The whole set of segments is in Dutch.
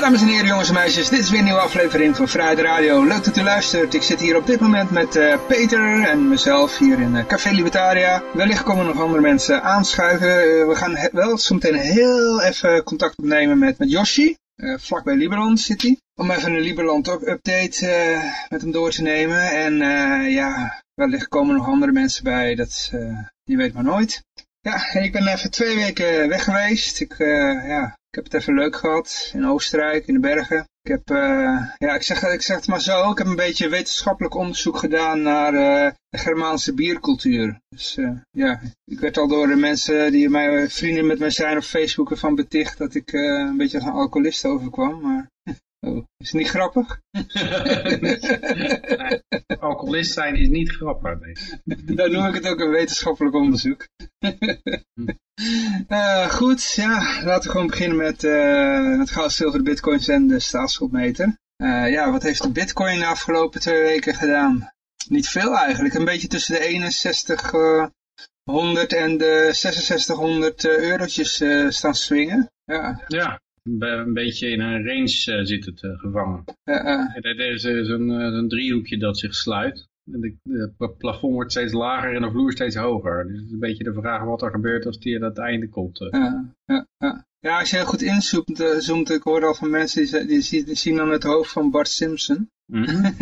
Dames en heren, jongens en meisjes, dit is weer een nieuwe aflevering van Vrijheid Radio. Leuk dat u luistert. Ik zit hier op dit moment met uh, Peter en mezelf hier in uh, Café Libertaria. Wellicht komen nog andere mensen aanschuiven. Uh, we gaan wel zometeen heel even contact opnemen met, met Yoshi. vlakbij Liberland zit. Om even een Liberland update met hem door te nemen. En ja, wellicht komen nog andere mensen bij. Dat, je weet maar nooit. Ja, en ik ben even twee weken weg geweest. Ik, ja, ik heb het even leuk gehad in Oostenrijk, in de bergen. Ik heb, uh, ja, ik zeg, ik zeg het maar zo, ik heb een beetje wetenschappelijk onderzoek gedaan naar uh, de Germaanse biercultuur. Dus uh, ja, ik werd al door de mensen die mij, vrienden met mij zijn op Facebook ervan beticht dat ik een beetje als een alcoholist overkwam. Maar Oh, is het niet grappig? alcoholist zijn is niet grappig. Nee. Dan noem ik het ook een wetenschappelijk onderzoek. uh, goed, ja, laten we gewoon beginnen met uh, het goud, zilver, de bitcoins en de staatsschuldmeter. Uh, ja, wat heeft de bitcoin de afgelopen twee weken gedaan? Niet veel eigenlijk, een beetje tussen de 6100 en de 6600 eurotjes staan swingen. Ja. ja, een beetje in een range uh, zit het uh, gevangen. Uh, er is zo'n driehoekje dat zich sluit. Het plafond wordt steeds lager en de vloer steeds hoger. Dus het is een beetje de vraag wat er gebeurt als die aan het einde komt. Ja, als je heel goed inzoomt, zoomt, ik hoor al van mensen die, die, die zien dan het hoofd van Bart Simpson. Mm -hmm.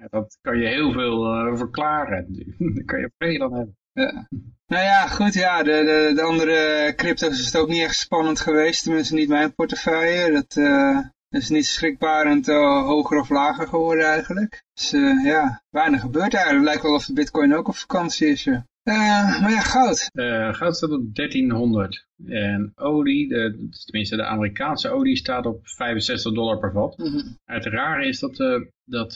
ja, dat kan je heel veel verklaren. Daar kan je veel aan hebben. Ja. Nou ja, goed, ja, de, de, de, andere crypto's is het ook niet echt spannend geweest, tenminste niet mijn portefeuille. Dat uh, is niet schrikbarend uh, hoger of lager geworden eigenlijk. Dus uh, ja, weinig gebeurt eigenlijk. Het lijkt wel of de bitcoin ook op vakantie is. Ja. maar ja, goud. goud staat op 1300 en olie, de, tenminste de Amerikaanse olie, staat op 65 dollar per vat. Mm -hmm. Het rare is dat, dat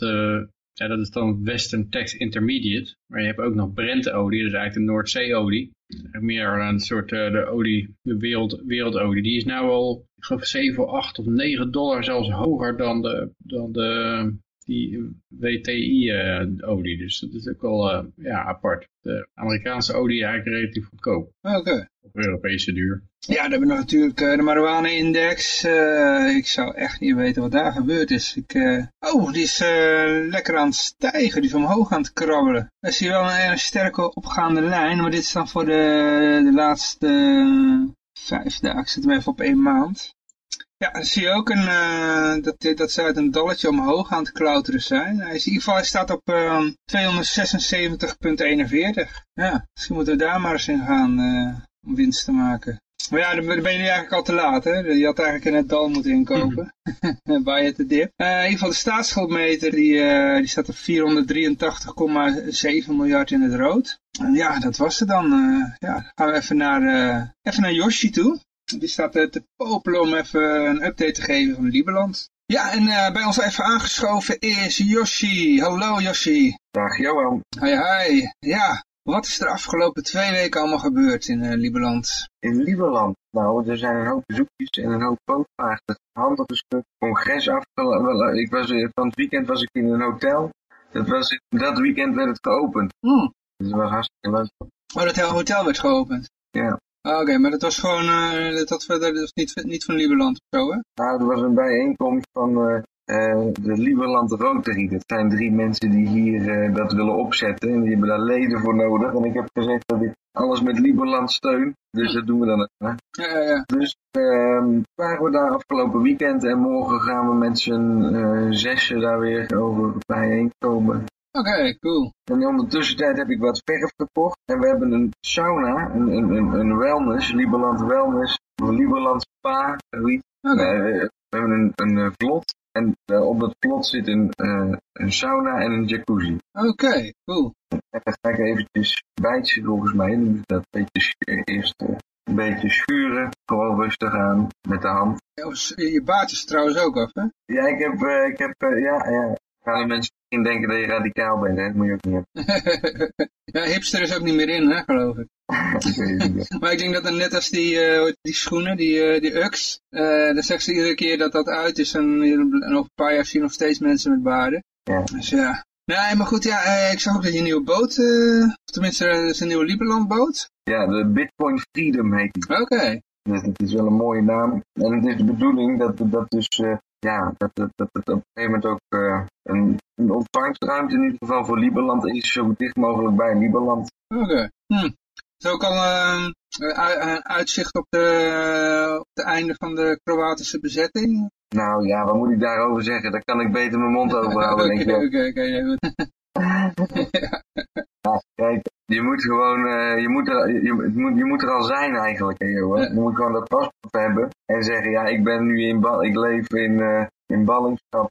ja, dat is dan Western Tex Intermediate. Maar je hebt ook nog Brent-olie, dus eigenlijk de Noordzee-olie. Meer een soort uh, de olie, de wereld, wereldolie. Die is nou al, ik geloof 7, 8 of 9 dollar zelfs hoger dan de, dan de die WTI-olie. dus dat is ook wel uh, ja, apart. De Amerikaanse olie eigenlijk relatief goedkoop. Oké. Okay. Op Europese duur. Ja, dan hebben we nog natuurlijk uh, de marijuana-index. Uh, ik zou echt niet weten wat daar gebeurd is. Ik, oh, die is lekker aan het stijgen. Die is omhoog aan het krabbelen. Ik zie wel een erg sterke opgaande lijn. Maar dit is dan voor de, de laatste vijf dagen. Ik zet hem even op één maand. Ja, dan zie je ook een, uh, dat, dat ze uit een dalletje omhoog aan het klauteren zijn. Hij is, in ieder geval staat op uh, 276,41. Ja, misschien moeten we daar maar eens in gaan uh, om winst te maken. Maar ja, dan ben je eigenlijk al te laat, hè. Je had eigenlijk in het dal moeten inkopen. Bij het dip. In ieder geval de staatsschuldmeter, die, uh, die staat op 483,7 miljard in het rood. Ja, dat was het dan. Ja, gaan we even naar, even naar Yoshi toe. Die staat te popelen om even een update te geven van Lieberland. Ja, en uh, bij ons even aangeschoven is Yoshi. Hallo Yoshi. Dag Johan. Hi hi. Ja, wat is er afgelopen twee weken allemaal gebeurd in uh, Lieberland? In Lieberland? Nou, er zijn een hoop bezoekjes en een hoop pootvaart. Handen geschud, congres afgelopen. Ik was, van het weekend was ik in een hotel. Dat, was, dat weekend werd het geopend. Hmm. Dus dat was hartstikke leuk. Oh, dat hele hotel werd geopend? Ja. Ah, Oké, maar dat was gewoon, uh, dat, dat, dat was niet, niet van Lieberland of zo, hè? Nou, er was een bijeenkomst van uh, de Lieberland Rotary. Dat zijn drie mensen die hier dat willen opzetten en die hebben daar leden voor nodig. En ik heb gezegd dat ik alles met Lieberland steun, dus dat doen we dan ook. Ja, ja, ja. Dus ehm, waren we daar afgelopen weekend en morgen gaan we met z'n zesje daar weer over bijeenkomen. Oké, okay, cool. En in de tussentijd heb ik wat verf gekocht. En we hebben een sauna, een, een, een wellness, Lieberland Wellness, Lieberland Spa, zoiets. Okay. Uh, we hebben een, een vlot. En uh, op dat vlot zit een, uh, een sauna en een jacuzzi. Oké, okay, cool. En dan ga ik eventjes bijtje volgens mij. Dan moet dat beetje, eerst een beetje schuren. Gewoon rustig aan met de hand. Je baard is trouwens ook af, hè? Ja, ik heb, ik heb ja, ja. Gaan de mensen misschien denken dat je radicaal bent, hè? Dat moet je ook niet hebben. ja, hipster is ook niet meer in, hè, geloof ik. maar ik denk dat er net als die, uh, die schoenen, die, uh, die Ux, uh, dan zeggen ze iedere keer dat dat uit is en, en over een paar jaar zien nog steeds mensen met baarden. Ja. Dus ja. Nee, maar goed, ja, ik zag ook dat je een nieuwe boot, of tenminste, er is een nieuwe Liberland boot. Ja, de Bitcoin Freedom heet die. Oké. Okay. Dus dat is wel een mooie naam. En het is de bedoeling dat dat dus, ja, dat, dat, dat het op een gegeven moment ook een, een ontvangstruimte in ieder geval voor Liberland is, zo dicht mogelijk bij Liberland. Oké. Okay. Hm. Is ook al uh, uitzicht op de, op het einde van de Kroatische bezetting? Nou ja, wat moet ik daarover zeggen? Daar kan ik beter mijn mond over houden, denk ik. Oké, oké, goed. ja, kijk, je moet gewoon, uh, je, moet er, je, moet, je moet er al zijn eigenlijk, hè, joh. Je moet gewoon dat paspoort hebben en zeggen, ja, ik ben nu in, ik leef in, uh, in ballingschap.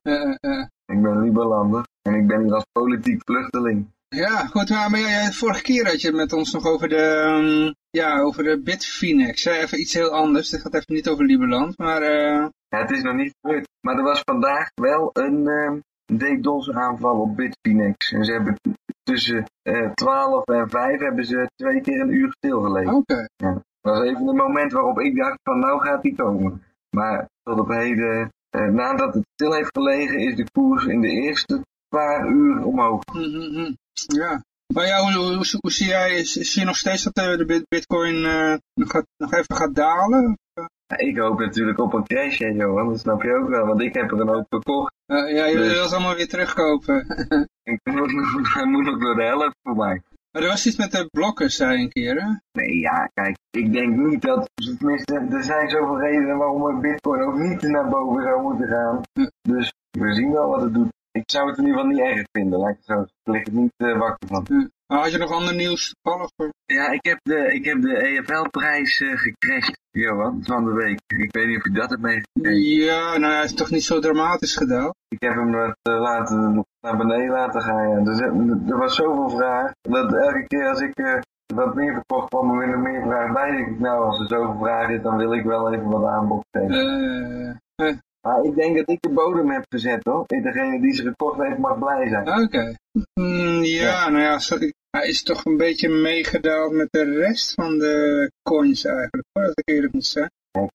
Ik ben Liberlander en ik ben hier als politiek vluchteling. Ja, goed, maar ja, vorige keer had je het met ons nog over de, um, ja, over de Bitfinex. Even iets heel anders, het gaat even niet over Liberland, maar... Uh... Ja, het is nog niet gebeurd. Maar er was vandaag wel een uh, DDoS aanval op Bitfinex. En ze hebben tussen uh, eh, 12 en 5 hebben ze twee keer een uur stilgelegen. Oké. Okay. Ja. Dat was even een moment waarop ik dacht van nou gaat die komen. Maar tot op heden, nadat het stil heeft gelegen, is de koers in de eerste paar uur omhoog. Mm -hmm. Ja. Maar ja, hoe, hoe, hoe, zie jij, zie je nog steeds dat de bitcoin uh, nog, gaat, nog even gaat dalen? Ik hoop natuurlijk op een crash, hè, Johan, dat snap je ook wel, want ik heb er een ook verkocht. Uh, ja, je dus... wil ze allemaal weer terugkopen. ik moet, moet nog door de helft voor mij. Maar er was iets met de blokken, zei een keer, hè? Nee, ja, kijk, ik denk niet dat, tenminste, er zijn zoveel redenen waarom bitcoin ook niet naar boven zou moeten gaan. Dus we zien wel wat het doet ik zou het in ieder geval niet erg vinden. Laat ik, zo, ik lig het niet uh, wakker van. Had je nog ander nieuws toevallig? Ja, ik heb de, ik heb de EFL-prijs uh, gecrashed, Johan, van de week. Ik weet niet of je dat hebt meegekregen. Ja, nou hij is toch niet zo dramatisch gedaan? Ik heb hem wat, uh, laten, naar beneden laten gaan. Ja. Dus, er was zoveel vraag, dat elke keer als ik wat meer verkocht kwam er weer meer vraag bij. Denk ik, nou, als er zoveel vraag is, dan wil ik wel even wat aanbod geven. Maar ik denk dat ik de bodem heb gezet hoor. Degene die ze gekocht heeft mag blij zijn. Oké. Okay. Mm, ja, ja, nou ja, hij is toch een beetje meegedaald met de rest van de coins eigenlijk, hoor, als ik eerlijk moet zeggen.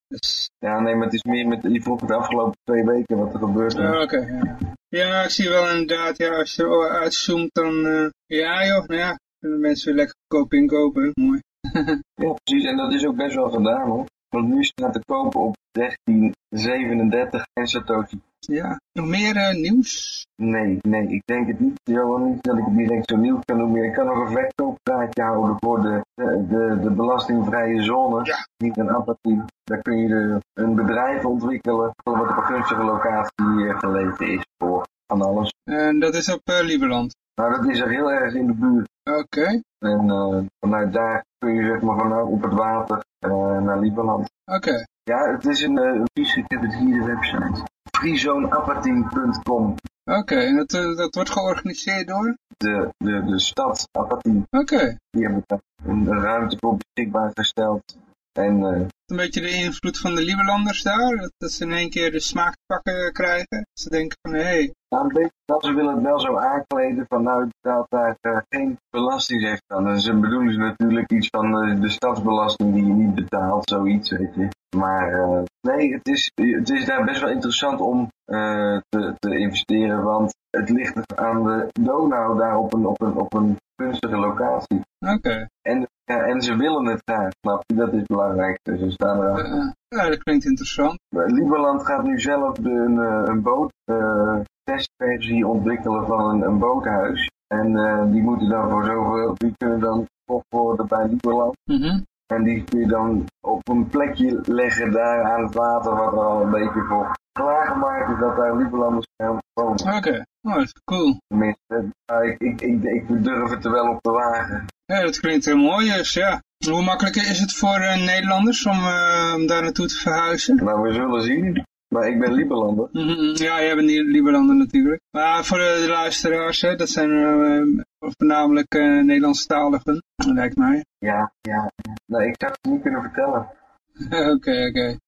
Dus... Ja, nee, maar het is meer met, je vroeg de afgelopen twee weken wat er gebeurt. Ja, oké. Okay, ja. ja. ik zie wel inderdaad, ja, als je uitzoomt dan, uh, ja joh, nou ja, kunnen mensen weer lekker koop inkopen, mooi. ja, precies, en dat is ook best wel gedaan hoor. Want nu staat te kopen op 1337 en Satoshi. Ja, nog meer uh, nieuws? Nee, nee, ik denk het niet. Johan, niet dat ik het direct zo nieuws kan noemen. Ik kan nog een verkooppraatje houden voor de, de, de, de belastingvrije zone. Ja. Niet een apathie. Daar kun je een bedrijf ontwikkelen wat op een gunstige locatie uh, gelegen is voor van alles. En dat is op uh, Lieberland? Nou, dat is er heel erg in de buurt. Oké. Okay. En uh, vanuit daar kun je zeg maar vanuit op het water uh, naar Lieberland. Oké. Okay. Ja, het is een, uh, ik heb het hier de website. freezoneapathie.com Oké, okay, en dat, uh, dat wordt georganiseerd door? De, de, de stad Apathie. Oké. Okay. Die hebben daar een ruimte voor beschikbaar gesteld. En, uh, een beetje de invloed van de Lieberlanders daar, dat, ze in één keer de smaak pakken krijgen. Ze denken van, hé. Hey. Nou, dat ze willen het wel zo aankleden van, nou, dat daar uh, geen belastingrecht aan. En ze bedoelen ze natuurlijk iets van uh, de stadsbelasting die je niet betaalt, zoiets, weet je. Maar uh, nee, het is, het is daar best wel interessant om te, te investeren, want het ligt aan de Donau daar op een, op een, op een gunstige locatie. Oké. Okay. En, ja, en ze willen het graag, snap je? Dat is belangrijk. Dus er uh, ja, dat klinkt interessant. Lieberland gaat nu zelf de, een, een boot, uh, testversie ontwikkelen van een, een boothuis. En uh, die moeten dan voor zoveel, die kunnen dan worden bij Lieberland. Mm -hmm. En die kun je dan op een plekje leggen daar aan het water, wat er al een beetje voor klaargemaakt is dat daar Lieberlanders gaan wonen. Oké, okay. oh, cool. Tenminste, ik, ik, ik, ik durf het er wel op te wagen. Ja, dat klinkt heel mooi, dus ja. Hoe makkelijk is het voor uh, Nederlanders om, uh, om daar naartoe te verhuizen? Nou, we zullen zien. Maar ik ben Lieberlander. Mm -hmm. Ja, jij bent Lieberlander natuurlijk. Maar voor de, de luisteraars, hè, dat zijn uh, voornamelijk uh, Nederlandstaligen, lijkt mij. Ja, ja. Nee, ik zou het niet kunnen vertellen. Oké, oké. Nou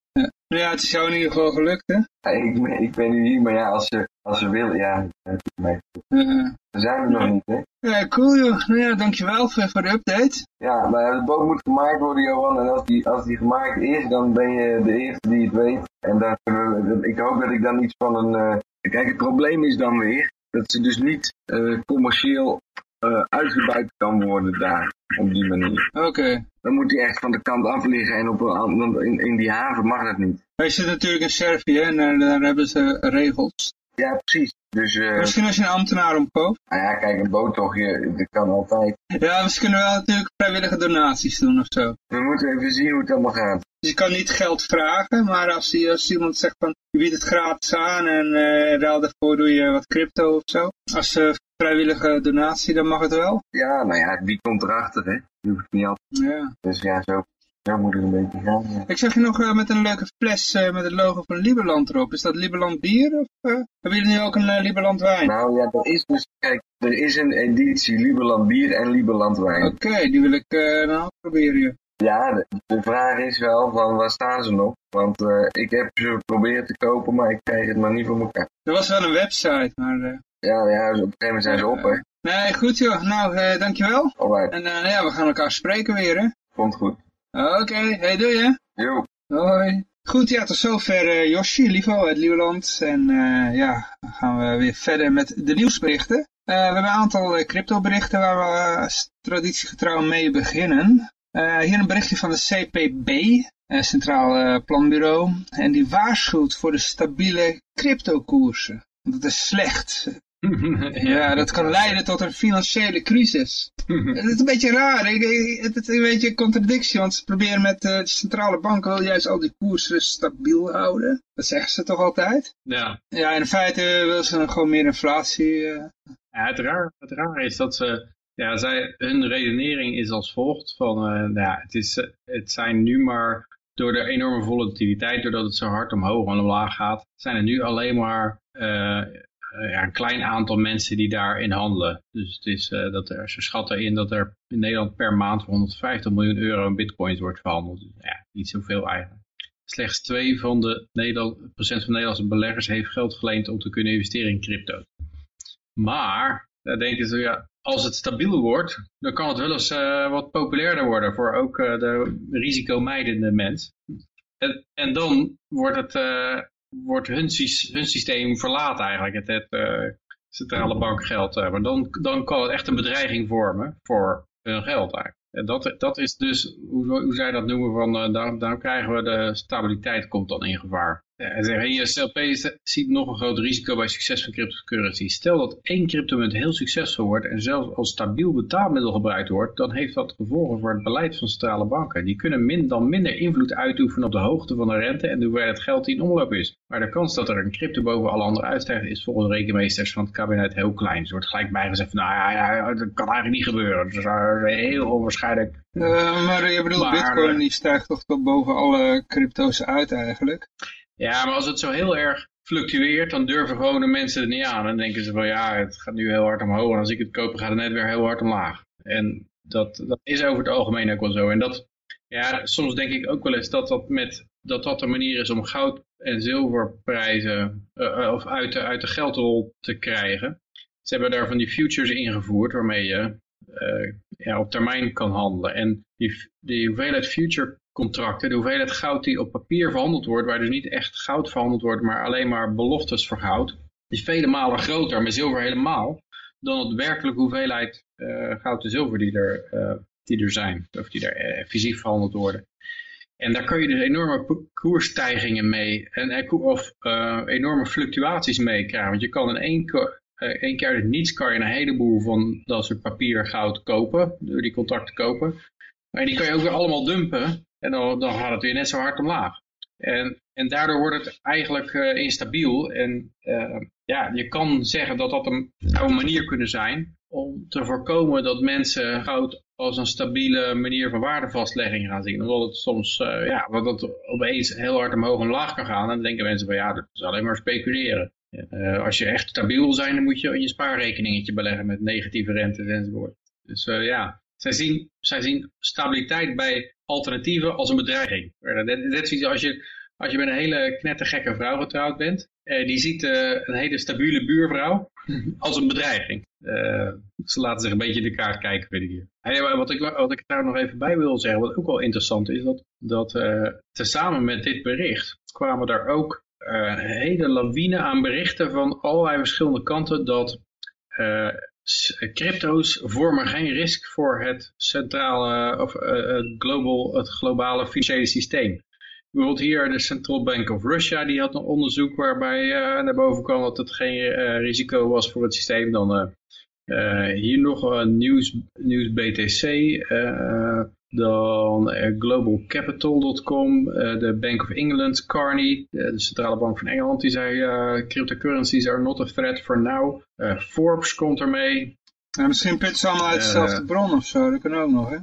ja, het is jou in ieder geval gelukt, hè? Ja, ik, ben- ik ben nu hier, maar ja, als ze, als ze willen, ja. Eh, We zijn er nog niet, hè? ja, cool joh. Nou ja, dankjewel voor, voor de update. Ja, maar de boot moet gemaakt worden, Johan. En als die, als die gemaakt is, dan ben je de eerste die het weet. En dan ik hoop dat ik dan iets van een... eh, Kijk, het probleem is dan weer dat ze dus niet eh, commercieel uitgebuit kan worden daar, op die manier. Oké. Dan moet hij echt van de kant af liggen en op een, want in, in die haven mag dat niet. Maar je zit natuurlijk in Servië en eh, daar hebben ze regels. Ja, precies. Dus, eh Misschien als je een ambtenaar omkoopt. nou ja, kijk, een boottochtje, dat kan altijd. Ja, ze kunnen wel natuurlijk vrijwillige donaties doen of zo. We moeten even zien hoe het allemaal gaat. Dus je kan niet geld vragen, maar als, als iemand zegt van je biedt het gratis aan en ruil daarvoor doe je wat crypto of zo. Als eh, vrijwillige donatie, dan mag het wel. Ja, nou ja, wie komt erachter, hè? Je hoeft het niet altijd. Ja. Dus ja, zo, zo moet het een beetje gaan. ja. Ik zag je nog eh, met een leuke fles eh, met het logo van Liberland erop. Is dat Liberland bier of eh, hebben jullie nu ook een Liberland wijn? Nou ja, er is dus, kijk, er is een editie Lieberland bier en Lieberland wijn. Oké, die wil ik ook proberen. ja. De, de vraag is wel van waar staan ze nog? Want ik heb ze geprobeerd te kopen, maar ik krijg het maar niet voor elkaar. Er was wel een website, maar... eh, Ja, ja, op een gegeven moment zijn ze op, hè. Nee, goed joh. Nou, eh, dankjewel. Alright, En eh, ja, we gaan elkaar spreken weer, hè. komt goed. Oké, hey, doei hè. Jo. Hoi. Goed, ja, tot zover eh Yoshi, Livo uit Lieberland. En eh, ja, dan gaan we weer verder met de nieuwsberichten. Eh, we hebben een aantal eh, cryptoberichten waar we eh, traditiegetrouw mee beginnen. Eh, hier een berichtje van de CPB, eh, Centraal eh, Planbureau. En die waarschuwt voor de stabiele cryptokoersen. Want dat is slecht. Ja, dat kan leiden tot een financiële crisis. Het is een beetje raar. Ik- ik- Het is een beetje een contradictie, want ze proberen met eh, de centrale banken wel juist al die koersen stabiel houden. Dat zeggen ze toch altijd? Ja. Ja, in feite willen ze gewoon meer inflatie. eh. Ja, het, raar, het raar is dat ze, ja, zij, hun redenering is als volgt van, eh, nou ja, het, is, het zijn nu maar door de enorme volatiliteit, doordat het zo hard omhoog en omlaag gaat, zijn er nu alleen maar ja, een klein aantal mensen die daarin handelen. Dus het is dat er, ze schatten in dat er in Nederland per maand voor 150 miljoen euro in bitcoins wordt verhandeld. Dus, ja, niet zoveel eigenlijk. Slechts 2 van de procent van de Nederlandse beleggers heeft geld geleend om te kunnen investeren in crypto. Maar, daar denken ze, ja, als het stabiel wordt, dan kan het wel eens eh, wat populairder worden voor ook eh, de risicomijdende mens. En, dan wordt, het, eh, wordt hun, hun systeem verlaat eigenlijk, het, het eh, centrale bankgeld. eh, maar dan, dan kan het echt een bedreiging vormen voor hun geld eigenlijk. En dat, dat is dus, hoe, hoe zij dat noemen, van, eh, daar, daar krijgen we de stabiliteit komt dan in gevaar. En zeggen, ISLP ziet nog een groot risico bij succes van cryptocurrency. Stel dat één cryptomunt heel succesvol wordt en zelfs als stabiel betaalmiddel gebruikt wordt, dan heeft dat gevolgen voor het beleid van centrale banken. Die kunnen min, dan minder invloed uitoefenen op de hoogte van de rente en de hoeveelheid geld die in omloop is. Maar de kans dat er een crypto boven alle andere uitstijgt is volgens rekenmeesters van het kabinet heel klein. Er wordt gelijk bijgezegd van, nou ja, ja, dat kan eigenlijk niet gebeuren. Dat is eh, heel onwaarschijnlijk. Eh, maar je bedoelt, Maar, bitcoin eh, die stijgt toch tot boven alle crypto's uit eigenlijk. Ja, maar als het zo heel erg fluctueert, dan durven gewoon de mensen er niet aan. Dan denken ze van ja, het gaat nu heel hard omhoog en als ik het koop gaat het net weer heel hard omlaag. En dat, dat is over het algemeen ook wel zo. En dat, ja, soms denk ik ook wel eens dat dat, met, dat, dat de manier is om goud en zilverprijzen eh, eh, of uit de, uit de geldrol te krijgen. Ze hebben daar van die futures ingevoerd waarmee je ja, op termijn kan handelen. En die, die hoeveelheid future contracten, de hoeveelheid goud die op papier verhandeld wordt, waar dus niet echt goud verhandeld wordt, maar alleen maar beloftes voor goud, is vele malen groter, met zilver helemaal, dan het werkelijke hoeveelheid eh, goud en zilver die er, eh, die er zijn, of die er eh, fysiek verhandeld worden. En daar kun je dus enorme koersstijgingen mee, en, of eh, enorme fluctuaties mee krijgen. Want je kan in één, ko- eh, keer uit niets kan je een heleboel van dat soort papier goud kopen, door die contracten kopen. Maar die kan je ook weer allemaal dumpen en dan, dan gaat het weer net zo hard omlaag. En, en daardoor wordt het eigenlijk eh, instabiel. En eh, ja, je kan zeggen dat dat een, manier kunnen zijn om te voorkomen dat mensen goud als een stabiele manier van waardevastlegging gaan zien. Omdat het soms, eh, ja, het opeens heel hard omhoog en omlaag kan gaan. En dan denken mensen van ja, dat is alleen maar speculeren. Eh, als je echt stabiel wil zijn, dan moet je je spaarrekeningetje beleggen met negatieve rentes enzovoort. Dus eh, ja, zij zien, zij zien stabiliteit bij alternatieven als een bedreiging. Eh, Net, net zoals als je als je met een hele knettergekke vrouw getrouwd bent, die ziet een hele stabiele buurvrouw als een bedreiging. ze laten zich een beetje in de kaart kijken, weet ik hier. Wat ik, wat ik daar nog even bij wil zeggen, wat ook wel interessant is, dat, dat tezamen met dit bericht kwamen daar ook een hele lawine aan berichten van allerlei verschillende kanten dat crypto's vormen geen risk voor het centrale of uh, global, het globale financiële systeem. Bijvoorbeeld hier de Central Bank of Russia, die had een onderzoek waarbij naar boven kwam dat het geen risico was voor het systeem. Dan hier nog News, News BTC, dan globalcapital.com, de Bank of England, Carney, de centrale bank van Engeland, die zei cryptocurrencies are not a threat for now. Forbes komt ermee. Ja, misschien putten ze allemaal uit dezelfde bron of zo, dat kan ook nog hè.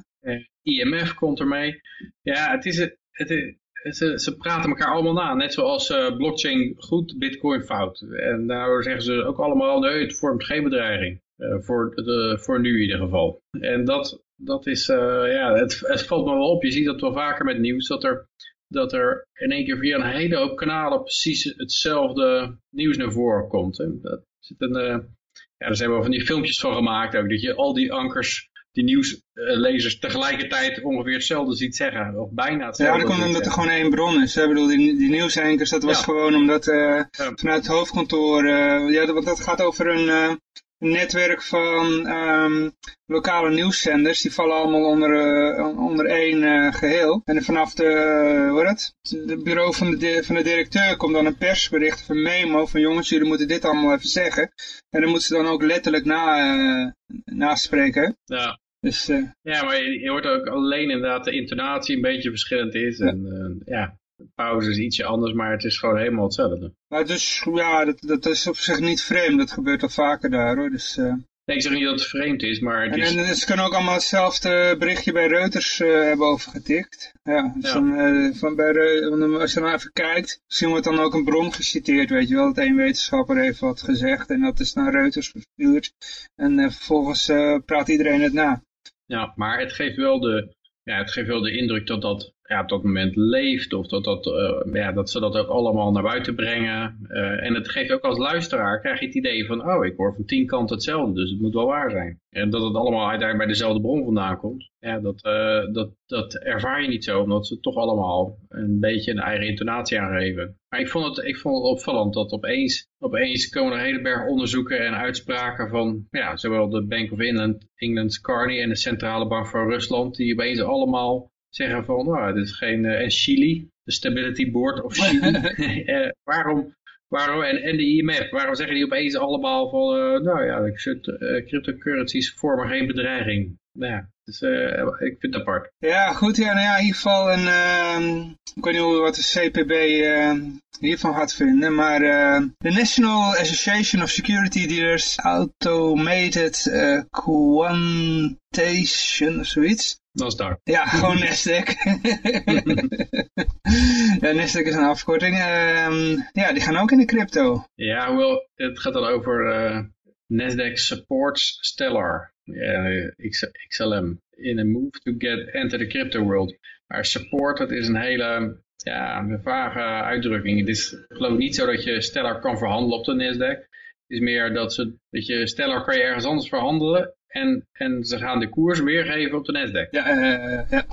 IMF komt ermee. Ja, het is, het, het, ze, ze praten elkaar allemaal na. Net zoals uh, blockchain goed, bitcoin fout. En daar zeggen ze ook allemaal, nee, het vormt geen bedreiging. Uh, voor, de, voor nu in ieder geval. En dat, dat is, uh, ja, het, het valt me wel op. Je ziet dat wel vaker met nieuws, dat er, dat er in één keer via een hele hoop kanalen precies hetzelfde nieuws naar voren komt. Hè. Dat zit een, ja, er zijn wel van die filmpjes van gemaakt ook, dat je al die ankers die nieuwslezers tegelijkertijd ongeveer hetzelfde ziet zeggen. Of bijna hetzelfde. Ja, dat komt omdat er gewoon één bron is. Ik bedoel, die, die nieuwsankers, dat was gewoon omdat uh, vanuit het hoofdkantoor... Uh, ja, want dat gaat over een, netwerk van um, lokale nieuwszenders. Die vallen allemaal onder, uh, onder één uh, geheel. En vanaf de, uh, hoe het? de bureau van de, van de directeur komt dan een persbericht of een memo van jongens, jullie moeten dit allemaal even zeggen. En dan moeten ze dan ook letterlijk na, naspreken. Ja. Dus, ja, maar je, je hoort ook alleen inderdaad de intonatie een beetje verschillend is. Ja. En ja, pauze is ietsje anders, maar het is gewoon helemaal hetzelfde. Maar dus, ja, dat, dat is op zich niet vreemd. Dat gebeurt al vaker daar hoor. Dus, uh... Nee, ik zeg niet dat het vreemd is, maar... Het en, is... en ze kunnen ook allemaal hetzelfde berichtje bij Reuters uh, hebben overgetikt. Ja, dus ja. Dan, uh, van bij als je dan even kijkt, misschien wordt dan ook een bron geciteerd, weet je wel. Dat één wetenschapper heeft wat gezegd en dat is naar Reuters verstuurd. En vervolgens praat iedereen het na. Ja, maar het geeft wel de, ja, het geeft wel de indruk dat dat ja, op dat moment leeft. Of dat, dat, uh, ja, dat ze dat ook allemaal naar buiten brengen. Uh, en het geeft ook als luisteraar, krijg je het idee van, oh, ik hoor van tien kanten hetzelfde, dus het moet wel waar zijn. En dat het allemaal uiteindelijk bij dezelfde bron vandaan komt. Ja, dat, uh, dat, dat ervaar je niet zo, omdat ze toch allemaal een beetje een eigen intonatie aangeven. Maar ik vond het, ik vond het opvallend dat opeens, opeens komen er een hele berg onderzoeken en uitspraken van ja, zowel de Bank of England, England's Carney en de Centrale Bank van Rusland, die opeens allemaal zeggen van, nou, dit is geen, uh, en Chili, de Stability Board of Chili, uh, waarom, waarom, en, en de IMF, waarom zeggen die opeens allemaal van, uh, nou ja, cryptocurrencies vormen geen bedreiging. Nou ja, dus, ik vind het apart. Ja, goed, ja, nou ja, in ieder geval een, ehm, ik weet niet wat de CPB ehm, hiervan gaat vinden, maar de National Association of Security Dealers Automated Quantation of zoiets, dat is daar. Ja, gewoon Nasdaq. ja, Nasdaq is een afkorting. Uh, ja, die gaan ook in de crypto. Ja, hoewel, het gaat dan over uh, Nasdaq Supports Stellar. Uh, XLM. In a move to get enter the crypto world. Maar support, dat is een hele ja, een vage uitdrukking. Het is geloof ik niet zo dat je Stellar kan verhandelen op de Nasdaq. Het is meer dat, ze, dat je Stellar kan je ergens anders verhandelen en, en ze gaan de koers weergeven op de Nasdaq. Ja, ja.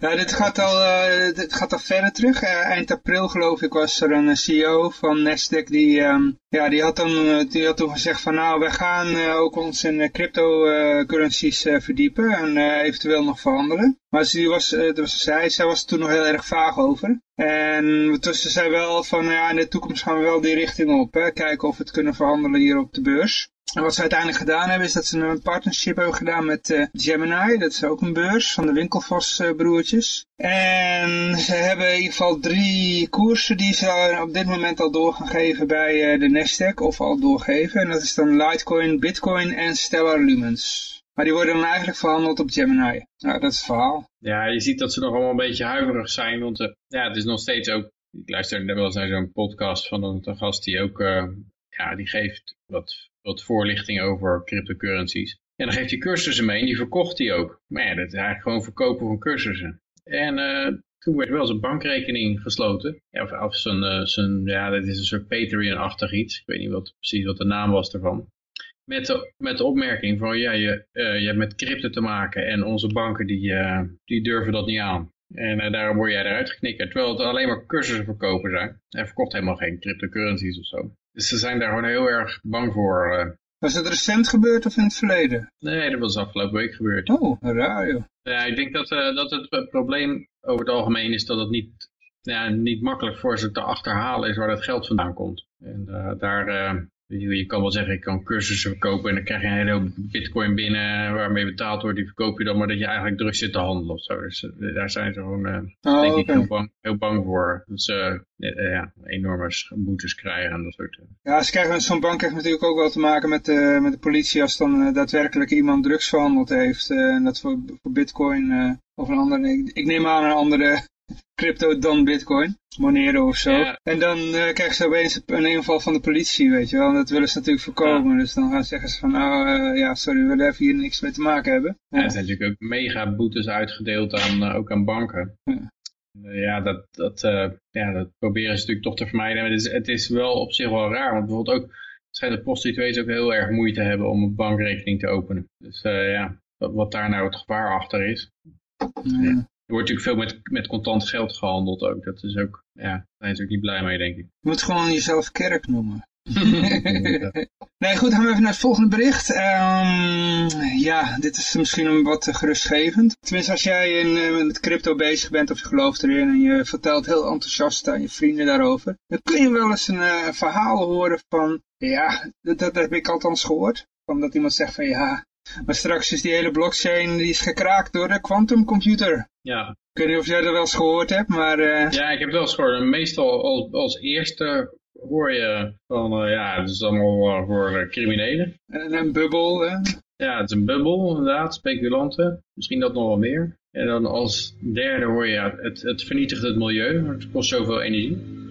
ja dit, gaat al, uh, dit gaat al verder terug. Uh, eind april geloof ik was er een CEO van Nasdaq die, um, ja, die, had dan, die had toen gezegd van nou we gaan ook ons in cryptocurrencies verdiepen en eventueel nog verhandelen. Maar ze, was, was, zij, zij was er toen nog heel erg vaag over. En tussen zei wel van ja in de toekomst gaan we wel die richting op. Kijken of we het kunnen verhandelen hier op de beurs. En wat ze uiteindelijk gedaan hebben is dat ze een partnership hebben gedaan met uh, Gemini. Dat is ook een beurs van de Winkelvos uh, broertjes. En ze hebben in ieder geval drie koersen die ze op dit moment al door gaan geven bij uh, de Nasdaq. Of al doorgeven. En dat is dan Litecoin, Bitcoin en Stellar Lumens. Maar die worden dan eigenlijk verhandeld op Gemini. Nou, dat is het verhaal. Ja, je ziet dat ze nog allemaal een beetje huiverig zijn. Want ja, het is nog steeds ook... Ik luister wel eens naar zo'n podcast van een, een gast die ook... ja, die geeft wat wat voorlichting over cryptocurrencies. En dan geeft hij cursussen mee en die verkocht hij ook. Maar ja, dat is eigenlijk gewoon verkopen van cursussen. En uh, toen werd wel zijn bankrekening gesloten. Ja, of, zijn, zijn, ja, dat is een soort Patreon-achtig iets. Ik weet niet wat, precies wat de naam was ervan. Met de, met de opmerking van, ja, je, je hebt met crypto te maken en onze banken die, die durven dat niet aan. En daarom word jij eruit geknikkerd. Terwijl het alleen maar cursussen verkopen zijn. Hij verkocht helemaal geen cryptocurrencies of zo. Dus ze zijn daar gewoon heel erg bang voor. Was het recent gebeurd of in het verleden? Nee, dat was afgelopen week gebeurd. Oh, raar joh. Ja, ik denk dat, uh, dat het probleem over het algemeen is dat het niet, ja, niet makkelijk voor ze te achterhalen is waar dat geld vandaan komt. En uh, daar, uh, je kan wel zeggen, ik kan cursussen verkopen en dan krijg je een hele hoop bitcoin binnen waarmee betaald wordt. Die verkoop je dan, maar dat je eigenlijk drugs zit te handelen of zo. Dus daar zijn ze gewoon, oh, denk okay. ik, heel bang, heel bang voor. Dat ze ja, enorme boetes krijgen en dat soort Ja, ze krijgen zo'n bank heeft natuurlijk ook wel te maken met de, met de politie als dan daadwerkelijk iemand drugs verhandeld heeft. en dat voor, voor bitcoin of een andere, ik, ik neem aan een andere crypto dan bitcoin, Monero of zo. En dan uh, krijgen ze opeens een inval van de politie, weet je wel. En dat willen ze natuurlijk voorkomen. Dus dan gaan ze zeggen ze van, nou uh, ja, sorry, we willen even hier niks mee te maken hebben. Ja, er zijn natuurlijk ook mega boetes uitgedeeld aan, uh, ook aan banken. Ja. Ja, dat, dat, ja, dat proberen ze natuurlijk toch te vermijden. Maar het is, het is wel op zich wel raar, want bijvoorbeeld ook schijnt de prostituees ook heel erg moeite hebben om een bankrekening te openen. Dus ja, wat, wat daar nou het gevaar achter is. Ja. Er wordt natuurlijk veel met, met contant geld gehandeld ook. Dat is ook, ja, daar zijn ook niet blij mee, denk ik. Je moet gewoon jezelf kerk noemen. nee, goed, gaan we even naar het volgende bericht. Um, ja, dit is misschien wat gerustgevend. Tenminste, als jij in, uh, met crypto bezig bent of je gelooft erin en je vertelt heel enthousiast aan je vrienden daarover, dan kun je wel eens een uh, verhaal horen van, ja, dat, dat heb ik althans gehoord. Van dat iemand zegt van, ja, maar straks is die hele blockchain die is gekraakt door de quantumcomputer. Ja. Ik weet niet of jij dat wel eens gehoord hebt, maar... Uh... Ja, ik heb het wel eens gehoord. Meestal als, als eerste hoor je van, uh, ja, het is allemaal uh, voor criminelen. En een bubbel, hè? Ja, het is een bubbel, inderdaad, speculanten. Misschien dat nog wel meer. En dan als derde hoor je, ja, het, het vernietigt het milieu, het kost zoveel energie.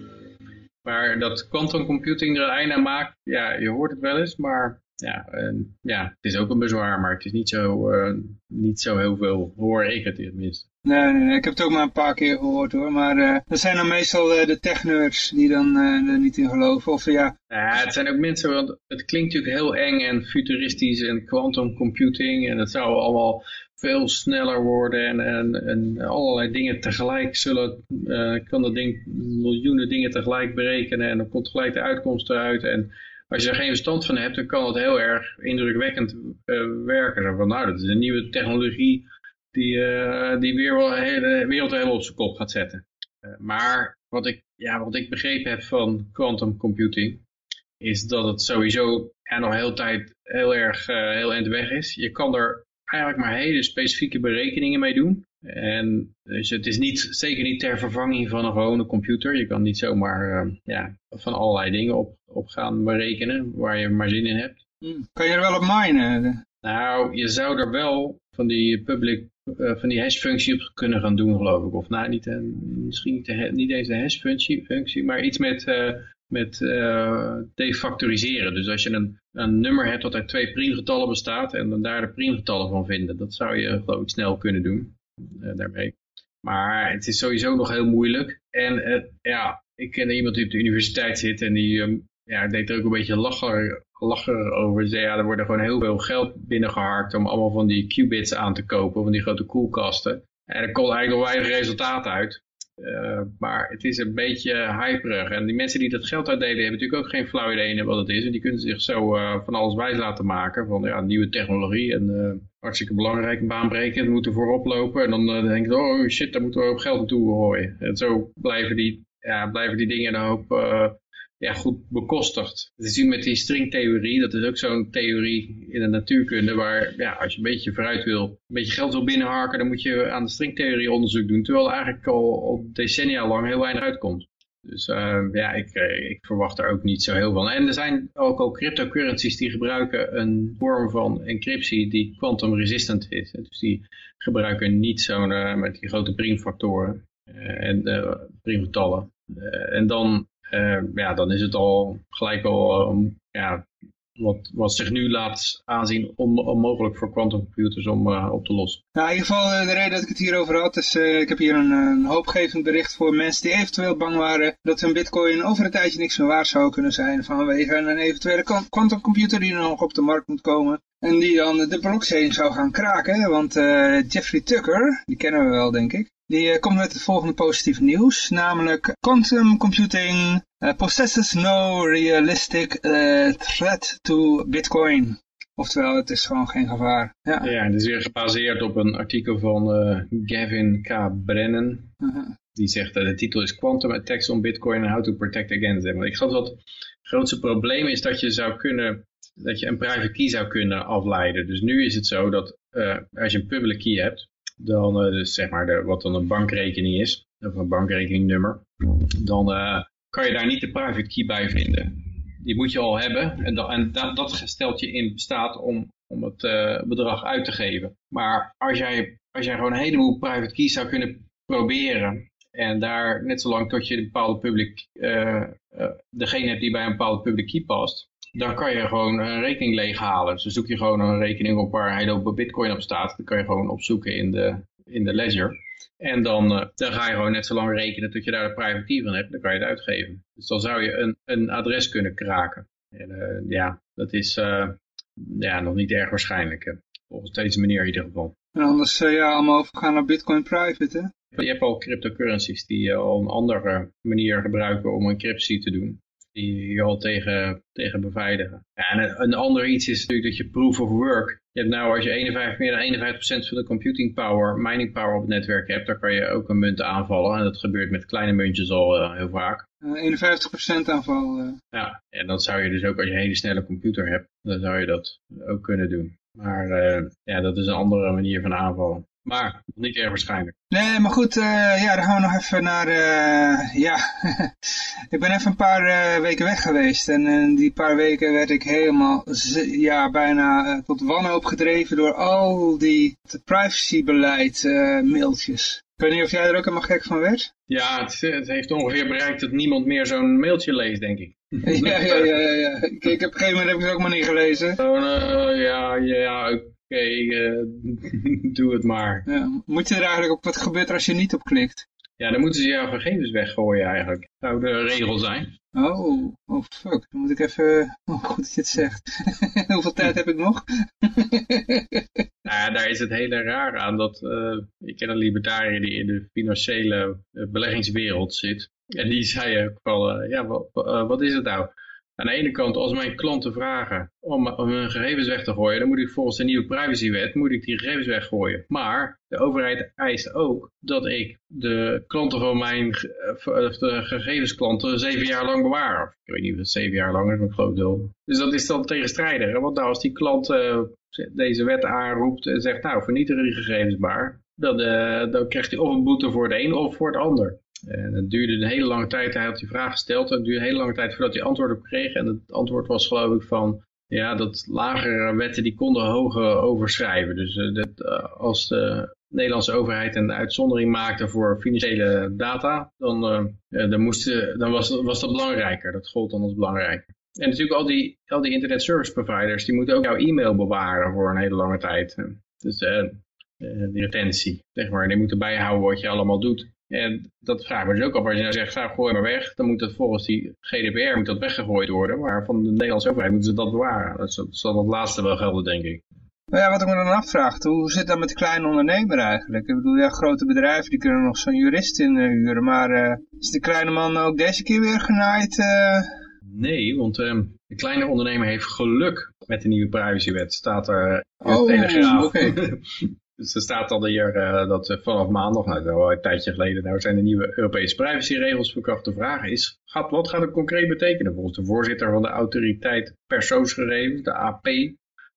Maar dat quantum computing er een einde aan maakt, ja, je hoort het wel eens, maar ja, ja, het is ook een bezwaar, maar het is niet zo, uh, niet zo heel veel, hoor ik het tenminste. Nee, nee, nee, ik heb het ook maar een paar keer gehoord hoor, maar uh, dat zijn dan meestal uh, de technerds die dan er niet in geloven, of ja. Ja, het zijn ook mensen, want het klinkt natuurlijk heel eng en futuristisch en quantum computing en dat zou allemaal veel sneller worden en, en, en allerlei dingen tegelijk zullen, kan dat ding miljoenen dingen tegelijk berekenen en dan komt gelijk de uitkomst eruit en als je er geen verstand van hebt, dan kan het heel erg indrukwekkend uh, werken. Van, nou, dat is een nieuwe technologie die, uh, die weer wel de hele wereld helemaal op zijn kop gaat zetten. Uh, maar wat ik, ja, wat ik begrepen heb van quantum computing, is dat het sowieso er nog heel tijd heel erg heel eind weg is. Je kan er eigenlijk maar hele specifieke berekeningen mee doen. En dus het is niet, zeker niet ter vervanging van een gewone computer. Je kan niet zomaar uh, ja, van allerlei dingen op, op gaan berekenen waar je maar zin in hebt. Hmm. Kan je er wel op minen? Nou, je zou er wel van die public, uh, van die hash-functie op kunnen gaan doen, geloof ik. Of nou, niet, uh, misschien niet, de, niet eens de hash-functie, functie, maar iets met, met defactoriseren. Dus als je een, een nummer hebt dat uit twee priemgetallen bestaat en dan daar de priemgetallen van vinden, dat zou je geloof ik snel kunnen doen. Eh, daarmee. Maar het is sowieso nog heel moeilijk. En uh, ja, ik ken iemand die op de universiteit zit en die um, ja, deed er ook een beetje lacher, lacher over. Zei, ja, er worden gewoon heel veel geld binnengeharkt om allemaal van die qubits aan te kopen, van die grote koelkasten. En er komt eigenlijk nog weinig resultaat uit. Uh, maar het is een beetje hyperig. En die mensen die dat geld uitdelen hebben natuurlijk ook geen flauw idee wat het is. En die kunnen zich zo uh, van alles wijs laten maken. Van ja, nieuwe technologie en uh, hartstikke belangrijk, baanbreken. We moeten voorop lopen. En dan denk je, oh shit, daar moeten we ook geld naartoe gooien. En zo blijven die, ja, blijven die dingen een hoop ja, goed bekostigd. Is nu met die stringtheorie, dat is ook zo'n theorie in de natuurkunde, waar ja, als je een beetje vooruit wil, een beetje geld wil binnenharken, dan moet je aan de stringtheorie onderzoek doen, terwijl er eigenlijk al, al decennia lang heel weinig uitkomt. Dus uh, ja, ik, eh, ik verwacht er ook niet zo heel van. En er zijn ook al cryptocurrencies die gebruiken een vorm van encryptie die quantum resistant is. Dus die gebruiken niet zo'n uh, met die grote priemfactoren en priemgetallen. en dan uh, ja, dan is het al gelijk al, um, ja, wat, wat zich nu laat aanzien on, onmogelijk voor quantumcomputers om op te lossen. Nou, in ieder geval de reden dat ik het hierover had, is ik heb hier een, een, hoopgevend bericht voor mensen die eventueel bang waren dat hun bitcoin over een tijdje niks meer waard zou kunnen zijn vanwege een eventuele quantumcomputer die nog op de markt moet komen. En die dan de blockchain zou gaan kraken, want Jeffrey Tucker, die kennen we wel denk ik, die uh, komt met het volgende positieve nieuws, namelijk quantum computing uh, possesses no realistic uh, threat to Bitcoin. Oftewel, het is gewoon geen gevaar. Ja, ja het is weer gebaseerd op een artikel van Gavin K. Brennan. -huh. Die zegt, de titel is Quantum Attacks on Bitcoin and How to Protect Against them. Ik geloof dat het grootste probleem is dat je zou kunnen, dat je een private key zou kunnen afleiden. Dus nu is het zo dat als je een public key hebt, dan uh, dus zeg maar de, wat dan een bankrekening is, of een bankrekeningnummer, dan uh, kan je daar niet de private key bij vinden. Die moet je al hebben en, dat, dat stelt je in staat om, om het uh, bedrag uit te geven. Maar als jij, als jij gewoon een heleboel private keys zou kunnen proberen en daar net zolang tot je een bepaalde public, degene hebt die bij een bepaalde public key past, dan kan je gewoon een rekening leeghalen. Dus zoek je gewoon een rekening op waar een hele bitcoin op staat. Dan kan je gewoon opzoeken in de, in de ledger. En dan, uh, dan ga je gewoon net zo lang rekenen tot je daar de private key van hebt. Dan kan je het uitgeven. Dus dan zou je een, een adres kunnen kraken. En, uh, ja, dat is uh, ja, nog niet erg waarschijnlijk. Volgens deze manier in ieder geval. En anders ja, allemaal overgaan naar bitcoin private hè? Je hebt al cryptocurrencies die al een andere manier gebruiken om encryptie te doen die je al tegen, tegen beveiligen. Ja, en een, ander iets is natuurlijk dat je proof of work. Je hebt nou als je 51, meer dan 51% van de computing power, mining power op het netwerk hebt, dan kan je ook een munt aanvallen. En dat gebeurt met kleine muntjes al uh, heel vaak. Uh, 51% aanval. Uh. Ja, en dan zou je dus ook als je een hele snelle computer hebt, dan zou je dat ook kunnen doen. Maar ja, dat is een andere manier van aanvallen. Maar niet erg waarschijnlijk. Nee, maar goed, uh, ja, dan gaan we nog even naar, uh, ja, ik ben even een paar uh, weken weg geweest en in die paar weken werd ik helemaal, ja, bijna tot wanhoop gedreven door al die privacybeleid mailtjes. Ik weet niet of jij er ook helemaal gek van werd? Ja, het, het heeft ongeveer bereikt dat niemand meer zo'n mailtje leest, denk ik. ja, ja, ja, ja. Ik, ik heb op een gegeven moment heb ik het ook maar niet gelezen. Oh, ja, ja, oké, uh, doe het maar. Ja, moet je er eigenlijk op wat gebeurt als je niet op klikt? Ja, dan moeten ze jouw gegevens weggooien eigenlijk. Dat zou de regel zijn. Oh, oh fuck. Dan moet ik even... Oh, goed dat je het zegt. Hoeveel tijd heb ik nog? nou ja, daar is het hele raar aan dat... Uh, ik ken een libertariër die in de financiële uh, beleggingswereld zit. En die zei ook wel, uh, ja, wat, wat is het nou? Aan de ene kant, als mijn klanten vragen om, hun gegevens weg te gooien, dan moet ik volgens de nieuwe privacywet moet ik die gegevens weggooien. Maar de overheid eist ook dat ik de klanten van mijn de gegevensklanten zeven jaar lang bewaar. Ik weet niet of het zeven jaar lang is, maar ik geloof wel. Dus dat is dan tegenstrijdig. Want nou, als die klant uh, deze wet aanroept en zegt, nou, vernietigen die gegevens maar, dan, uh, dan krijgt hij of een boete voor het een of voor het ander. En het duurde een hele lange tijd, hij had die vraag gesteld, het duurde een hele lange tijd voordat hij antwoord op kreeg. En het antwoord was geloof ik van, ja, dat lagere wetten die konden hoger overschrijven. Dus uh, dat, uh, als de Nederlandse overheid een uitzondering maakte voor financiële data, dan, uh, dan, dan was, was dat belangrijker. Dat gold dan als belangrijker. En natuurlijk al die, al die internet service providers, die moeten ook jouw e-mail bewaren voor een hele lange tijd. Dus die retentie, zeg maar. Die moeten bijhouden wat je allemaal doet. En dat vragen we dus ook af. Als je nou zegt, ga gooi maar weg, dan moet dat volgens die GDPR moet dat weggegooid worden. Maar van de Nederlandse overheid moeten ze dat bewaren. Dat zal dat laatste wel gelden, denk ik. Nou ja, wat ik me dan afvraag, hoe zit dat met de kleine ondernemer eigenlijk? Ik bedoel, ja, grote bedrijven die kunnen nog zo'n jurist inhuren, maar uh, is de kleine man ook deze keer weer genaaid? Uh... Nee, want uh, de kleine ondernemer heeft geluk met de nieuwe privacywet, staat er in oh, Telegraaf. Okay. Dus er staat al hier uh, dat vanaf maandag, nou al een tijdje geleden, nou zijn de nieuwe Europese privacyregels van kracht. De vraag is, wat gaat het concreet betekenen? Volgens de voorzitter van de autoriteit persoonsgegevens, de AP,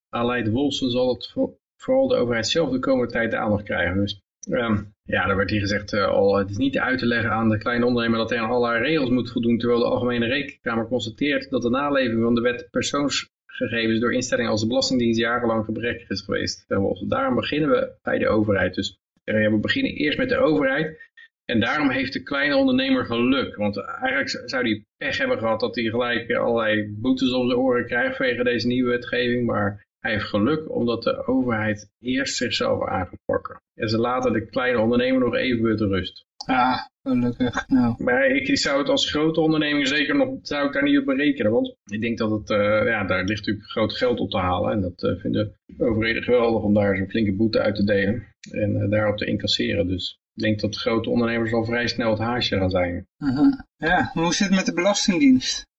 Aleid Wolsen, zal het vooral de overheid zelf de komende tijd de aandacht krijgen. Dus um, ja, daar werd hier gezegd uh, al, het is niet uit te leggen aan de kleine ondernemer dat hij aan allerlei regels moet voldoen, terwijl de Algemene Rekenkamer constateert dat de naleving van de wet persoons gegevens door instellingen als de Belastingdienst jarenlang gebrekkig is geweest. Daarom beginnen we bij de overheid. Dus we beginnen eerst met de overheid. En daarom heeft de kleine ondernemer geluk. Want eigenlijk zou hij pech hebben gehad dat hij gelijk allerlei boetes om zijn oren krijgt vanwege deze nieuwe wetgeving. Maar hij heeft geluk omdat de overheid eerst zichzelf aangepakken. En ze laten de kleine ondernemer nog even met rust. Ah, gelukkig. Nou. Maar ik zou het als grote onderneming zeker nog, zou ik daar niet op berekenen. Want ik denk dat het, uh, ja, daar ligt natuurlijk groot geld op te halen. En dat uh, vinden overheden geweldig om daar zo'n flinke boete uit te delen. En uh, daarop te incasseren. Dus ik denk dat grote ondernemers al vrij snel het haasje gaan zijn. -huh. Ja, hoe zit het met de Belastingdienst?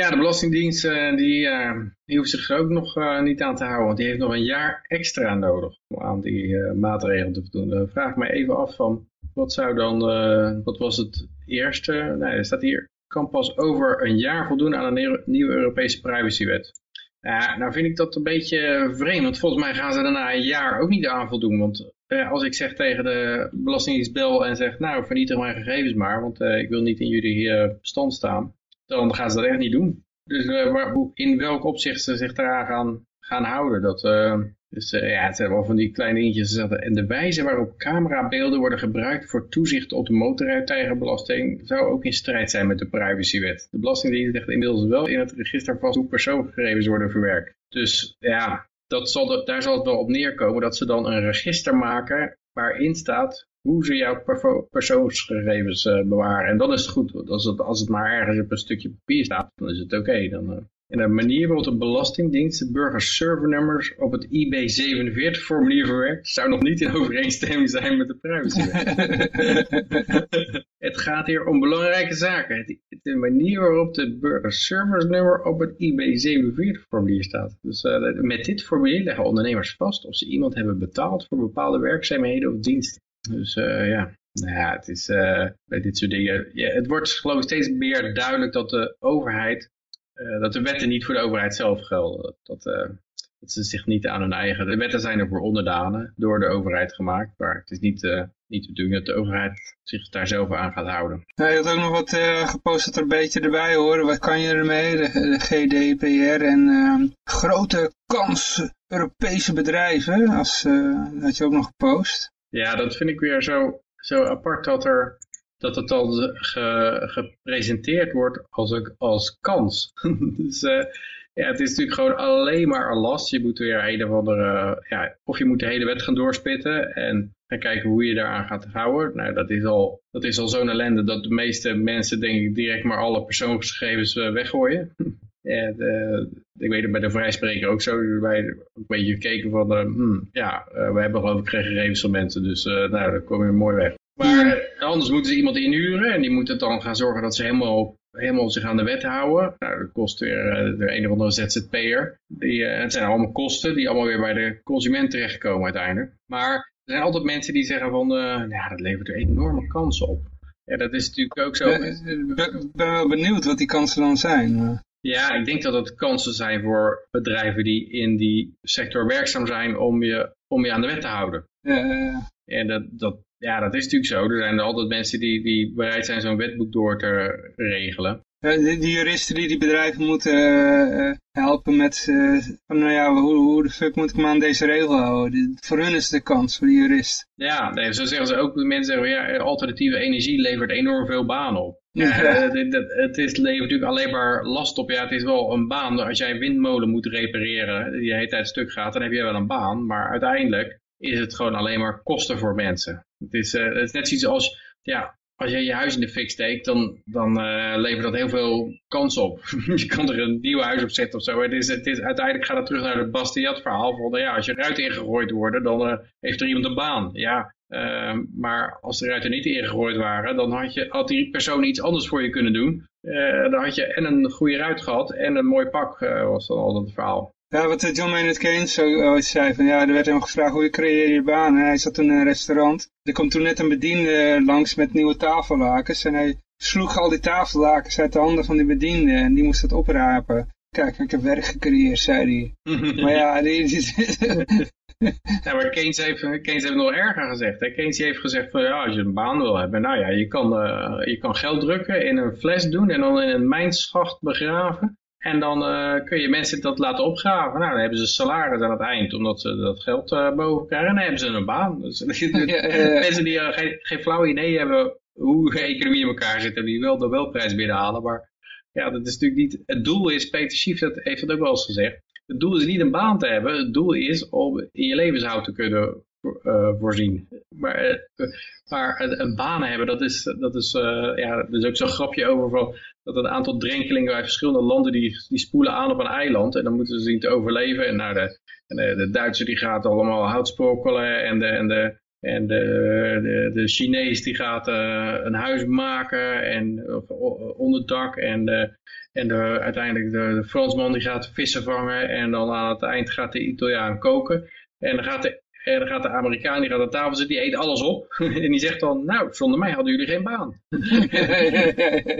Ja, de Belastingdienst uh, die, uh, die hoeft zich ook nog uh, niet aan te houden. Want die heeft nog een jaar extra nodig om aan die maatregelen te voldoen. Vraag me even af van, wat zou dan, wat was het eerste? Nee, er staat hier, kan pas over een jaar voldoen aan een nieuwe Europese privacywet. Nou vind ik dat een beetje vreemd, want volgens mij gaan ze daarna een jaar ook niet aan voldoen. Want als ik zeg tegen de Belastingdienst bel en zeg, nou vernietig mijn gegevens maar, want ik wil niet in jullie bestand staan dan gaan ze dat echt niet doen. Dus maar in welk opzicht ze zich daaraan gaan, gaan houden. Dat, uh, dus uh, ja, het zijn wel van die kleine dingetjes. En de wijze waarop camerabeelden worden gebruikt voor toezicht op de motorrijtuigenbelasting zou ook in strijd zijn met de privacywet. De Belastingdienst legt inmiddels wel in het register vast hoe persoonsgegevens worden verwerkt. Dus ja, dat zal daar zal het wel op neerkomen dat ze dan een register maken waarin staat hoe ze jouw persoonsgegevens uh, bewaren. En dan is het goed. Als het, als het maar ergens op een stukje papier staat, dan is het oké. Okay. Dan, uh, en de manier waarop de Belastingdienst de burgers servernummers op het IB47-formulier verwerkt, zou nog niet in overeenstemming zijn met de privacywet. het gaat hier om belangrijke zaken. De manier waarop de burgerserversnummer op het IB47-formulier staat. Dus uh, met dit formulier leggen ondernemers vast of ze iemand hebben betaald voor bepaalde werkzaamheden of diensten. Dus uh, ja, nou ja, het is uh, bij dit soort dingen. Ja, het wordt geloof ik steeds meer duidelijk dat de overheid, uh, dat de wetten niet voor de overheid zelf gelden. Dat, dat ze zich niet aan hun eigen. De wetten zijn er voor onderdanen door de overheid gemaakt, maar het is niet, niet de bedoeling dat de overheid zich daar zelf aan gaat houden. Ja, je had ook nog wat gepost dat er een beetje erbij horen. Wat kan je ermee? De, GDPR en ehm, grote kans Europese bedrijven. Als, had je ook nog gepost. Ja, dat vind ik weer zo, zo apart dat, er, dat het ge, gepresenteerd wordt als, als kans. dus uh, ja, het is natuurlijk gewoon alleen maar een last. Je moet weer een of ja, of je moet de hele wet gaan doorspitten en kijken hoe je daaraan gaat houden. Nou, dat is al, dat is al zo'n ellende dat de meeste mensen denk ik direct maar alle persoonsgegevens uh, weggooien. Ja, de, ik weet het bij de vrijspreker ook zo. Wij een beetje gekeken van, uh, hmm, ja, uh, we hebben geloof ik geen gegevens van mensen. Dus nou, dan kom je mooi weg. Maar anders moeten ze iemand inhuren en die moet het dan gaan zorgen dat ze helemaal, helemaal zich aan de wet houden. Nou, dat kost weer de een of andere ZZP'er. Het zijn allemaal kosten die allemaal weer bij de consument terechtkomen uiteindelijk. Maar er zijn altijd mensen die zeggen van, ja, dat levert er enorme kansen op. Ja, dat is natuurlijk ook zo. Ik ben wel benieuwd wat die kansen dan zijn. Ja, ik denk dat het kansen zijn voor bedrijven die in die sector werkzaam zijn om je, om je aan de wet te houden. En dat, dat, ja, dat is natuurlijk zo. Er zijn altijd mensen die, die bereid zijn zo'n wetboek door te regelen. Die, die juristen die die bedrijven moeten uh, helpen met, uh, van, nou ja, hoe, hoe de fuck moet ik me aan deze regel houden? Voor hun is de kans, voor de jurist. Ja, nee, zo zeggen ze ook. Mensen zeggen, ja, alternatieve energie levert enorm veel banen op. Ja, het, het is, levert natuurlijk alleen maar last op. Ja, het is wel een baan. Als jij een windmolen moet repareren, die de hele tijd stuk gaat, dan heb je wel een baan. Maar uiteindelijk is het gewoon alleen maar kosten voor mensen. Het is, uh, het is net zoiets als, ja, als je je huis in de fik steekt, dan, dan uh, levert dat heel veel kans op. je kan er een nieuw huis op zetten of zo. Het is, het is, uiteindelijk gaat het terug naar het Bastiat verhaal. Van, ja, als je eruit ingegooid wordt, dan heeft er iemand een baan. Ja, uh, maar als de ruiten niet ingegooid waren, dan had, je, had die persoon iets anders voor je kunnen doen. Uh, dan had je en een goede ruit gehad en een mooi pak, uh, was dan al het verhaal. Ja, wat John Maynard Keynes zo ooit zei, van ja, er werd hem gevraagd hoe je creëer je baan. En hij zat toen in een restaurant. Er kwam toen net een bediende langs met nieuwe tafellakens en hij sloeg al die tafellakens uit de handen van die bediende en die moest het oprapen. Kijk, ik heb werk gecreëerd, zei hij. maar ja, die, die, ja, maar Keynes heeft, Keynes heeft nog erger gezegd. Hè? Keynes heeft gezegd van ja, als je een baan wil hebben, nou ja, je kan, uh, je kan geld drukken, in een fles doen en dan in een mijnschacht begraven. En dan kun je mensen dat laten opgraven. Nou, dan hebben ze salaris aan het eind, omdat ze dat geld boven krijgen. En dan hebben ze een baan. Dus, mensen die geen, geen flauw idee hebben hoe de economie in elkaar zit en die wel de Nobelprijs binnenhalen. Maar ja, dat is natuurlijk niet... Het doel is, Peter Schief dat, heeft dat ook wel eens gezegd. Het doel is niet een baan te hebben. Het doel is om in je levenshoud te kunnen uh, voorzien. Maar, uh, maar een baan hebben, dat is, dat is, uh, ja, er is ook zo'n grapje over van dat een aantal drenkelingen uit verschillende landen die, die spoelen aan op een eiland en dan moeten ze zien te overleven. En nou, de, de, de Duitser die gaat allemaal hout spokkelen en de, en de, en de, de, de Chinees die gaat een huis maken en of, onderdak en de, en de, uiteindelijk de, de Fransman die gaat vissen vangen en dan aan het eind gaat de Italiaan koken. En dan gaat de en dan gaat de Amerikaan, die gaat aan tafel zitten, die eet alles op. en die zegt dan, nou, zonder mij hadden jullie geen baan.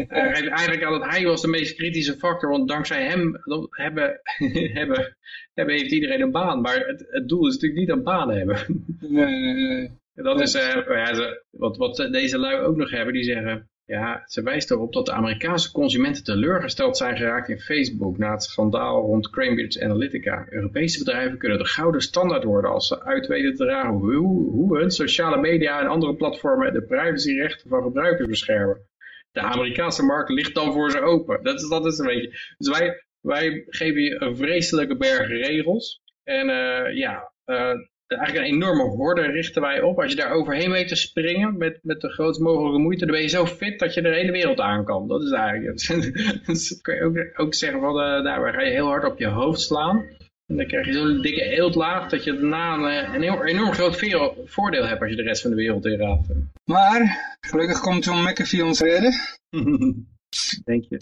Eigenlijk aan het hij was de meest kritische factor, want dankzij hem hebben, hebben, hebben, heeft iedereen een baan. Maar het, het doel is natuurlijk niet een baan hebben. nee, nee, nee. Dat is uh, ja, wat, wat deze lui ook nog hebben, die zeggen, ja, ze wijst erop dat de Amerikaanse consumenten teleurgesteld zijn geraakt in Facebook na het schandaal rond Cambridge Analytica. Europese bedrijven kunnen de gouden standaard worden als ze uitweten te dragen hoe, hun sociale media en andere platformen de privacyrechten van gebruikers beschermen. De Amerikaanse markt ligt dan voor ze open. Dat is, dat is een beetje. Dus wij, wij geven je een vreselijke berg regels. En uh, ja, uh, eigenlijk een enorme horde richten wij op. Als je daar overheen weet te springen met, met de grootst mogelijke moeite, dan ben je zo fit dat je de hele wereld aan kan. Dat is eigenlijk het. dus kun je ook, ook zeggen van, uh, daar ga je heel hard op je hoofd slaan. En dan krijg je zo'n dikke eeltlaag dat je daarna een, eh, een heel, enorm groot voordeel hebt als je de rest van de wereld in raadt. Maar, gelukkig komt John McAfee ons redden. Denk je.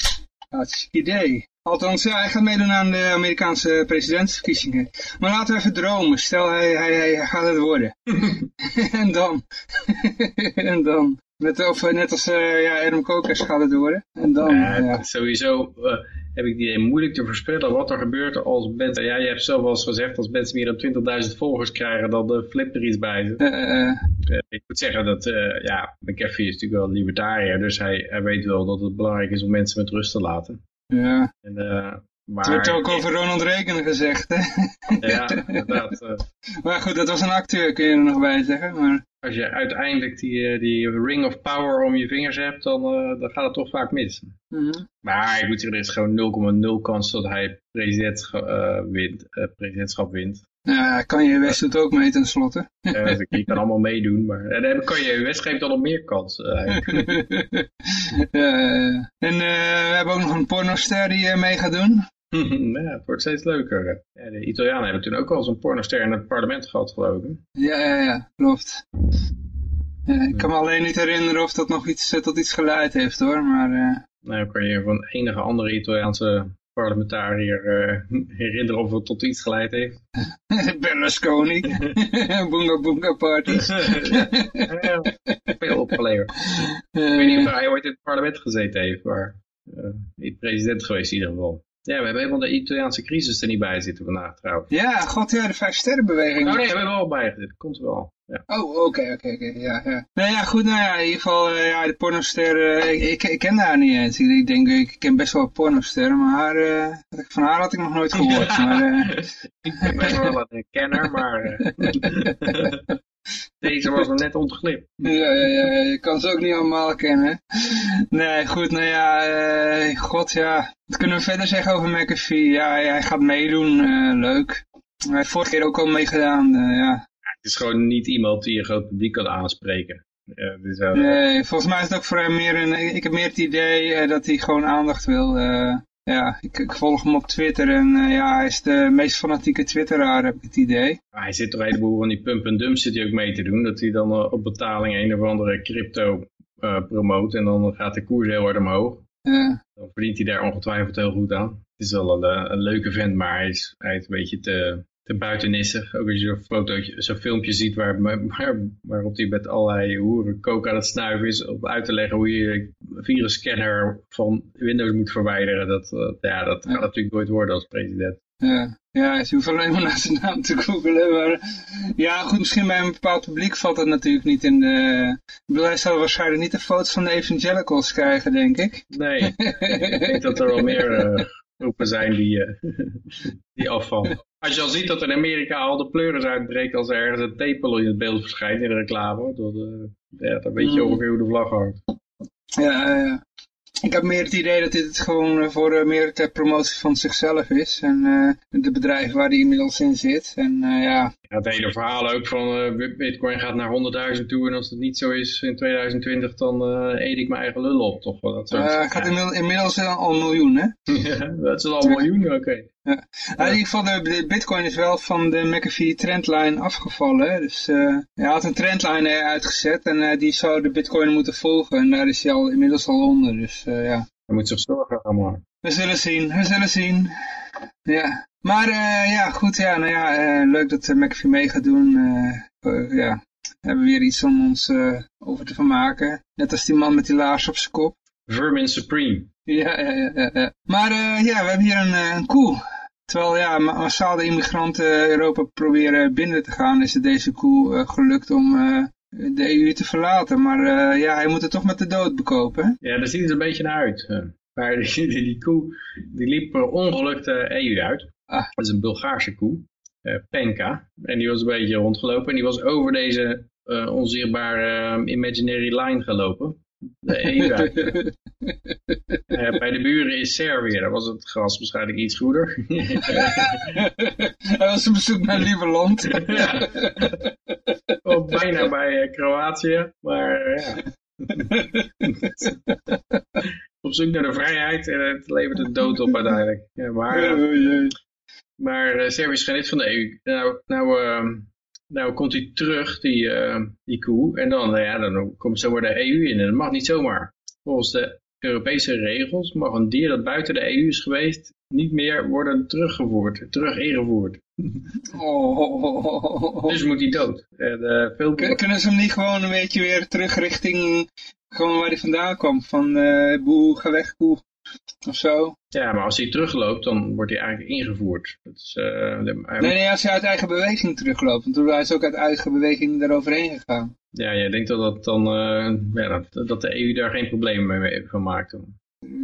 Hartstikke idee. Althans, hij gaat meedoen aan de Amerikaanse presidentsverkiezingen. Maar laten we even dromen. Stel, hij, hij, hij gaat het worden. en dan? en dan? Net, of net als uh, ja, Adam Kokers gaat het worden. En dan, uh, ja. Sowieso uh, heb ik die moeilijk te voorspellen wat er gebeurt als mensen... Ja, je hebt zo wel eens gezegd, als mensen meer dan 20.000 volgers krijgen, dan de flip er iets bij zit. ik moet zeggen dat, ja, McAfee is natuurlijk wel een libertariër, dus hij, hij weet wel dat het belangrijk is om mensen met rust te laten. Ja. En, uh, maar... Het werd ook over Ronald Reagan gezegd, hè? Ja, inderdaad. Uh... Maar goed, dat was een acteur, kun je er nog bij zeggen. Maar... Als je uiteindelijk die, eh, die ring of power om je vingers hebt, dan, uh, dan gaat het toch vaak mis. Mm -hmm. Maar ik moet zeggen, er is gewoon 0,0 kans dat hij presidentschap, wint, presidentschap wint. Ja, kan je West het ook mee tenslotte. Ja, dus je kan allemaal meedoen, maar en dan kan je West geeft al nog meer kans. en uh, we hebben ook nog een pornoster die uh, mee gaat doen. ja, het wordt steeds leuker. Ja, de Italianen hebben toen ook al zo'n pornoster in het parlement gehad, geloof ik. Ja, ja, ja, klopt. Ja, ik kan me alleen niet herinneren of dat nog iets, tot iets geleid heeft hoor, maar... Nou, kan je van enige andere Italiaanse parlementariër uh, herinneren of het tot iets geleid heeft. Berlusconi. boonga boonga parties. veel opgeleverd. Uh, ik weet niet of hij ooit in het parlement gezeten heeft, maar uh, president geweest in ieder geval. Ja, we hebben helemaal de Italiaanse crisis er niet bij zitten vandaag trouwens. Ja, god ja, de vijf sterrenbeweging. Oh nee, we hebben wel bij gezeten. Komt wel. Ja. Oh, oké, oké, oké. Ja, ja. Nou ja, goed, nou ja, in ieder geval, uh, ja, de pornoster, uh, ik, ik, ken haar niet eens. Ik denk, ik ken best wel pornoster, maar haar, uh, van haar had ik nog nooit gehoord. maar, ik ben wel een kenner, maar... Deze was nog net ontglipt. Ja, ja, ja, je kan ze ook niet allemaal kennen. Nee, goed, nou ja, uh, god ja. Wat kunnen we verder zeggen over McAfee? Ja, hij gaat meedoen, uh, leuk. Hij heeft vorige keer ook al meegedaan, uh, ja. Het is gewoon niet iemand die een groot publiek kan aanspreken. Uh, nee, volgens mij is het ook voor hem meer een, ik heb meer het idee dat hij gewoon aandacht wil. Ja, ik, ik, volg hem op Twitter en uh, ja, hij is de meest fanatieke twitteraar, heb ik het idee. hij zit er een heleboel van die pump en dump zit hij ook mee te doen. Dat hij dan uh, op betaling een of andere crypto uh, promoot en dan gaat de koers heel hard omhoog. Ja. Dan verdient hij daar ongetwijfeld heel goed aan. Het is wel een, een leuke vent, maar hij is, hij is een beetje te, te buitennissig. Ook als je zo'n fotootje, zo'n filmpje ziet waar, waar, waarop hij met allerlei hoeren kook aan het snuiven is. Om uit te leggen hoe je virusscanner van Windows moet verwijderen. Dat, uh, ja, dat gaat natuurlijk nooit worden als president. Ja, ja ze hoeven alleen maar naar zijn naam te googelen. Maar ja, goed, misschien bij een bepaald publiek valt het natuurlijk niet in de... Ik bedoel, hij zal waarschijnlijk niet de foto's van de evangelicals krijgen, denk ik. Nee, ik denk dat er wel meer... Uh groepen zijn die, die afvallen. Als je al ziet dat in Amerika al de pleuris uitbreekt als er ergens een tepel in het beeld verschijnt in de reclame, dan, ja, dan weet je Mm. ongeveer hoe de vlag hangt. Ja, ja. Ik heb meer het idee dat dit gewoon eh, voor eh, meer ter promotie van zichzelf is. En eh, de bedrijven waar die inmiddels in zit. En eh, Ja, het hele verhaal ook van eh, bitcoin gaat naar 100.000 toe en als het niet zo is in 2020 dan eh, eet ik mijn eigen lul op. Toch? Dat soort- eh, gaat inmiddels, inmiddels al een miljoen hè. Ja, dat is al miljoenen, oké. Ja, in ieder geval, de, de bitcoin is wel van de McAfee trendline afgevallen. hè. Dus hij had een trendline uitgezet en die zou de bitcoin moeten volgen. En daar is hij al, inmiddels al onder. Dus ja, Je moet zich zorgen gaan maken. we zullen zien, we zullen zien. Ja, maar eh, ja, goed, ja, nou ja, eh, leuk dat uh, McAfee mee gaat doen. Eh, ja, we hebben weer iets om ons over te vermaken. Net als die man met die laars op zijn kop. Vermin Supreme. Ja, ja, ja, ja. Maar ja, we hebben hier een, een koe. Terwijl ja, ma- massaal de immigranten Europa proberen binnen te gaan, is het deze koe gelukt om de EU te verlaten. Maar ja, hij moet het toch met de dood bekopen. Ja, daar ziet het een beetje naar uit. Maar die, die, die koe die liep per ongeluk de EU uit. Ah. Dat is een Bulgaarse koe. eh, Penka. En die was een beetje rondgelopen. En die was over deze eh, onzichtbare eh, imaginary line gelopen. De uit. Eh, bij de buren in Servië, daar was het gras waarschijnlijk iets goeder. hij was op bezoek naar Lieberland. ja. Of bijna bij Kroatië, maar ja. op zoek naar de vrijheid en het levert de dood op uiteindelijk. Ja, maar. Maar eh, Servië is geen lid van de EU. Nou, nou, ehm, nou komt hij terug, die, eh, die koe, en dan, nou ja, dan komt zomaar de EU in. En dat mag niet zomaar. Volgens de Europese regels mag een dier dat buiten de EU is geweest niet meer worden teruggevoerd, terug ingevoerd. Oh. Dus moet hij dood. En, eh, veel Kun- Kunnen ze hem niet gewoon een beetje weer terug richting gewoon waar hij vandaan kwam? Van eh boe, ga weg, boe. Of zo. Ja, maar als hij terugloopt, dan wordt hij eigenlijk ingevoerd. Dat is, eh, de- hij- Nee, nee, als hij uit eigen beweging terugloopt. Want hij is ook uit eigen beweging daaroverheen gegaan. Ja, jij denkt dat, dat, dan, eh, ja, dat, dat de EU daar geen probleem mee, van maakt. Dan.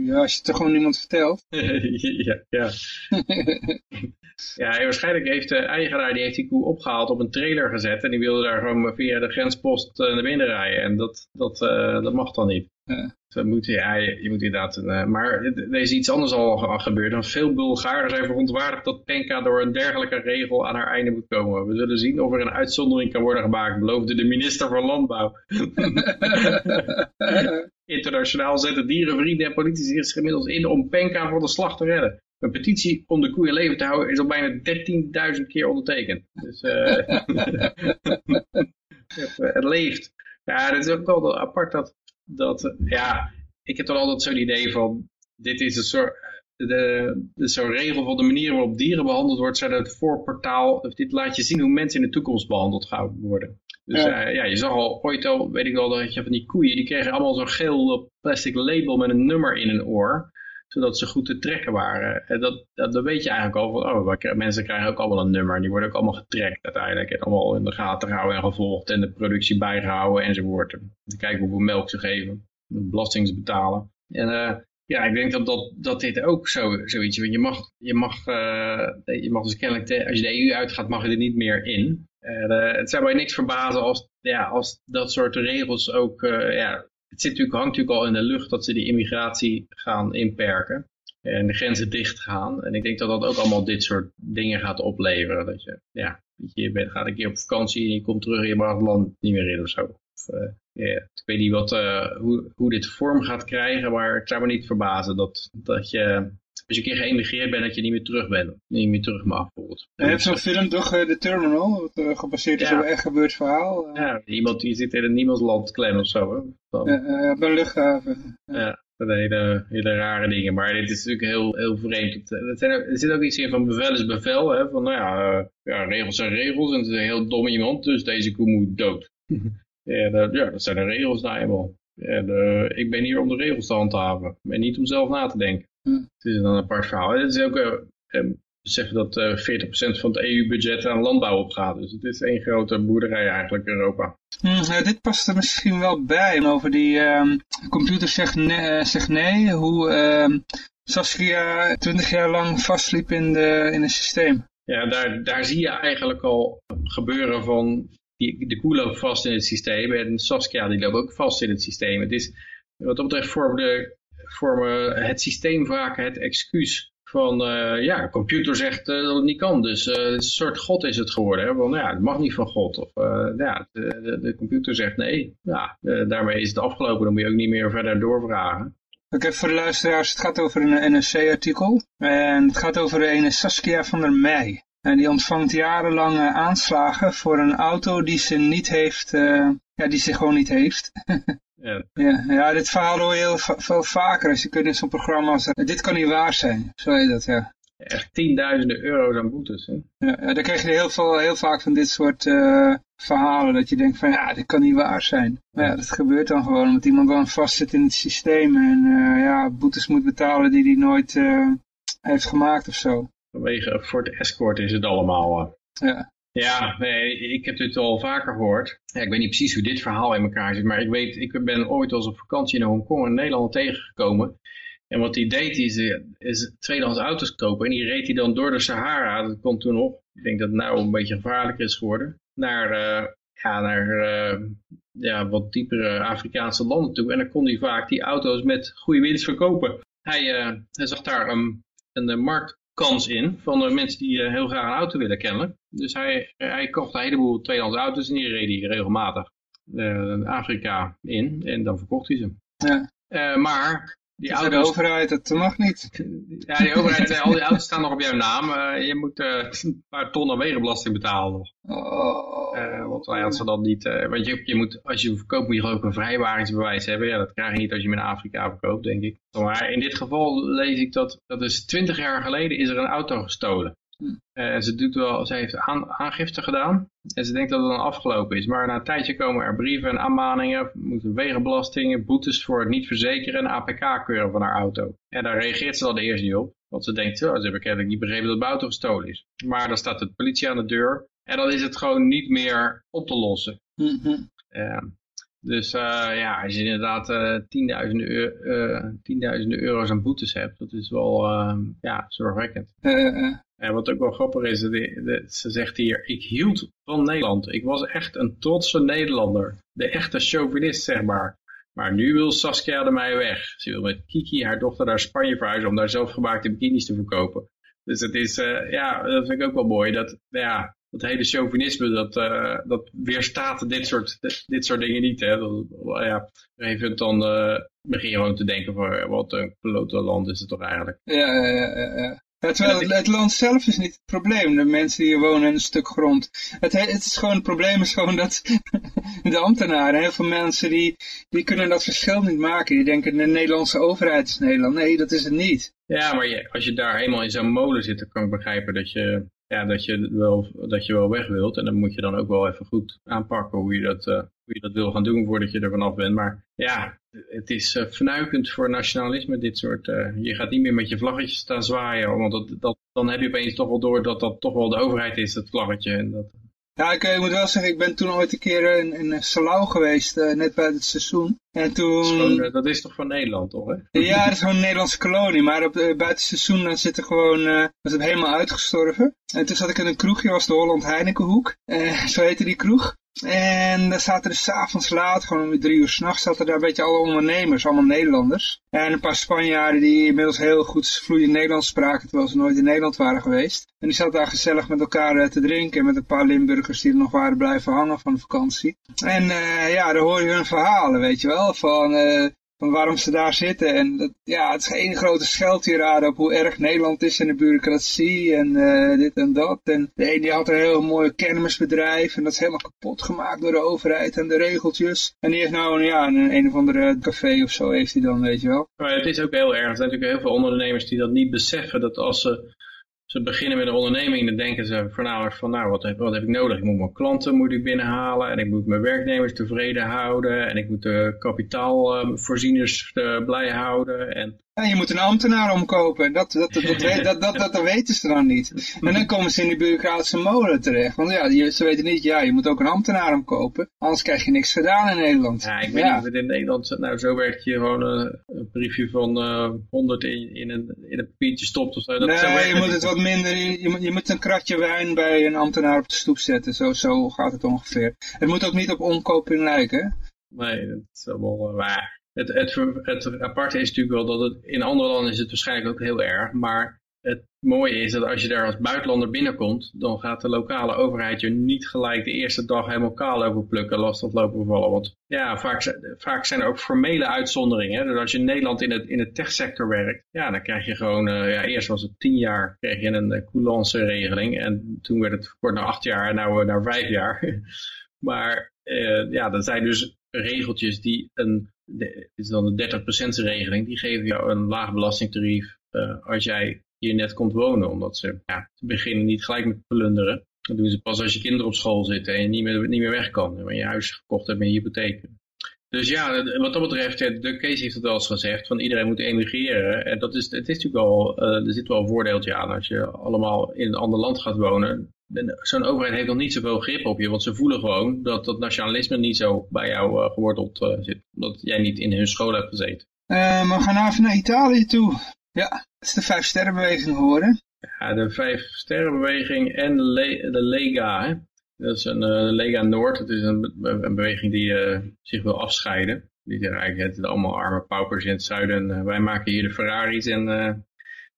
Ja, als je het er gewoon niemand vertelt. ja, ja. ja, waarschijnlijk heeft de eigenaar die, heeft die koe opgehaald op een trailer gezet. En die wilde daar gewoon via de grenspost eh, naar binnen rijden. En dat, dat, eh, dat mag dan niet. Ja. Dus moet ja, je, je moet inderdaad... een, eh, maar er is iets anders al ge- gebeurd. Want veel Bulgaren zijn verontwaardigd dat Penka door een dergelijke regel aan haar einde moet komen. We zullen zien of er een uitzondering kan worden gemaakt, beloofde de minister van Landbouw. Internationaal zetten dierenvrienden en politici zich inmiddels in om Penka van de slag te redden. Een petitie om de koe in leven te houden is al bijna 13.000 keer ondertekend. Dus eh, het, eh, het leeft. Ja, het is ook wel apart dat, dat eh, ja, ik heb dan altijd zo'n idee van, dit is een soort, de, de, zo'n regel van de manier waarop dieren behandeld wordt, zijn het voorportaal, of dit laat je zien hoe mensen in de toekomst behandeld gaan worden. Dus Ja. ja. ja, je zag al ooit al, weet ik wel, dat je van die koeien, die kregen allemaal zo'n geel plastic label met een nummer in een oor, zodat ze goed te trekken waren. En dat, dat, dan weet je eigenlijk al van, oh, mensen krijgen ook allemaal een nummer, die worden ook allemaal getrekt uiteindelijk, en allemaal in de gaten gehouden en gevolgd, en de productie bijgehouden enzovoort. Te kijken hoeveel melk ze geven, belasting ze betalen. En eh, ja, ik denk dat, dat, dat dit ook zo, zoiets. Want je mag, je mag, eh, je mag dus kennelijk, als je de EU uitgaat, mag je er niet meer in. Eh, het zou mij niks verbazen als, ja, als dat soort regels ook, ja, het zit natuurlijk, hangt natuurlijk al in de lucht dat ze die immigratie gaan inperken. En de grenzen dicht gaan. En ik denk dat dat ook allemaal dit soort dingen gaat opleveren. Dat je, ja, je bent, gaat een keer op vakantie en je komt terug en je mag het land niet meer in of zo. Of, eh, ik weet niet wat, eh, hoe, hoe dit vorm gaat krijgen, maar het zou me niet verbazen dat, dat je, als je een keer geëmigreerd bent, dat je niet meer terug bent. Niet meer terug mag, bijvoorbeeld. Je hebt zo'n film toch, eh, The Terminal, wat eh, gebaseerd is Ja. op een echt gebeurd verhaal. eh, Ja, iemand die zit in een niemandsland klem of zo. Hè? Dan, eh, op een luchthaven. Ja, dat hele, hele rare dingen. Maar dit is natuurlijk heel, heel vreemd. Het, er zit ook iets in van bevel is bevel. Hè? Van nou ja, ja, regels zijn regels. En het is een heel dom iemand, dus deze koe moet dood. ja, dat, ja, dat zijn de regels nou eenmaal. En, eh, ik ben hier om de regels te handhaven. En niet om zelf na te denken. Hm. Het is een apart verhaal. Het is ook... eh, eh, zeggen dat eh 40% van het EU-budget aan landbouw opgaat. Dus het is één grote boerderij eigenlijk Europa. Hm, eh, dit past er misschien wel bij, over die ehm, computer zegt nee, eh, zegt nee hoe ehm, Saskia twintig jaar lang vastliep in, de, in een systeem. Ja, daar, daar zie je eigenlijk al gebeuren van, die, de koe loopt vast in het systeem en Saskia die loopt ook vast in het systeem. Het is, wat dat betreft vormen, vormen het systeem vaak het excuus van, uh, ja, de computer zegt uh, dat het niet kan, dus uh, een soort god is het geworden. Hè? Want ja, het mag niet van god. Of ja, de, de, computer zegt nee, ja, daarmee is het afgelopen, dan moet je ook niet meer verder doorvragen. Oké, voor de luisteraars, het gaat over een NRC-artikel. En het gaat over een Saskia van der Meij. En die ontvangt jarenlang aanslagen voor een auto die ze niet heeft, ja, die ze gewoon niet heeft. Ja. ja. Ja, dit verhaal hoor je heel veel vaker. Als je kunt in zo'n programma zeggen, dit kan niet waar zijn. Zo heet dat, ja. Echt tienduizenden euro's aan boetes, hè? Ja, dan krijg je heel, veel, heel vaak van dit soort uh, verhalen. Dat je denkt van, ja, dit kan niet waar zijn. Maar ja, dat gebeurt dan gewoon. Omdat iemand dan vastzit in het systeem. En uh, ja, boetes moet betalen die hij nooit uh, heeft gemaakt of zo. Vanwege Ford Escort is het allemaal. Ja. Ja, nee, ik heb dit al vaker gehoord. Ja, ik weet niet precies hoe dit verhaal in elkaar zit, maar ik weet, ik ben ooit als op vakantie naar Hongkong in Nederland tegengekomen. En wat hij deed is, eh, is tweedehands auto's kopen en die reed hij dan door de Sahara, dat komt toen op. Ik denk dat het nou een beetje gevaarlijker is geworden. Naar, uh, ja, naar uh, ja, wat diepere Afrikaanse landen toe. En dan kon hij vaak die auto's met goede winst verkopen. Hij, hij zag daar een, een markt kans in van de mensen die uh, heel graag een auto willen kennelijk. Dus hij, hij kocht een heleboel tweedehands auto's en die reed hij regelmatig uh, Afrika in en dan verkocht hij ze. Ja. Maar die auto's... De overheid, dat mag niet. Ja, die overheid, al die auto's staan nog op jouw naam. Uh, je moet uh, een paar ton wegenbelasting betalen. Oh. Uh, want als ze dan niet, want je, je moet, als je verkoopt moet je geloof ik een vrijwaringsbewijs hebben. Ja, dat krijg je niet als je met Afrika verkoopt, denk ik. Maar in dit geval lees ik dat, dat is 20 jaar geleden is er een auto gestolen. Uh, ze, doet wel, ze heeft aan, aangifte gedaan en ze denkt dat het dan afgelopen is. Maar na een tijdje komen er brieven en aanmaningen, moeten wegenbelastingen, boetes voor het niet verzekeren en APK-keuren van haar auto. En daar reageert ze dan eerst niet op, want ze denkt, oh, ze hebben kennelijk niet begrepen dat de auto gestolen is. Maar dan staat de politie aan de deur en dan is het gewoon niet meer op te lossen. Mm dus uh, ja, als je inderdaad uh, tienduizenden, euro, tienduizenden euro's aan boetes hebt, dat is wel ja, zorgwekkend. En wat ook wel grappig is, ze zegt hier, ik hield van Nederland. Ik was echt een trotse Nederlander. De echte chauvinist, zeg maar. Maar nu wil Saskia er mij weg. Ze wil met Kiki, haar dochter, naar Spanje verhuizen om daar zelfgemaakte bikinis te verkopen. Dus het is, uh, ja, dat vind ik ook wel mooi. Dat, ja, dat hele chauvinisme, dat, uh, dat weerstaat dit soort, dit soort dingen niet. Hè. Dat, ja, even dan uh, begin je gewoon te denken van, wat een klote land is het toch eigenlijk. Ja, ja, ja. ja. Ja, terwijl het, het, land zelf is niet het probleem. De mensen die hier wonen in een stuk grond. Het, het is gewoon, het probleem is gewoon dat de ambtenaren, heel veel mensen die, die kunnen dat verschil niet maken. Die denken de Nederlandse overheid is Nederland. Nee, dat is het niet. Ja, maar je, als je daar eenmaal in zo'n molen zit, dan kan ik begrijpen dat je, ja, dat, je wel, dat je wel weg wilt. En dan moet je dan ook wel even goed aanpakken hoe je dat, uh, hoe je dat wil gaan doen voordat je er vanaf bent. Maar ja, het is uh, fnuikend voor nationalisme, dit soort... Uh, je gaat niet meer met je vlaggetje staan zwaaien, want dat, dat, dan heb je opeens toch wel door dat dat toch wel de overheid is, dat vlaggetje. En dat, ja, ik, ik, moet wel zeggen, ik ben toen ooit een keer in, in Salau geweest, uh, net buiten het seizoen. En toen... dat is toch van Nederland, toch? Hè? Ja, dat is gewoon een Nederlandse kolonie. Maar op, uh, buiten het seizoen dan zit er gewoon, uh, was het helemaal uitgestorven. En toen zat ik in een kroegje, was de Holland Heinekenhoek. zo heette die kroeg. En daar zaten dus s'avonds laat, gewoon om drie uur s'nachts, zaten daar een beetje alle ondernemers, allemaal Nederlanders. En een paar Spanjaarden die inmiddels heel goed vloeiend Nederlands spraken, terwijl ze nooit in Nederland waren geweest. En die zaten daar gezellig met elkaar eh, te drinken, met een paar Limburgers die er nog waren blijven hangen van de vakantie. En uh, ja, dan hoor je hun verhalen, weet je wel, van... Uh, van waarom ze daar zitten. En dat, ja, het is één grote scheldtirade op hoe erg Nederland is in de bureaucratie en uh, dit en dat. En de ene die had een heel mooi kermisbedrijf en dat is helemaal kapot gemaakt door de overheid en de regeltjes. En die heeft nou ja, een, een of andere café of zo heeft hij dan, weet je wel. Maar het is ook heel erg. Er zijn natuurlijk heel veel ondernemers die dat niet beseffen. Dat als ze ze beginnen met een onderneming, dan denken ze voornamelijk van, nou, wat heb, wat heb ik nodig? Ik moet mijn klanten moet ik binnenhalen en ik moet mijn werknemers tevreden houden en ik moet de kapitaalvoorzieners uh, blij houden. En Ja, je moet een ambtenaar omkopen. Dat, dat, dat, dat, dat, dat, dat, weten ze dan niet. En dan komen ze in die bureaucratische molen terecht. Want ja, ze weten niet, ja, je moet ook een ambtenaar omkopen. Anders krijg je niks gedaan in Nederland. Ja, ik weet niet of het in Nederland, nou zo werkt je gewoon een, een briefje van uh, 100 in, in, een, in een papiertje stopt of zo. Dat nee, je moet het wat minder, je, moet, je moet een kratje wijn bij een ambtenaar op de stoep zetten. Zo, zo gaat het ongeveer. Het moet ook niet op omkoping lijken. Nee, dat is wel waar het, het, aparte is natuurlijk wel dat het in andere landen is het waarschijnlijk ook heel erg, maar het mooie is dat als je daar als buitenlander binnenkomt, dan gaat de lokale overheid je niet gelijk de eerste dag helemaal kaal over plukken, lastig lopen vallen. Want ja, vaak, vaak zijn er ook formele uitzonderingen. Dus als je in Nederland in het, in techsector werkt, ja, dan krijg je gewoon, uh, ja, eerst was het tien jaar, kreeg je een uh, coulance regeling en toen werd het verkort naar acht jaar en nou naar vijf jaar. maar ja, dat zijn dus regeltjes die een de, is dan de 30% regeling, die geven jou een laag belastingtarief uh, als jij hier net komt wonen. Omdat ze ja, ze beginnen niet gelijk met plunderen. Dat doen ze pas als je kinderen op school zitten en je niet meer, niet meer weg kan. En je huis gekocht hebt met hypotheek. Dus ja, wat dat betreft, de Kees heeft het al eens gezegd, van iedereen moet emigreren. En dat is, het is natuurlijk al, uh, er zit wel een voordeeltje aan als je allemaal in een ander land gaat wonen zo'n overheid heeft nog niet zoveel grip op je, want ze voelen gewoon dat dat nationalisme niet zo bij jou uh, geworteld uh, zit, omdat jij niet in hun school hebt gezeten. Uh, we gaan even naar Italië toe. Ja, het is de Vijf Sterrenbeweging geworden. Ja, de Vijf Sterrenbeweging en de, Le de Lega, hè. Dat is een Lega Noord, dat is een, een beweging die zich wil afscheiden. Die zeggen eigenlijk, het allemaal arme paupers in het zuiden. En wij maken hier de Ferraris en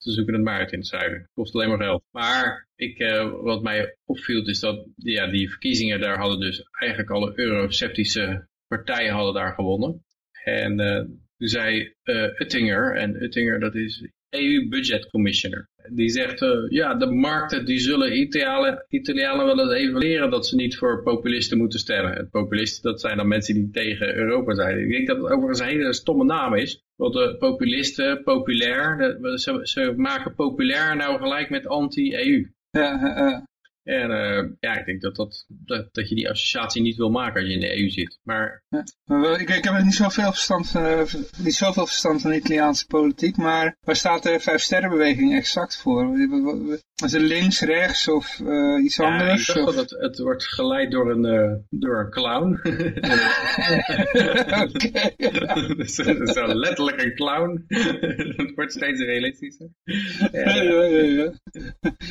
ze zoeken het maar uit in het zuiden. Kost alleen maar geld. Maar ik, uh, wat mij opviel is dat ja, die verkiezingen daar hadden dus eigenlijk alle euroceptische partijen hadden daar gewonnen. En uh, toen zei Uttinger, en Uttinger dat is EU Budget Commissioner. Die zegt, ja, de markten die zullen Italianen, Italianen wel eens even leren dat ze niet voor populisten moeten stemmen. En populisten, dat zijn dan mensen die tegen Europa zijn. Ik denk dat het overigens een hele stomme naam is. Want de populisten, populair, de, ze, ze, maken populair nou gelijk met anti-EU. Ja, en uh, ja, ik denk dat, dat, dat, dat, je die associatie niet wil maken als je in de EU zit. Maar... Ja, ik, ik heb niet zoveel verstand, uh, niet zoveel verstand van de Italiaanse politiek, maar waar staat de Vijf Sterrenbeweging exact voor? Is het links, rechts of uh, iets ja, anders? Ik dacht of? dat het, het, wordt geleid door een, uh, door een clown. Oké. dus, letterlijk een clown. het wordt steeds realistischer. Ja, ja, ja. ja.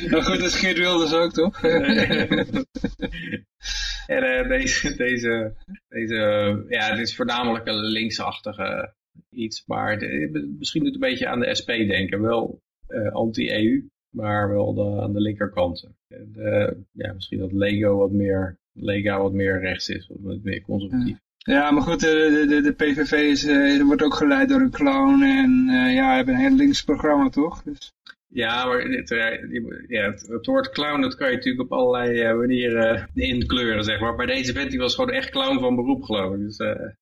nou goed, dat is Geert Wilders ook, toch? en uh, deze, deze, deze, ja, het is voornamelijk een linksachtige iets, maar de, misschien doet het een beetje aan de SP denken. Wel anti-EU, maar wel de, aan de linkerkant. De, ja, misschien dat Lego wat meer, Lega wat meer rechts is, wat meer conservatief. Ja. maar goed, de, de, de PVV is, uh, wordt ook geleid door een clown en uh, ja, hebben een heel links programma, toch? Dus... Ja, maar het, ja, het, woord clown, dat kan je natuurlijk op allerlei uh, manieren inkleuren, zeg maar. Maar deze vent die was gewoon echt clown van beroep, geloof ik. Dus,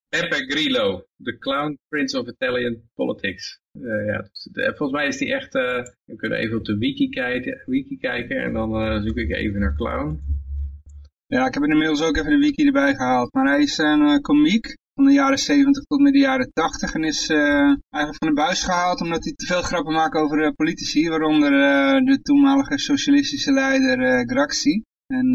Pepe Grillo, de clown prince of Italian politics. Ja, volgens mij is die echt, we kunnen even op de wiki kijken, wiki kijken en dan zoek ik even naar clown. Ja, ik heb inmiddels ook even de wiki erbij gehaald. Maar hij is een komiek van de jaren 70 tot met de jaren 80 en is eigenlijk van de buis gehaald omdat hij te veel grappen maakt over politici, waaronder de toenmalige socialistische leider Graxi. En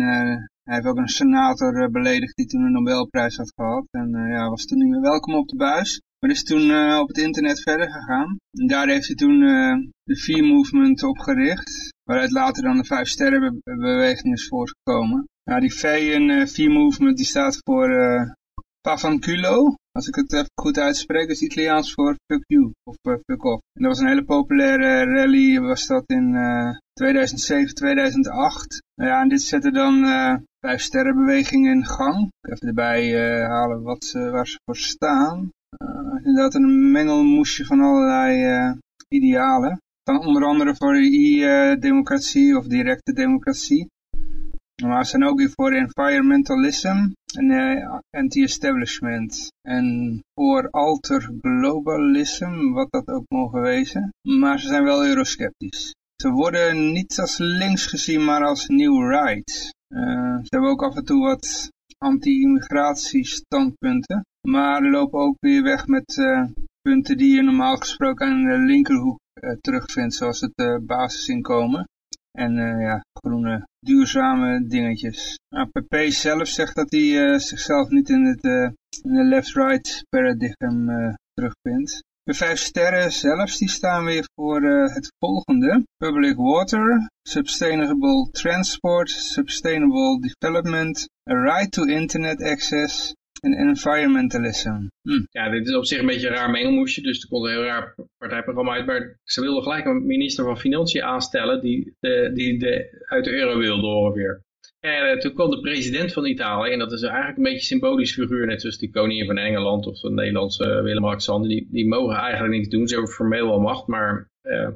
hij heeft ook een senator beledigd die toen een Nobelprijs had gehad. En ja, was toen niet meer welkom op de buis. Maar is toen op het internet verder gegaan. En daar heeft hij toen de V-movement opgericht. Waaruit later dan de vijf sterrenbeweging is voortgekomen. Nou, die V en uh, V-movement die staat voor Pavanculo. Als ik het even goed uitspreek, is Italiaans voor fuck you of fuck off. En dat was een hele populaire rally, was dat in 2007, 2008. Nou ja, en dit zette dan vijf sterrenbeweging in gang. Even erbij halen wat ze, waar ze voor staan. Uh, inderdaad een mengelmoesje van allerlei uh, idealen. Dan onder andere voor e-democratie of directe democratie. Maar ze zijn ook weer voor environmentalism en uh, anti-establishment. En voor alter globalism, wat dat ook mogen wezen. Maar ze zijn wel eurosceptisch. Ze worden niet als links gezien, maar als new right. Uh, ze hebben ook af en toe wat anti-immigratiestandpunten. Maar lopen ook weer weg met uh, punten die je normaal gesproken aan de linkerhoek terugvindt, zoals het basisinkomen. En ja, groene duurzame dingetjes. Nou, PP zelf zegt dat hij zichzelf niet in het de left-right paradigm terugvindt. De vijf sterren zelfs die staan weer voor het volgende. Public water, sustainable transport, sustainable development, a right to internet access en environmentalism. Hm. Ja, dit is op zich een beetje een raar mengelmoesje, dus er komt een heel raar partijprogramma uit. Maar ze wilden gelijk een minister van Financiën aanstellen die, de, die de, uit de euro wilde ongeveer. En uh, toen kwam de president van Italië, en dat is eigenlijk een beetje een symbolisch figuur, net zoals die koningin van Engeland of de Nederlandse Willem-Alexander, die, die mogen eigenlijk niks doen. Ze hebben formeel wel macht, maar uh,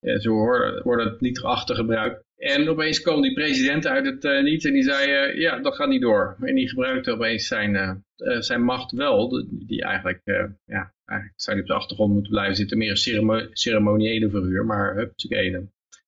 ze worden, worden het niet achter gebruikt. En opeens kwam die president uit het uh, niets en die zei, uh, ja, dat gaat niet door. En die gebruikte opeens zijn, uh, zijn macht wel, die eigenlijk, ja, eigenlijk zou die op de achtergrond moeten blijven zitten, meer ceremoniële figuur, maar hup,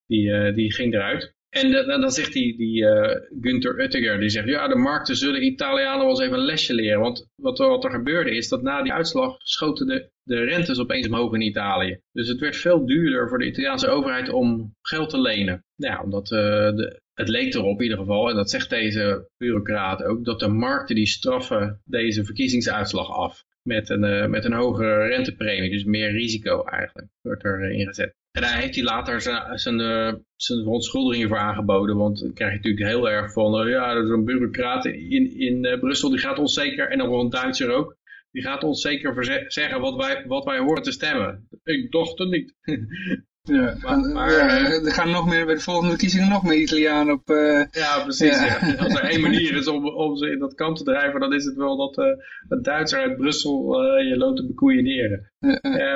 die, die ging eruit. En dan, zegt die, die uh, Oettinger, die zegt, ja, de markten zullen Italianen wel eens even een lesje leren. Want wat, wat er gebeurde is dat na die uitslag schoten de, de rentes opeens omhoog in Italië. Dus het werd veel duurder voor de Italiaanse overheid om geld te lenen. Ja, omdat uh, de, het leek erop in ieder geval, en dat zegt deze bureaucraat ook, dat de markten die straffen deze verkiezingsuitslag af. Met een, uh, met een hogere rentepremie, dus meer risico eigenlijk, wordt er ingezet. En daar heeft hij later zijn, zijn, uh, zijn verontschuldiging voor aangeboden. Want dan krijg je natuurlijk heel erg van, ja, zo'n bureaucraat in, in Brussel, die gaat ons zeker, en dan een Duitser ook, die gaat ons zeker zeggen wat wij, wat wij horen te stemmen. Ik dacht het niet. Ja, maar, maar ja, er gaan nog meer, bij de volgende verkiezingen nog meer Italianen op... ja, precies. Ja. Als er één manier is om, om ze in dat kant te drijven, dan is het wel dat uh, een Duitser uit Brussel je loopt te bekoeieneren.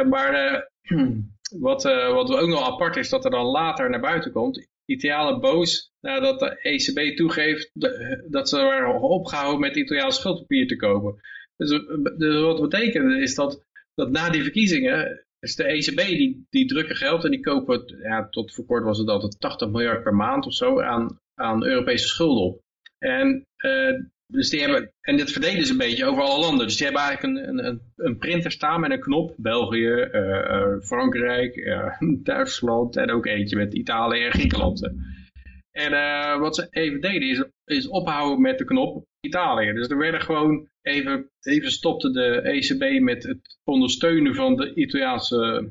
maar wat, wat ook nog apart is, dat er dan later naar buiten komt. Italianen boos nadat de ECB toegeeft dat ze waren opgehouden met Italiaans schuldpapier te kopen. Dus, dus wat betekent is dat, dat na die verkiezingen is de ECB die, die drukken geld en die kopen, ja, tot voor kort was het altijd 80 miljard per maand of zo aan, aan Europese schulden op. En uh, dus die hebben, en dit verdelen ze een beetje over alle landen. Dus die hebben eigenlijk een, een, een printer staan met een knop. België, uh, Frankrijk, uh, Duitsland en ook eentje met Italië en Griekenland. En wat ze even deden is, is ophouden met de knop Italië. Dus er werden gewoon even, even stopte de ECB met het ondersteunen van de Italiaanse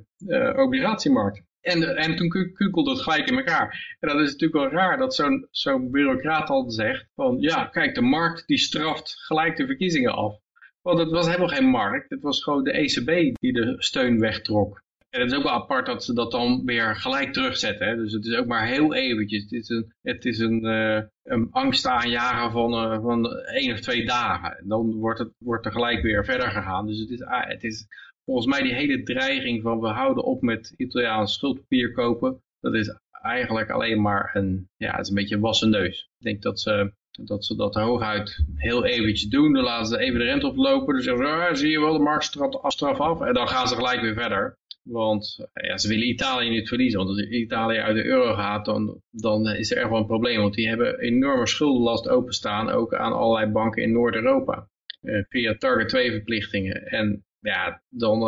obligatiemarkt. En, en toen kukelde het gelijk in elkaar. En dat is natuurlijk wel raar dat zo'n zo'n bureaucraat al zegt van ja, kijk, de markt die straft gelijk de verkiezingen af. Want het was helemaal geen markt, het was gewoon de ECB die de steun wegtrok. En het is ook wel apart dat ze dat dan weer gelijk terugzetten. Hè? Dus het is ook maar heel eventjes. Het is een, het is een, uh, een angst aanjagen van, uh, van één of twee dagen. En dan wordt, het, wordt er gelijk weer verder gegaan. Dus het is, ah, het is volgens mij die hele dreiging van we houden op met Italiaans schuldpapier kopen, dat is eigenlijk alleen maar een, ja, het is een beetje een wassen neus. Ik denk dat ze dat ze dat hooguit heel eventjes doen. Dan laten ze even de rente oplopen. Dan zeggen ze, ah, zie je wel, de markt straf af. En dan gaan ze gelijk weer verder. Want ja, ze willen Italië niet verliezen. Want als Italië uit de euro gaat, dan, dan is er echt wel een probleem. Want die hebben enorme schuldenlast openstaan, ook aan allerlei banken in Noord-Europa. Eh, via Target 2 verplichtingen. En ja, dan,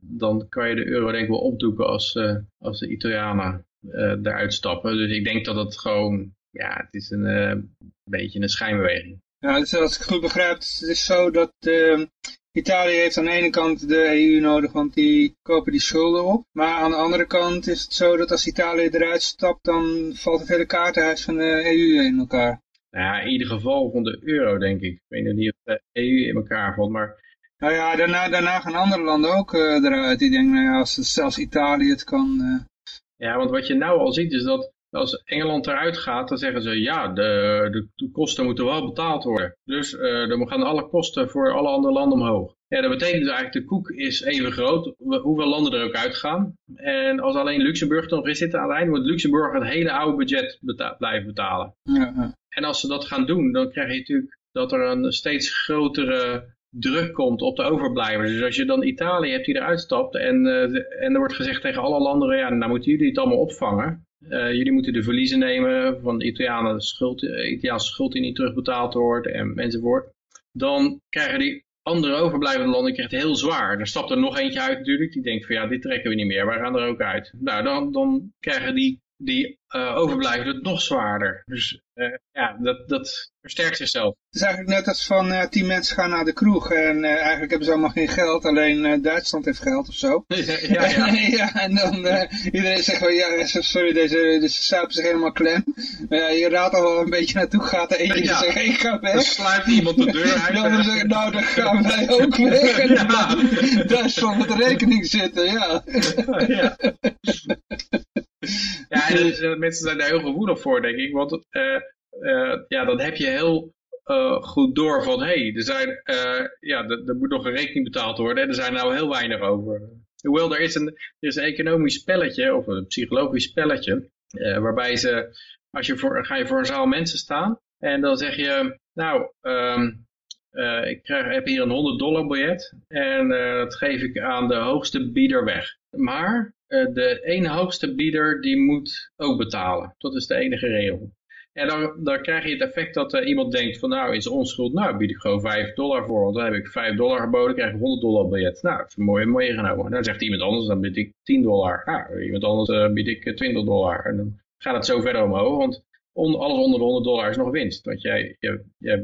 dan kan je de euro denk ik wel opdoeken als, als de Italianen eruit stappen. Dus ik denk dat het gewoon, ja, het is een beetje een schijnbeweging. Ja, dus als ik goed begrijp, het is zo dat Italië heeft aan de ene kant de EU nodig, want die kopen die schulden op. Maar aan de andere kant is het zo dat als Italië eruit stapt, dan valt het hele kaartenhuis van de EU in elkaar. Nou ja, in ieder geval van de euro, denk ik. Ik weet niet of de EU in elkaar valt, maar nou ja, daarna, daarna gaan andere landen ook uh, eruit. Die denken, nou ja, als zelfs Italië het kan. Uh... Ja, want wat je nou al ziet is dat als Engeland eruit gaat, dan zeggen ze ja, de, de, de kosten moeten wel betaald worden. Dus uh, dan gaan alle kosten voor alle andere landen omhoog. Ja, dat betekent dus eigenlijk de koek is even groot, hoeveel landen er ook uitgaan. En als alleen Luxemburg nog in zit aan het moet Luxemburg het hele oude budget blijven betalen. Ja, ja. En als ze dat gaan doen, dan krijg je natuurlijk dat er een steeds grotere druk komt op de overblijvers. Dus als je dan Italië hebt die eruit stapt en, uh, en er wordt gezegd tegen alle landen, ja, nou moeten jullie het allemaal opvangen. Uh, jullie moeten de verliezen nemen van de Italiaanse schuld, uh, Italiaanse schuld die niet terugbetaald wordt en, enzovoort. Dan krijgen die andere overblijvende landen krijgt het heel zwaar. Er stapt er nog eentje uit natuurlijk, die denkt van ja, dit trekken we niet meer, wij gaan er ook uit. Nou, dan, dan krijgen die, die uh, het nog zwaarder. Dus ja, dat, dat versterkt zichzelf. Het is eigenlijk net als van uh, tien mensen gaan naar de kroeg en eigenlijk hebben ze allemaal geen geld, alleen Duitsland heeft geld of zo. ja, ja. ja, en dan iedereen zegt van ja, sorry, deze, deze zich helemaal klem. Maar ja, je raadt al wel een beetje naartoe gaat, de ene ja. zegt ik ga weg. Dan sluit iemand de deur uit. ander zegt nou dan gaan wij ook weg. En ja. Duitsland met de rekening zitten, ja. ja. Ja, en mensen zijn daar heel gevoelig voor, denk ik. Want uh, ja, dan heb je heel goed door van... hé, hey, er, zijn, ja, er, moet nog een rekening betaald worden... en er zijn nou heel weinig over. Hoewel, er is een, er is een economisch spelletje... of een psychologisch spelletje... waarbij ze... als je voor, ga je voor een zaal mensen staan... en dan zeg je... nou, um, ik krijg, heb hier een 100 dollar biljet... en dat geef ik aan de hoogste bieder weg. Maar eh, de ene hoogste bieder die moet ook betalen. Dat is de enige regel. En dan, krijg je het effect dat uh, iemand denkt van nou is onschuld, nou bied ik gewoon 5 dollar voor, want dan heb ik 5 dollar geboden, krijg ik 100 dollar biljet. Nou, dat is een mooie meegenomen. Dan zegt iemand anders, dan bied ik 10 dollar. Nou, iemand anders uh, bied ik 20 dollar. En dan gaat het zo verder omhoog, want alles onder de 100 dollar is nog winst. Want jij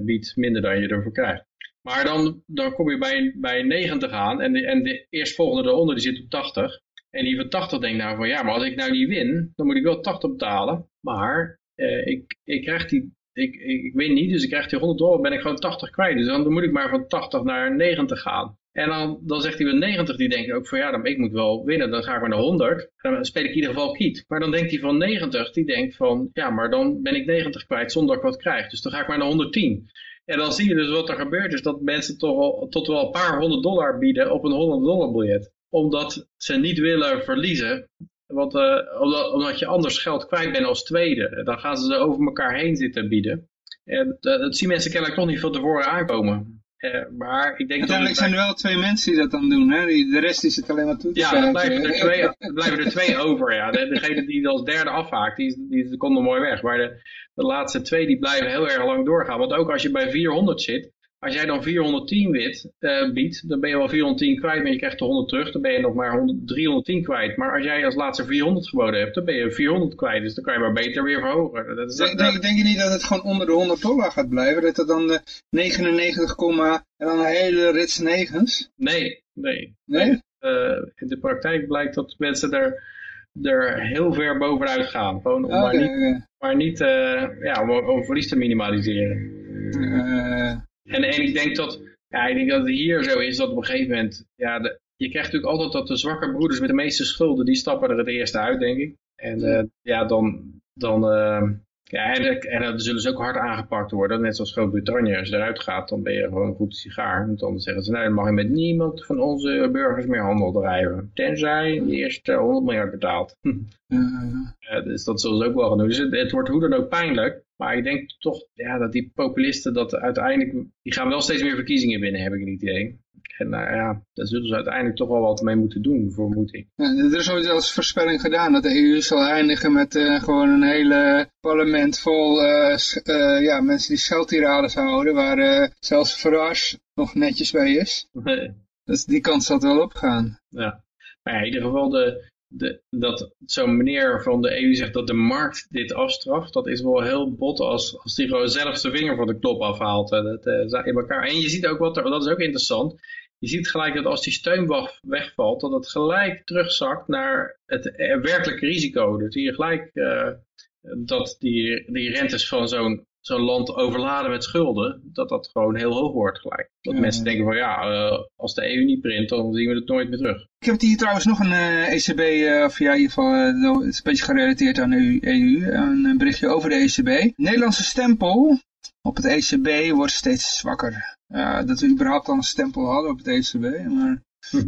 biedt minder dan je ervoor krijgt. Maar dan, dan kom je bij, bij 90 aan en de, en de eerstvolgende eronder die zit op 80. En die van 80 denkt nou van ja, maar als ik nou niet win, dan moet ik wel 80 betalen. Maar eh, ik, ik krijg die, ik, ik, win niet, dus ik krijg die 100 dollar, ben ik gewoon 80 kwijt. Dus dan moet ik maar van 80 naar 90 gaan. En dan, dan zegt hij van 90, die denkt ook van ja, dan, ik moet wel winnen, dan ga ik maar naar 100. Dan speel ik in ieder geval kiet. Maar dan denkt hij van 90, die denkt van ja, maar dan ben ik 90 kwijt zonder dat ik wat krijg. Dus dan ga ik maar naar 110. En dan zie je dus wat er gebeurt, is dat mensen toch tot wel een paar honderd dollar bieden op een 100 dollar biljet omdat ze niet willen verliezen. Want, uh, omdat, omdat, je anders geld kwijt bent als tweede. Dan gaan ze over elkaar heen zitten bieden. En dat, dat zien mensen kennelijk toch niet van tevoren aankomen. Uh, maar ik denk Uiteindelijk zijn er wel twee mensen die dat dan doen. Hè? Die, de rest die zit alleen maar toe te Ja, dan blijven er, twee, blijven er twee over. Ja. De, degene die als derde afhaakt, die, die, die komt er mooi weg. Maar de, de laatste twee die blijven heel erg lang doorgaan. Want ook als je bij 400 zit, als jij dan 410 wit, uh, biedt, dan ben je wel 410 kwijt, maar je krijgt de 100 terug. Dan ben je nog maar 100, 310 kwijt. Maar als jij als laatste 400 geboden hebt, dan ben je 400 kwijt. Dus dan kan je maar beter weer verhogen. Dat is, denk, denk, denk, je niet dat het gewoon onder de 100 dollar gaat blijven? Dat het dan de 99, en dan een hele rits negens? Nee, nee. Nee? Uh, in de praktijk blijkt dat mensen er, er heel ver bovenuit gaan. Gewoon om maar niet, maar niet uh, ja, om, om verlies te minimaliseren. En, en ik denk dat, ja, ik denk dat het hier zo is dat op een gegeven moment, ja, de, je krijgt natuurlijk altijd dat de zwakke broeders met de meeste schulden, die stappen er het eerste uit, denk ik. En uh, ja, dan, dan uh, ja, en, en dat zullen ze ook hard aangepakt worden, net zoals Groot-Brittannië. Als je eruit gaat, dan ben je gewoon een goed sigaar. Want dan zeggen ze, nou, dan mag je met niemand van onze burgers meer handel drijven. Tenzij je eerst 100 miljard betaalt. Dus dat zullen ze ook wel gaan doen. Dus het, het wordt hoe dan ook pijnlijk. Maar ik denk toch ja, dat die populisten dat uiteindelijk, die gaan wel steeds meer verkiezingen binnen, heb ik het idee. En nou ja, daar zullen ze uiteindelijk toch wel wat mee moeten doen, vermoed ik. Ja, er is ooit als voorspelling gedaan dat de EU zal eindigen met uh, gewoon een hele parlement vol uh, uh, ja, mensen die scheldtirades houden, waar zelfs Farage nog netjes bij is. Dus die kans zal wel opgaan. Ja, maar ja, in ieder geval de, dat zo'n meneer van de EU zegt dat de markt dit afstraft, dat is wel heel bot als, als die gewoon zelf zijn vinger van de klop afhaalt. Dat, uh, in elkaar. En je ziet ook wat er, dat is ook interessant, je ziet gelijk dat als die steun wegvalt, dat het gelijk terugzakt naar het werkelijke risico. Dus je gelijk dat die, die rentes van zo'n zo'n land overladen met schulden, dat dat gewoon heel hoog wordt gelijk. Dat mensen denken van ja, uh, als de EU niet print, dan zien we het nooit meer terug. Ik heb hier trouwens nog een uh, ECB, uh, of ja, in ieder geval, het is een beetje gerelateerd aan de EU, een berichtje over de ECB. Nederlandse stempel op het ECB wordt steeds zwakker. Dat we überhaupt al een stempel hadden op het ECB, maar...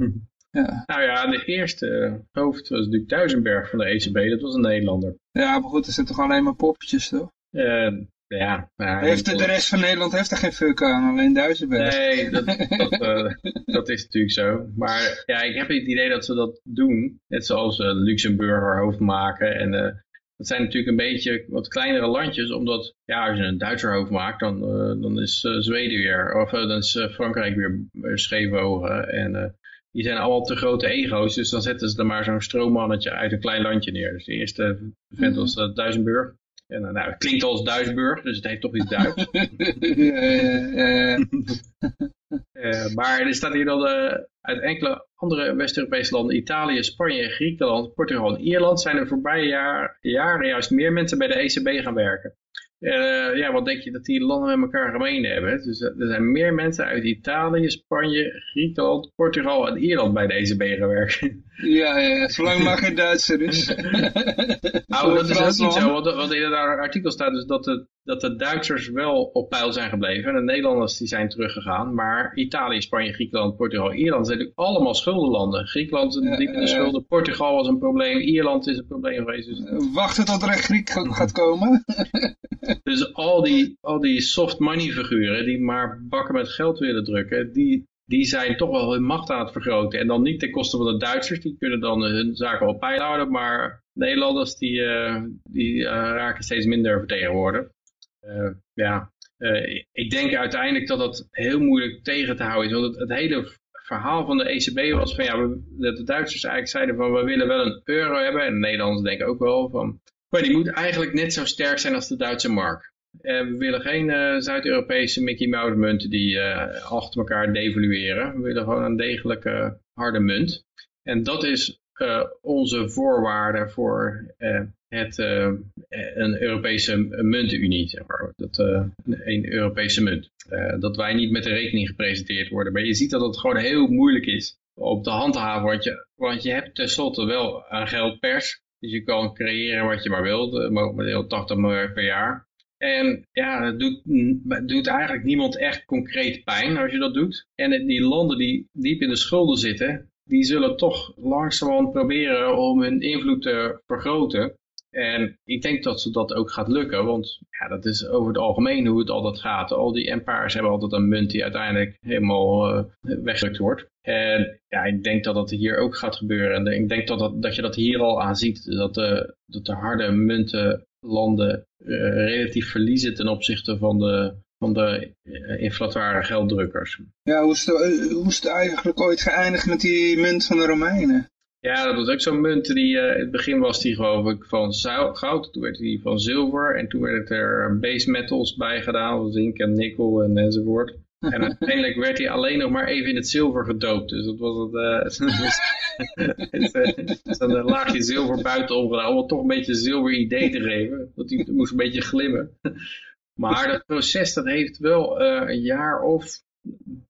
ja. Nou ja, de eerste hoofd was Duke Duisenberg van de ECB, dat was een Nederlander. Ja, maar goed, er zitten toch alleen maar poppetjes, toch? Uh, ja, heeft de, de, rest van Nederland heeft er geen fuck aan, alleen Duisenberg. Nee, dat, dat, uh, dat, is natuurlijk zo. Maar ja, ik heb het idee dat ze dat doen. Net zoals uh, Luxemburger hoofd maken en dat zijn natuurlijk een beetje wat kleinere landjes, omdat ja, als je een Duitser hoofd maakt, dan, dan is Zweden weer, of dan is Frankrijk weer scheef ogen. En die zijn allemaal te grote ego's, dus dan zetten ze er maar zo'n stroommannetje uit een klein landje neer. Dus de eerste vent was uh, Duisenburg. En, nou, het klinkt als Duisburg, dus het heeft toch iets Duits. uh, maar er staat hier dan uh, uit enkele andere West-Europese landen, Italië, Spanje, Griekenland, Portugal en Ierland, zijn er voorbije jaar, jaren juist meer mensen bij de ECB gaan werken. Uh, ja, wat denk je dat die landen met elkaar gemeen hebben? Dus er zijn meer mensen uit Italië, Spanje, Griekenland, Portugal en Ierland bij de ECB gaan werken. Ja, ja zolang maar geen Duitser is. nou, dat is ook niet zo, want, want in het artikel staat dus dat de, dat de Duitsers wel op peil zijn gebleven. En de Nederlanders die zijn teruggegaan. Maar Italië, Spanje, Griekenland, Portugal, Ierland zijn natuurlijk allemaal schuldenlanden. Griekenland is diep in de schulden, Portugal was een probleem, Ierland is een probleem geweest. Dus... Wachten tot er een Griek gaat komen. dus al die, al die soft money figuren die maar bakken met geld willen drukken, die, die zijn toch wel hun macht aan het vergroten. En dan niet ten koste van de Duitsers, die kunnen dan hun zaken op peil houden, maar Nederlanders die, uh, die uh, raken steeds minder vertegenwoordigd. Uh, ja, ik denk uiteindelijk dat dat heel moeilijk tegen te houden is. Want het, hele verhaal van de ECB was van ja, dat de Duitsers eigenlijk zeiden van we willen wel een euro hebben. En de Nederlanders denken ook wel van, maar die moet eigenlijk net zo sterk zijn als de Duitse mark. Uh, we willen geen Zuid-Europese Mickey Mouse munten die achter elkaar devalueren. We willen gewoon een degelijke harde munt. En dat is onze voorwaarde voor het, een Europese muntenunie. Zeg maar. dat, een Europese munt. dat wij niet met de rekening gepresenteerd worden. Maar je ziet dat het gewoon heel moeilijk is op de handhaven. Want je, want je hebt tenslotte wel een geldpers. Dus je kan creëren wat je maar wilt. Momenteel 80 miljard per jaar. En ja, het doet, doet eigenlijk niemand echt concreet pijn als je dat doet. En die landen die diep in de schulden zitten, die zullen toch langzamerhand proberen om hun invloed te vergroten. En ik denk dat ze dat ook gaat lukken, want ja, dat is over het algemeen hoe het altijd gaat. Al die empires hebben altijd een munt die uiteindelijk helemaal uh, weggedrukt wordt. En ja, ik denk dat dat hier ook gaat gebeuren. En ik denk dat, dat, dat je dat hier al aan ziet, dat de, dat de harde munten landen uh, relatief verliezen ten opzichte van de, van de uh, inflatoire gelddrukkers. Ja, hoe hoe is het eigenlijk ooit geëindigd met die munt van de Romeinen? Ja, dat was ook zo'n munt die, uh, in het begin was die geloof ik van goud, toen werd die van zilver en toen werd er base metals bij gedaan, zink en nikkel en enzovoort. En uiteindelijk werd hij alleen nog maar even in het zilver gedoopt. Dus dat was het, uh, het, een laagje zilver buitenom gedaan, om toch een beetje een zilver idee te geven. Dat hij moest een beetje glimmen. Maar dat proces dat heeft wel uh, een jaar of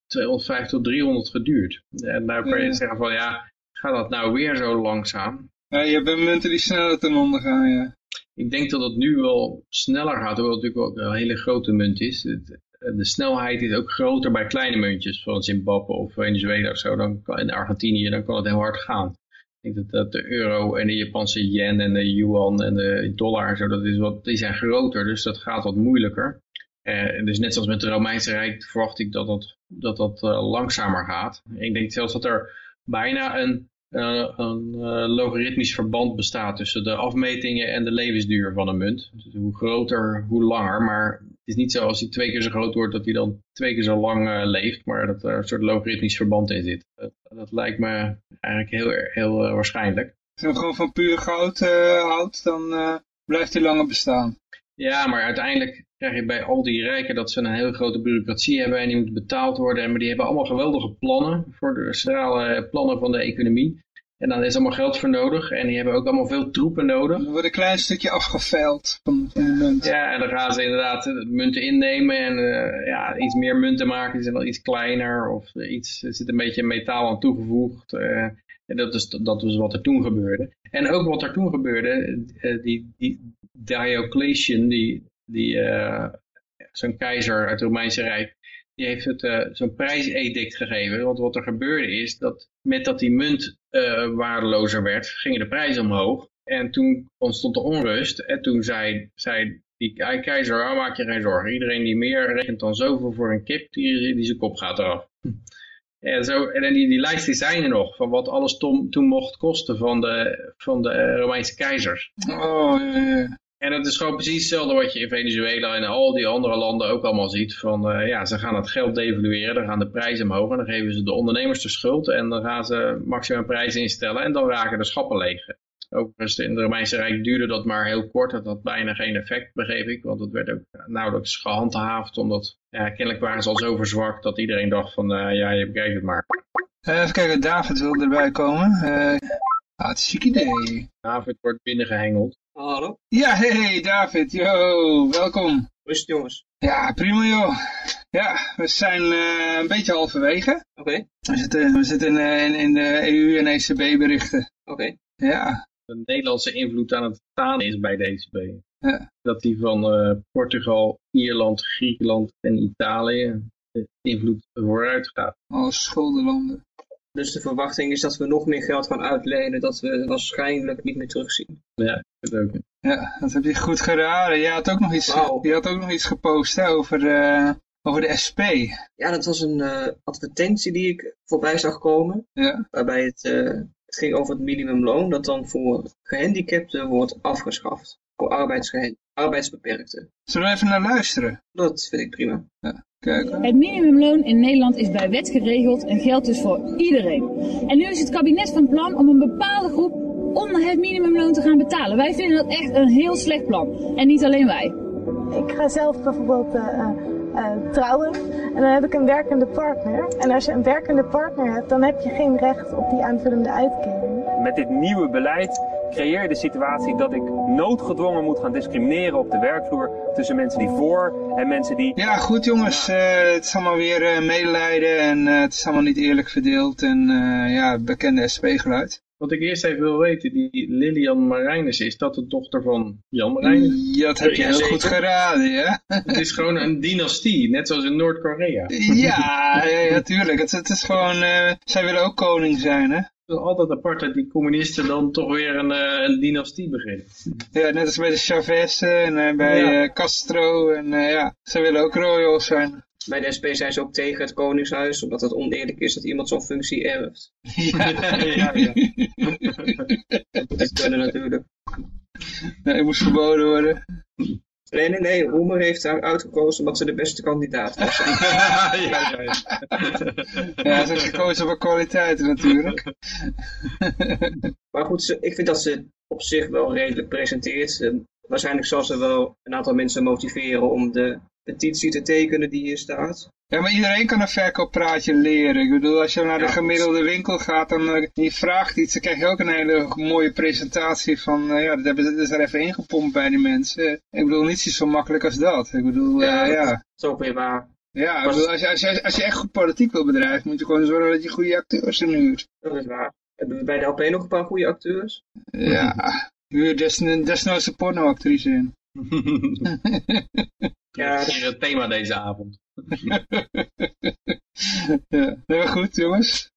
250 tot 300 geduurd. En daar kan je zeggen van ja, gaat dat nou weer zo langzaam? Ja, je hebt munten die sneller ten onder gaan, ja. Ik denk dat het nu wel sneller gaat, hoewel het natuurlijk ook een hele grote munt is. Het, de snelheid is ook groter bij kleine muntjes, van Zimbabwe of Venezuela of zo, dan kan, in Argentinië, dan kan het heel hard gaan. Ik denk dat, dat de euro en de Japanse yen en de yuan en de dollar zo, dat is wat, die zijn groter, dus dat gaat wat moeilijker. Uh, dus net zoals met het Romeinse Rijk verwacht ik dat dat, dat, dat uh, langzamer gaat. Ik denk zelfs dat er bijna een, een logaritmisch verband bestaat tussen de afmetingen en de levensduur van een munt. Dus hoe groter, hoe langer. Maar het is niet zo als hij twee keer zo groot wordt dat hij dan twee keer zo lang leeft. Maar dat er een soort logaritmisch verband in zit. Dat, dat lijkt me eigenlijk heel, heel waarschijnlijk. Als je gewoon van puur goud houdt, dan blijft hij langer bestaan. Ja, maar uiteindelijk krijg je bij al die rijken dat ze een hele grote bureaucratie hebben en die moet betaald worden. Maar die hebben allemaal geweldige plannen voor de centrale plannen van de economie. En dan is allemaal geld voor nodig. En die hebben ook allemaal veel troepen nodig. Er wordt een klein stukje afgeveild van, van de munt. Ja, en dan gaan ze inderdaad munten innemen. En uh, ja, iets meer munten maken. Die zijn dan iets kleiner. Of iets, er zit een beetje metaal aan toegevoegd. Uh, en dat is, dat is wat er toen gebeurde. En ook wat er toen gebeurde. Uh, die, die Diocletian, die, die, uh, zo'n keizer uit het Romeinse Rijk, die heeft het uh, zo'n prijsedict gegeven. Want wat er gebeurde is dat met dat die munt uh, waardelozer werd, gingen de prijzen omhoog. En toen ontstond de onrust. En toen zei, zei die keizer, oh, maak je geen zorgen. Iedereen die meer rekent dan zoveel voor een kip, die, die zijn kop gaat eraf. Ja, zo, en die, die lijst die zijn er nog, van wat alles toen, mocht kosten van de, van de eh, Romeinse keizers. Oh, ja. En dat is gewoon precies hetzelfde wat je in Venezuela en al die andere landen ook allemaal ziet. Van eh, ja, ze gaan het geld devalueren, dan gaan de prijzen omhoog en dan geven ze de ondernemers de schuld en dan gaan ze maximum prijzen instellen en dan raken de schappen leeg. Overigens, in het Romeinse Rijk duurde dat maar heel kort. Dat had bijna geen effect, begreep ik. Want het werd ook nauwelijks gehandhaafd. Omdat ja, kennelijk waren ze al zo verzwakt dat iedereen dacht van uh, ja, je begrijpt het maar. Uh, even kijken, David wil erbij komen. Uh, ah, het is ziek idee. David wordt binnengehengeld. Hallo? Ja, hey David, yo, welkom. Hoe is het jongens? Ja, prima joh. Ja, we zijn uh, een beetje halverwege. Oké. Okay. We zitten, we zitten in, in de EU en ECB berichten. Oké. Okay. Ja. De Nederlandse invloed aan het staan is bij de ECB. Ja. Dat die van uh, Portugal, Ierland, Griekenland en Italië de invloed vooruit gaat. Alle schuldenlanden. Dus de verwachting is dat we nog meer geld gaan uitlenen, dat we waarschijnlijk niet meer terugzien. Ja, dat ook. Ja, dat heb je goed geraden. Je had ook nog iets, wow. je had ook nog iets gepost hè, over, uh, over de SP. Ja, dat was een uh, advertentie die ik voorbij zag komen. Ja. Waarbij het, uh, het ging over het minimumloon, dat dan voor gehandicapten wordt afgeschaft. Voor arbeidsbeperkten. Zullen we even naar luisteren? Dat vind ik prima. Ja. Het minimumloon in Nederland is bij wet geregeld en geldt dus voor iedereen. En nu is het kabinet van plan om een bepaalde groep onder het minimumloon te gaan betalen. Wij vinden dat echt een heel slecht plan. En niet alleen wij. Ik ga zelf bijvoorbeeld uh, uh, trouwen en dan heb ik een werkende partner. En als je een werkende partner hebt, dan heb je geen recht op die aanvullende uitkering. Met dit nieuwe beleid creëer je de situatie dat ik noodgedwongen moet gaan discrimineren op de werkvloer tussen mensen die voor en mensen die... Ja, goed jongens, uh, het is allemaal weer uh, medelijden en uh, het is allemaal niet eerlijk verdeeld en ja, bekende SP-geluid. Wat ik eerst even wil weten, die Lilian Marijnis, is dat de dochter van Jan Marijnis? Ja, dat heb je heel goed geraden, ja. Het is gewoon een dynastie, net zoals in Noord-Korea. Ja, ja, ja, tuurlijk. Het, het is gewoon, zij willen ook koning zijn, hè. Het is altijd apart dat die communisten dan toch weer een, uh, een dynastie beginnen. Ja, net als bij de Chavez en uh, bij ja. Castro. En ja, ze willen ook royals zijn. Bij de SP zijn ze ook tegen het koningshuis, omdat het oneerlijk is dat iemand zo'n functie erft. Ja, ja, ja. dat kunnen natuurlijk. Nee, het moest verboden worden. Nee, nee, nee. Roemer heeft haar uitgekozen omdat ze de beste kandidaat was. ja, ja, ja. ja, ze heeft gekozen voor kwaliteiten natuurlijk. maar goed, ze, ik vind dat ze op zich wel redelijk presenteert. En waarschijnlijk zal ze wel een aantal mensen motiveren om de petitie te tekenen die hier staat. Ja, maar iedereen kan een verkooppraatje leren. Ik bedoel, als je naar de gemiddelde winkel gaat en uh, je vraagt iets, dan krijg je ook een hele mooie presentatie van, uh, ja, dat hebben ze er even ingepompt bij die mensen. Ik bedoel, niet zo makkelijk als dat. Ik bedoel, ja. Uh, ja. Dat is ook weer waar. Ja, bedoel, als, je, als, je, als je echt goed politiek wil bedrijven, moet je gewoon zorgen dat je goede acteurs inhuurt. Dat is waar. Hebben we bij de LP nog een paar goede acteurs? Ja, huur desnoods desnoods een pornoactrice in. ja, dat is hier het thema deze avond. ja, heel goed jongens.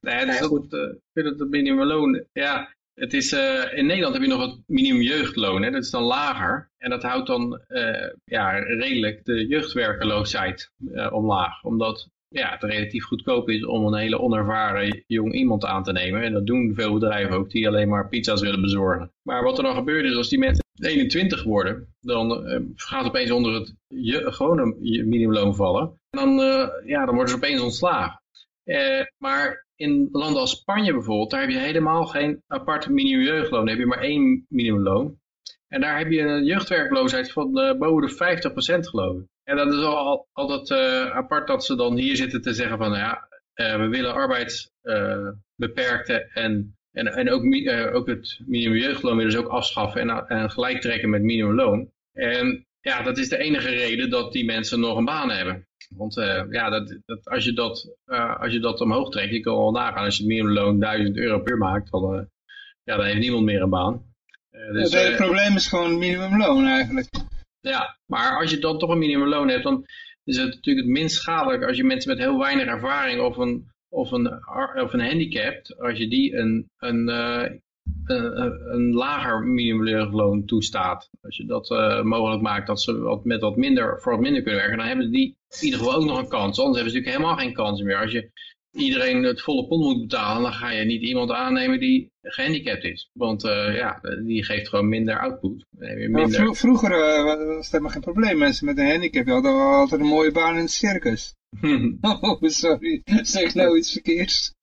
Nee, dus goed. Uh, ik vind het minimumloon, ja, het is, uh, in Nederland heb je nog het minimum jeugdloon, hè, dat is dan lager. En dat houdt dan uh, ja, redelijk de jeugdwerkeloosheid omlaag. Omdat ja, het relatief goedkoop is om een hele onervaren jong iemand aan te nemen. En dat doen veel bedrijven ook, die alleen maar pizza's willen bezorgen. Maar wat er dan gebeurt is, als die mensen 21 worden, dan gaat het opeens onder het je, gewone minimumloon vallen. En dan, uh, ja, dan worden ze opeens ontslagen. Uh, maar in landen als Spanje bijvoorbeeld, daar heb je helemaal geen apart minimumjeugdloon. Dan heb je maar één minimumloon. En daar heb je een jeugdwerkloosheid van boven de 50% geloof ik. En dat is al, altijd apart dat ze dan hier zitten te zeggen van, ja, we willen arbeidsbeperkte en en, en ook, uh, ook het minimumjeugdloon willen ze ook afschaffen en, en gelijk trekken met minimumloon. En ja, dat is de enige reden dat die mensen nog een baan hebben. Want uh, ja, dat, dat, als, je dat, uh, als je dat omhoog trekt, je kan wel nagaan, als je het minimumloon 1000 euro per maakt, dan, ja, dan heeft niemand meer een baan. Dus, het hele probleem is gewoon minimumloon eigenlijk. Ja, maar als je dan toch een minimumloon hebt, dan is het natuurlijk het minst schadelijk als je mensen met heel weinig ervaring of een of een, of een handicap, als je die een, een, uh, een lager minimumloon toestaat. Als je dat mogelijk maakt dat ze wat, met wat minder, voor wat minder kunnen werken, dan hebben die in ieder geval ook nog een kans. Anders hebben ze natuurlijk helemaal geen kans meer. Als je iedereen het volle pond moet betalen, dan ga je niet iemand aannemen die gehandicapt is. Want uh, ja, die geeft gewoon minder output. Minder... vroeger uh, was het helemaal geen probleem. Mensen met een handicap hadden altijd een mooie baan in het circus. oh, sorry. Zeg nou iets verkeerds.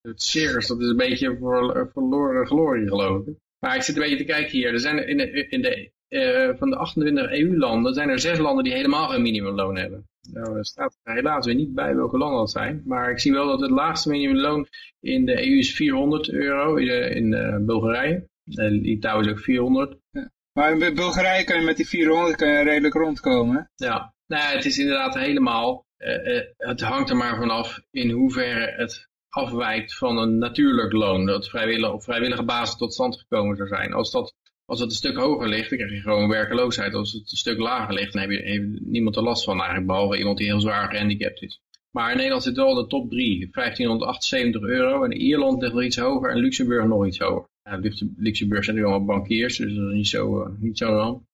het circus, dat is een beetje voor, verloren glorie geloof ik. Maar ik zit een beetje te kijken hier. Er zijn in de, in de, uh, van de 28 EU-landen zijn er zes landen die helemaal geen minimumloon hebben. Nou, er staat helaas weer niet bij welke landen dat zijn. Maar ik zie wel dat het laagste minimumloon in de EU is 400 euro in, in uh, Bulgarije. Uh, Litouwen is ook 400. Ja. Maar in Bulgarije kan je met die 400 kan je redelijk rondkomen. Ja, nou, het is inderdaad helemaal... Uh, het hangt er maar vanaf in hoeverre het afwijkt van een natuurlijk loon. Dat vrijwillig, op vrijwillige basis tot stand gekomen zou zijn. Als dat als het een stuk hoger ligt, dan krijg je gewoon werkeloosheid. Als het een stuk lager ligt, dan heb je, heeft niemand er last van eigenlijk, behalve iemand die heel zwaar gehandicapt is. Maar in Nederland zit wel de top 3, 1578 euro. En in Ierland ligt wel iets hoger en Luxemburg nog iets hoger. Ja, Luxemburg zijn nu allemaal bankiers, dus dat is niet zo, uh, niet zo dan.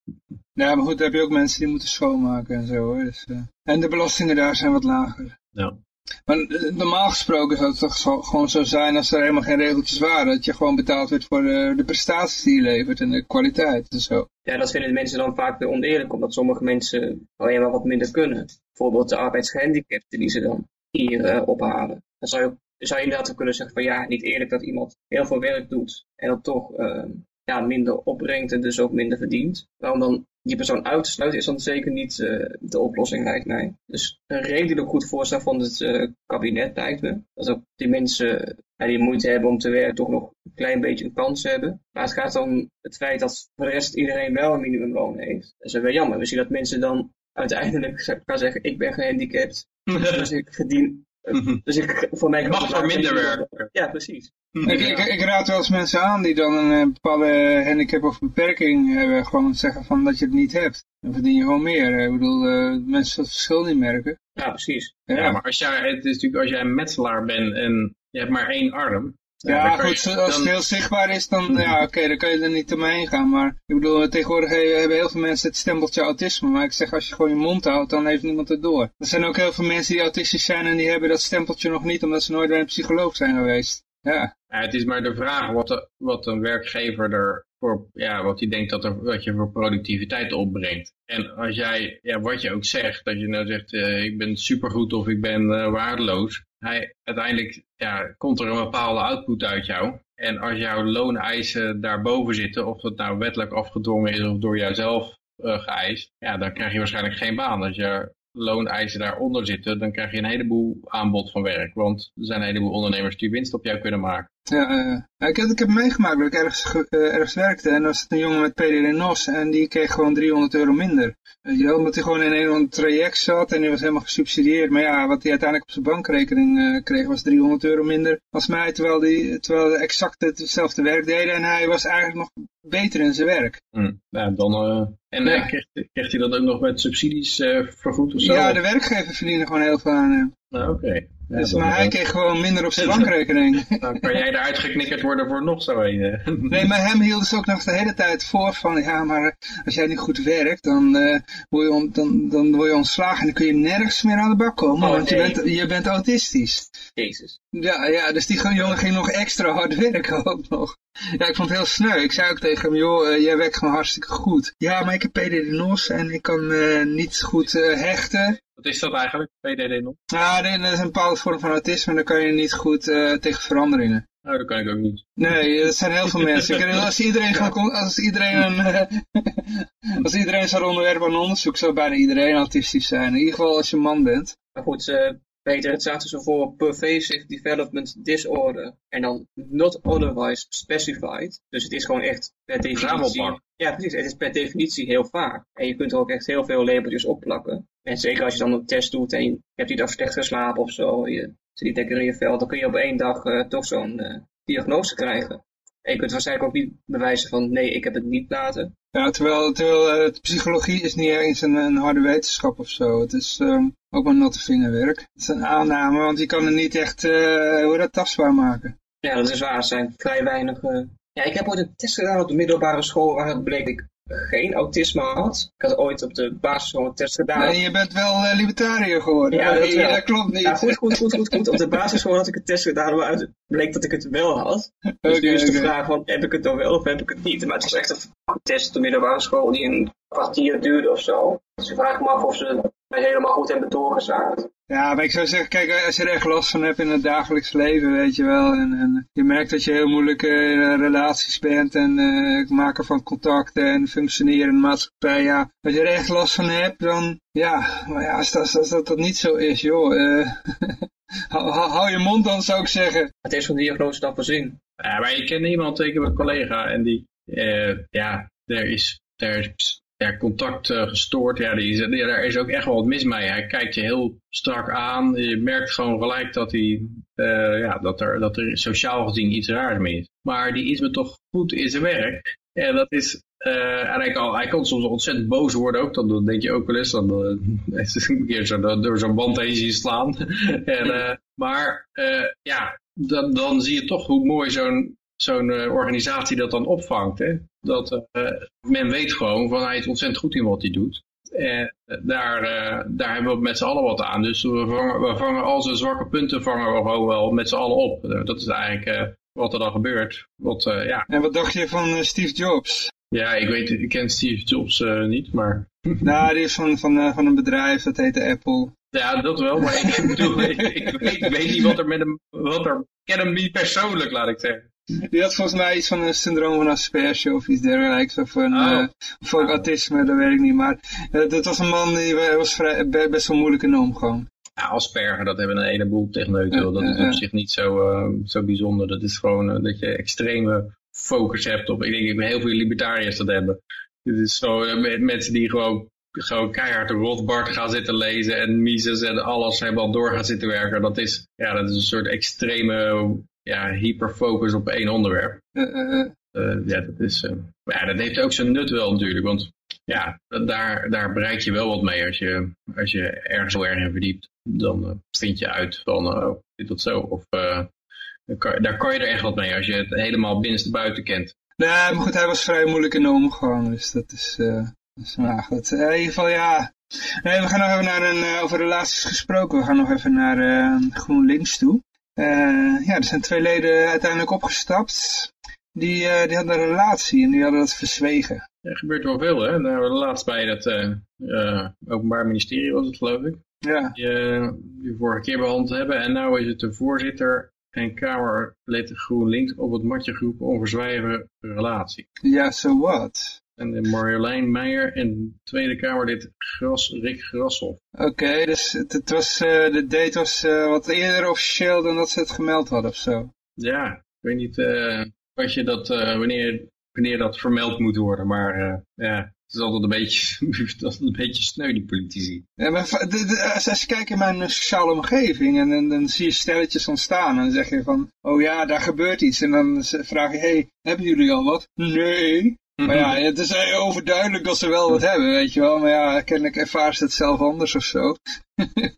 Ja, maar goed, dan heb je ook mensen die moeten schoonmaken en zo. Hoor. Dus, uh, en de belastingen daar zijn wat lager. Ja. Maar eh, normaal gesproken zou het toch gewoon zo zijn als er helemaal geen regeltjes waren. Dat je gewoon betaald werd voor de, de prestaties die je levert en de kwaliteit en zo. Ja, dat vinden de mensen dan vaak weer oneerlijk, omdat sommige mensen alleen maar wat minder kunnen. Bijvoorbeeld de arbeidsgehandicapten die ze dan hier uh, ophalen. Dan zou je, zou je inderdaad kunnen zeggen van ja, niet eerlijk dat iemand heel veel werk doet en dan toch ja, minder opbrengt en dus ook minder verdient. Waarom dan die persoon uit te sluiten is dan zeker niet uh, de oplossing, lijkt mij. Dus een redelijk goed voorstel van het uh, kabinet, lijkt me. Dat ook die mensen uh, die moeite hebben om te werken toch nog een klein beetje een kans hebben. Maar het gaat om het feit dat voor de rest iedereen wel een minimumloon heeft. Dat is wel jammer. We zien dat mensen dan uiteindelijk gaan zeggen, ik ben gehandicapt, dus ik verdien. Dus ik, voor mij mag voor minder werken. Ja, precies. Ik, ik, ik, raad wel eens mensen aan die dan een eh, bepaalde handicap of beperking hebben, gewoon zeggen van dat je het niet hebt. Dan verdien je gewoon meer. Ik bedoel, uh, mensen het verschil niet merken. Ja, precies. Ja, ja maar als jij, het is natuurlijk als jij een metselaar bent en je hebt maar één arm, ja, goed, als het heel zichtbaar is, dan, ja, oké, dan kan je er niet omheen gaan. Maar ik bedoel, tegenwoordig hebben heel veel mensen het stempeltje autisme. Maar ik zeg, als je gewoon je mond houdt, dan heeft niemand het door. Er zijn ook heel veel mensen die autistisch zijn en die hebben dat stempeltje nog niet, omdat ze nooit bij een psycholoog zijn geweest. Ja. ja het is maar de vraag wat, de, wat een werkgever er voor, ja, wat hij denkt dat, er, wat je voor productiviteit opbrengt. En als jij, ja, wat je ook zegt, dat je nou zegt, uh, ik ben supergoed of ik ben uh, waardeloos. Hij, uiteindelijk ja, komt er een bepaalde output uit jou. En als jouw looneisen daarboven zitten, of dat nou wettelijk afgedwongen is of door jouzelf uh, geëist, ja, dan krijg je waarschijnlijk geen baan. Als je looneisen daaronder zitten, dan krijg je een heleboel aanbod van werk. Want er zijn een heleboel ondernemers die winst op jou kunnen maken. Ja, uh, ik, heb, ik heb meegemaakt dat ik ergens, uh, ergens werkte en was het een jongen met PDD-NOS en die kreeg gewoon 300 euro minder. Je wel, omdat hij gewoon in een of traject zat en die was helemaal gesubsidieerd. Maar ja, wat hij uiteindelijk op zijn bankrekening uh, kreeg was 300 euro minder als mij, terwijl, die, terwijl exact hetzelfde werk deden en hij was eigenlijk nog beter in zijn werk. Hm. Ja, dan, en ja. kreeg, kreeg, hij dat ook nog met subsidies vergoed of zo? Ja, de werkgever verdiende gewoon heel veel aan hem. Nou, oké. Dus, maar hij kreeg gewoon minder op zijn bankrekening. Dan kan jij eruit geknikkerd worden voor nog zo een. nee, maar hem hielden ze ook nog de hele tijd voor van, ja, maar als jij niet goed werkt, dan, uh, word, je on, dan, dan word je ontslagen en dan kun je nergens meer aan de bak komen, oh, want nee. je, bent, je bent autistisch. Jezus. Ja, ja, dus die jongen ging nog extra hard werken ook nog. Ja, ik vond het heel sneu. Ik zei ook tegen hem, joh, uh, jij werkt gewoon hartstikke goed. Ja, maar ik heb PDD-NOS en ik kan uh, niet goed uh, hechten. Wat is dat eigenlijk, PDD-NOS? Ja, dat is een bepaalde vorm van autisme dan kan je niet goed tegen veranderingen. Nou, dat kan ik ook niet. Nee, dat zijn heel veel mensen. Als iedereen, gaan, als iedereen, een, als iedereen zou onderwerpen aan onderzoek, zou bijna iedereen autistisch zijn. In ieder geval als je man bent. Maar goed, Peter, het staat dus voor Pervasive Development Disorder. En dan not otherwise specified. Dus het is gewoon echt per definitie... Ja, precies. Het is per definitie heel vaak. En je kunt er ook echt heel veel labeltjes opplakken. En zeker als je dan een test doet en je hebt die dag slecht geslapen of zo. Je zit niet lekker in je vel. Dan kun je op één dag uh, toch zo'n uh, diagnose krijgen. En je kunt waarschijnlijk ook niet bewijzen van nee, ik heb het niet laten. Ja, terwijl, terwijl uh, psychologie is niet eens een, een harde wetenschap of zo. Het is um, ook maar natte vingerwerk. Het is een aanname, want je kan het niet echt uh, hoe dat tastbaar maken. Ja, dat is waar. Er zijn vrij weinig uh, Ja, ik heb ooit een test gedaan op de middelbare school waaruit bleek ik geen autisme had. Ik had ooit op de basisschool een test gedaan. Nee, je bent wel uh, libertariër geworden. Ja, dat, klopt niet. Ja, goed, goed, goed, goed, goed. Op de basisschool had ik een test gedaan waaruit bleek dat ik het wel had. Dus nu is de vraag van, heb ik het dan wel of heb ik het niet? Maar het was echt een test op de middelbare school die een kwartier duurde of zo. Dus ik vraag me af of ze mij helemaal goed hebben doorgezaagd. Ja, maar ik zou zeggen, kijk, als je er echt last van hebt in het dagelijks leven, weet je wel, en, en je merkt dat je heel moeilijk eh, in eh, relaties bent en eh, het maken van contacten en functioneren in de maatschappij, ja, als je er echt last van hebt, dan, ja, maar ja, als dat, als, als dat, dat niet zo is, joh, eh, hou, je mond dan, zou ik zeggen. Het heeft zo'n diagnose dan voorzien. Ja, maar ik ken iemand, ik heb een collega en die, eh, ja, er is, er er contact eh, gestoord. Ja, die daar is ook echt wel wat mis mee. Hij kijkt je heel strak aan. Je merkt gewoon gelijk dat, hij, eh, ja, dat, er, dat er sociaal gezien iets raars mee is. Maar die is me toch goed in zijn werk. En dat is, eh, en hij kan, hij kan soms ontzettend boos worden ook. Dan denk je ook wel eens, dan een keer zo, door zo'n band heen zien slaan. maar ja, dan, dan zie je toch hoe mooi zo'n zo'n eh, organisatie dat dan opvangt. Hè? Dat eh, men weet gewoon van hij is ontzettend goed in wat hij doet. En daar, eh, daar hebben we met z'n allen wat aan. Dus we vangen, we vangen al zijn zwakke punten vangen we gewoon wel met z'n allen op. Dat is eigenlijk wat er dan gebeurt. Wat, ja. En wat dacht je van Steve Jobs? ja, ik weet, ik ken Steve Jobs niet, maar nou, die is van, van, van een bedrijf, dat heette Apple. ja, dat wel. Maar ik bedoel, ik, ik weet, ik weet niet wat er met hem, wat er, ik ken hem niet persoonlijk, laat ik zeggen. Die had volgens mij iets van een syndroom van Asperger of iets dergelijks. Of, een, Oh. of ook autisme, dat weet ik niet. Maar eh, dat was een man die eh, was vrij, best wel moeilijk in de omgang. Ja, Asperger, dat hebben een heleboel techneuten. Ja, dat is op zich niet zo, zo bijzonder. Dat is gewoon dat je extreme focus hebt op. Ik denk dat heel veel libertariërs dat hebben. Dit is zo met mensen die gewoon, gewoon keihard de Rothbard gaan zitten lezen en Mises en alles helemaal door gaan zitten werken. Dat is, ja, dat is een soort extreme ja, hyperfocus op één onderwerp. Eh, eh, eh. Ja, dat is, ja, dat heeft ook zijn nut wel natuurlijk. Want ja, daar, daar bereik je wel wat mee als je, als je ergens heel erg in verdiept. Dan vind je uit van, oh, dit dat zo. Of daar kan je er echt wat mee als je het helemaal binnenste buiten kent. Nee, maar goed, hij was vrij moeilijk in de omgang. Dus dat is... dat is maar goed. In ieder geval, ja... Nee, we gaan nog even naar een... eh, over relaties gesproken. We gaan nog even naar GroenLinks toe. Eh, ja, er zijn twee leden uiteindelijk opgestapt. Die, eh, die hadden een relatie en die hadden dat verzwegen. Er gebeurt wel veel, hè. Nou, laatst bij het eh, Openbaar Ministerie was het, geloof ik. Ja, Die, die vorige keer behandeld hebben. En nu is het de voorzitter en Kamerlid GroenLinks op het matje geroepen om verzwijgen relatie. ja, so what? En de Marjolein Meijer en Tweede Kamerlid Gras, Rick Grassel. Oké, dus het, het was, eh, de date was eh, wat eerder officieel dan dat ze het gemeld hadden of zo. Ja, ik weet niet eh, wat je dat, wanneer, wanneer dat vermeld moet worden. Maar ja, het is altijd een beetje, altijd een beetje sneu, die politici. Ja, maar va- de, de, als, als je kijkt in mijn sociale omgeving en, dan dan zie je stelletjes ontstaan en dan zeg je van, oh ja, daar gebeurt iets. En dan vraag je, hey, hebben jullie al wat? Nee. Maar ja, het is heel overduidelijk dat ze wel wat hebben, weet je wel. Maar ja, kennelijk ervaren ze het zelf anders of zo.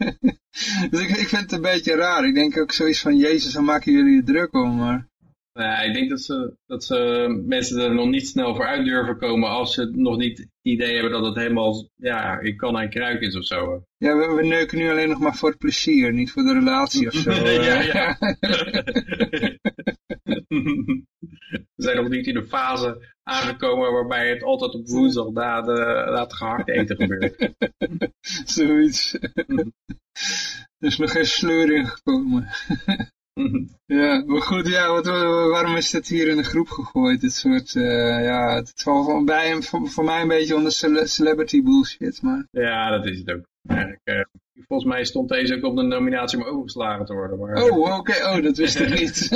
dus ik, ik vind het een beetje raar. Ik denk ook zoiets van, jezus, dan maken jullie je druk om. Maar Nou, ik denk dat, ze, dat ze mensen er nog niet snel voor uit durven komen als ze nog niet het idee hebben dat het helemaal, ja, ik kan en kruik is of zo. ja, we, we neuken nu alleen nog maar voor het plezier, niet voor de relatie of zo. ja, ja. We zijn nog niet in de fase aangekomen waarbij het altijd op woensdag na, de, na het gehakt eten gebeurt. Zoiets. er is nog geen sleur in gekomen. ja, maar goed, ja, wat, waarom is dit hier in de groep gegooid? Dit soort, eh, ja, het valt voor, bij, voor, voor mij een beetje onder cele- celebrity bullshit, maar... Ja, dat is het ook. Eigenlijk, eh, volgens mij stond deze ook op de nominatie om overgeslagen te worden. Maar, Oh, oké, oh, dat wist ik niet.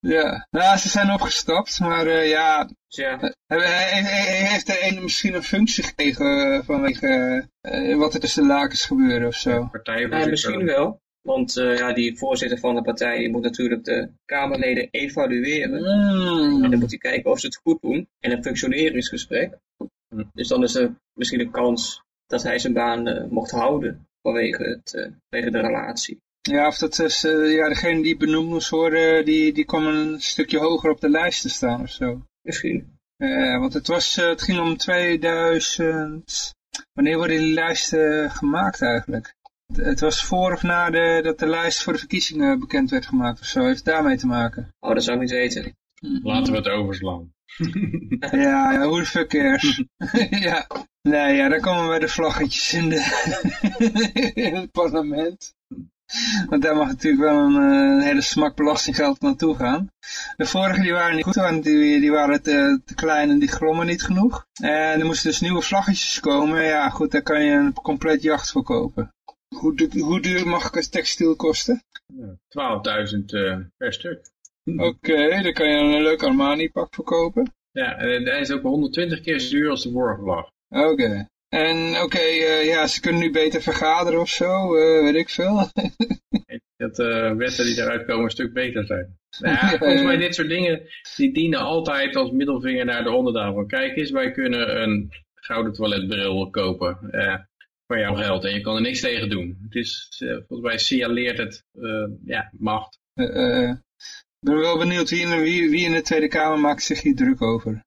Ja, nou, ze zijn opgestapt, maar eh, ja, ja, hij, heeft er een, misschien een functie gekregen eh, vanwege eh, wat er tussen de lakens gebeurde of zo. ja, misschien wel. Want eh, ja, die voorzitter van de partij moet natuurlijk de Kamerleden evalueren. Mm. En dan moet hij kijken of ze het goed doen in een functioneringsgesprek. Hm. Dus dan is er misschien een kans dat hij zijn baan eh, mocht houden vanwege, het, eh, vanwege de relatie. Ja, of dat is, eh, ja, degene die benoemd moest worden, die, die kwam een stukje hoger op de lijst te staan of zo. Misschien. Eh, want het, was, eh, het ging om 2000... Wanneer worden die lijsten gemaakt eigenlijk? Het, het was voor of na de, dat de lijst voor de verkiezingen bekend werd gemaakt of zo. Heeft daarmee te maken. Oh, dat zou ik niet weten. Laten we het overslaan. Ja, ja hoe de fuck cares? ja. Nee, ja, dan komen we bij de vlaggetjes in, de in het parlement. Want daar mag natuurlijk wel een, eh, een hele smak belastinggeld naartoe gaan. De vorige die waren niet goed, want die, die waren te, te klein en die glommen niet genoeg. En er moesten dus nieuwe vlaggetjes komen. Ja, goed, daar kan je een compleet jacht voor kopen. Hoe, du- hoe duur mag het textiel kosten? Ja, 12.000 eh, per stuk. Oké, daar kan je een leuk Armani pak voor kopen. Ja, en hij is ook 120 keer zo duur als de vorige vlag. Oké. En oké, eh, ja, ze kunnen nu beter vergaderen of zo, eh, weet ik veel. Dat eh, wetten die eruit komen een stuk beter zijn. Nou ja, volgens mij dit soort dingen, die dienen altijd als middelvinger naar de onderdaan. Van kijk eens, wij kunnen een gouden toiletbril kopen eh, voor jouw geld. En je kan er niks tegen doen. Het is, eh, volgens mij signaleert het eh, ja, macht. Eh, eh, Ik ben wel benieuwd wie in, wie, wie in de Tweede Kamer maakt zich hier druk over.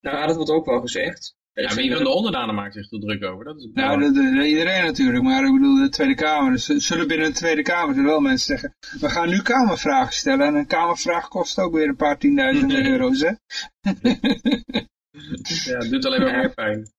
Nou, dat wordt ook wel gezegd. Ja, wie van de onderdanen maakt zich er druk over? Dat is Nou, belangrijk. de, de- iedereen natuurlijk, maar ik bedoel de Tweede Kamer. Dus zullen binnen de Tweede Kamer er wel mensen zeggen, we gaan nu Kamervragen stellen. En een Kamervraag kost ook weer een paar tienduizenden euro's, hè? Ja, het doet alleen maar meer pijn.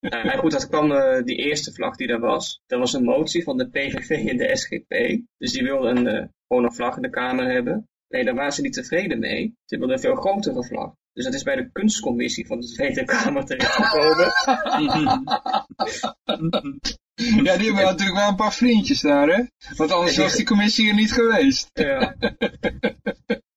Nou, ja, goed, dat kwam eh, die eerste vlag die er was. Dat was een motie van de PVV en de SGP. Dus die wilden een, eh, gewoon een vlag in de Kamer hebben. Nee, daar waren ze niet tevreden mee. Ze wilden een veel grotere vlag. Dus dat is bij de kunstcommissie van de Tweede Kamer terechtgekomen. Ja, die hebben natuurlijk wel een paar vriendjes daar, hè? Want anders was die commissie er niet geweest. Ja.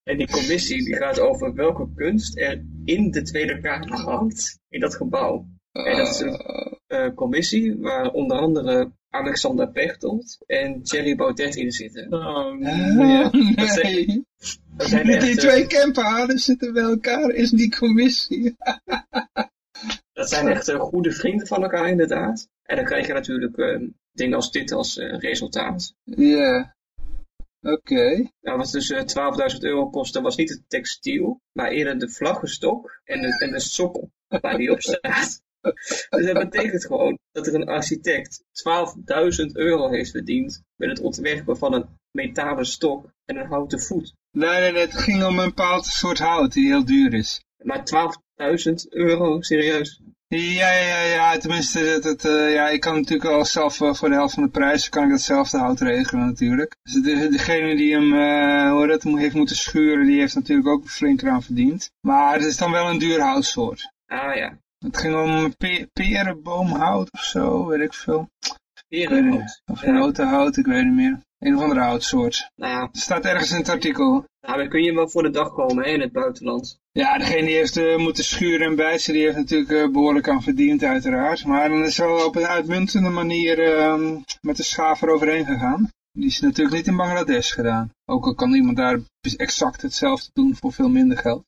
En die commissie die gaat over welke kunst er in de Tweede Kamer hangt, in dat gebouw. En dat is een eh, commissie waar onder andere Alexander Pechtold en Thierry Baudet in zitten. Oh, Dat zijn- nee. Dat zijn Die echt, eh, twee camperharen zitten bij elkaar, is die commissie. dat zijn echt eh, goede vrienden van elkaar inderdaad. En dan krijg je natuurlijk eh, dingen als dit als eh, resultaat. Ja. Oké. Nou, wat dus eh 12.000 euro kostte was niet het textiel, maar eerder de vlaggenstok en de, en de sokkel waar die op staat. Dus dat betekent gewoon dat er een architect 12.000 euro heeft verdiend met het ontwerpen van een metalen stok en een houten voet. Nee, nee, nee, het ging om een bepaald soort hout die heel duur is. Maar 12.000 euro, serieus? Ja, ja, ja, tenminste, dat, het, eh, ja, ik kan natuurlijk wel zelf eh, voor de helft van de prijs, kan ik datzelfde hout regelen natuurlijk. Dus de, degene die hem, eh, hoe dat hem heeft moeten schuren, die heeft natuurlijk ook flink eraan verdiend. Maar het is dan wel een duur houtsoort. Ah ja, Het ging om pe perenboomhout of zo, weet ik veel. Herenhout. Of Ja. notenhout, ik weet niet meer. Een of andere houtsoort. Nou ja, staat ergens in het artikel. nou, dan kun je wel voor de dag komen hè, in het buitenland. Ja, degene die heeft eh, moeten schuren en bijten, die heeft natuurlijk eh, behoorlijk aan verdiend uiteraard. Maar dan is wel op een uitmuntende manier ehm, met de schaaf eroverheen gegaan. Die is natuurlijk niet in Bangladesh gedaan. Ook al kan iemand daar exact hetzelfde doen voor veel minder geld.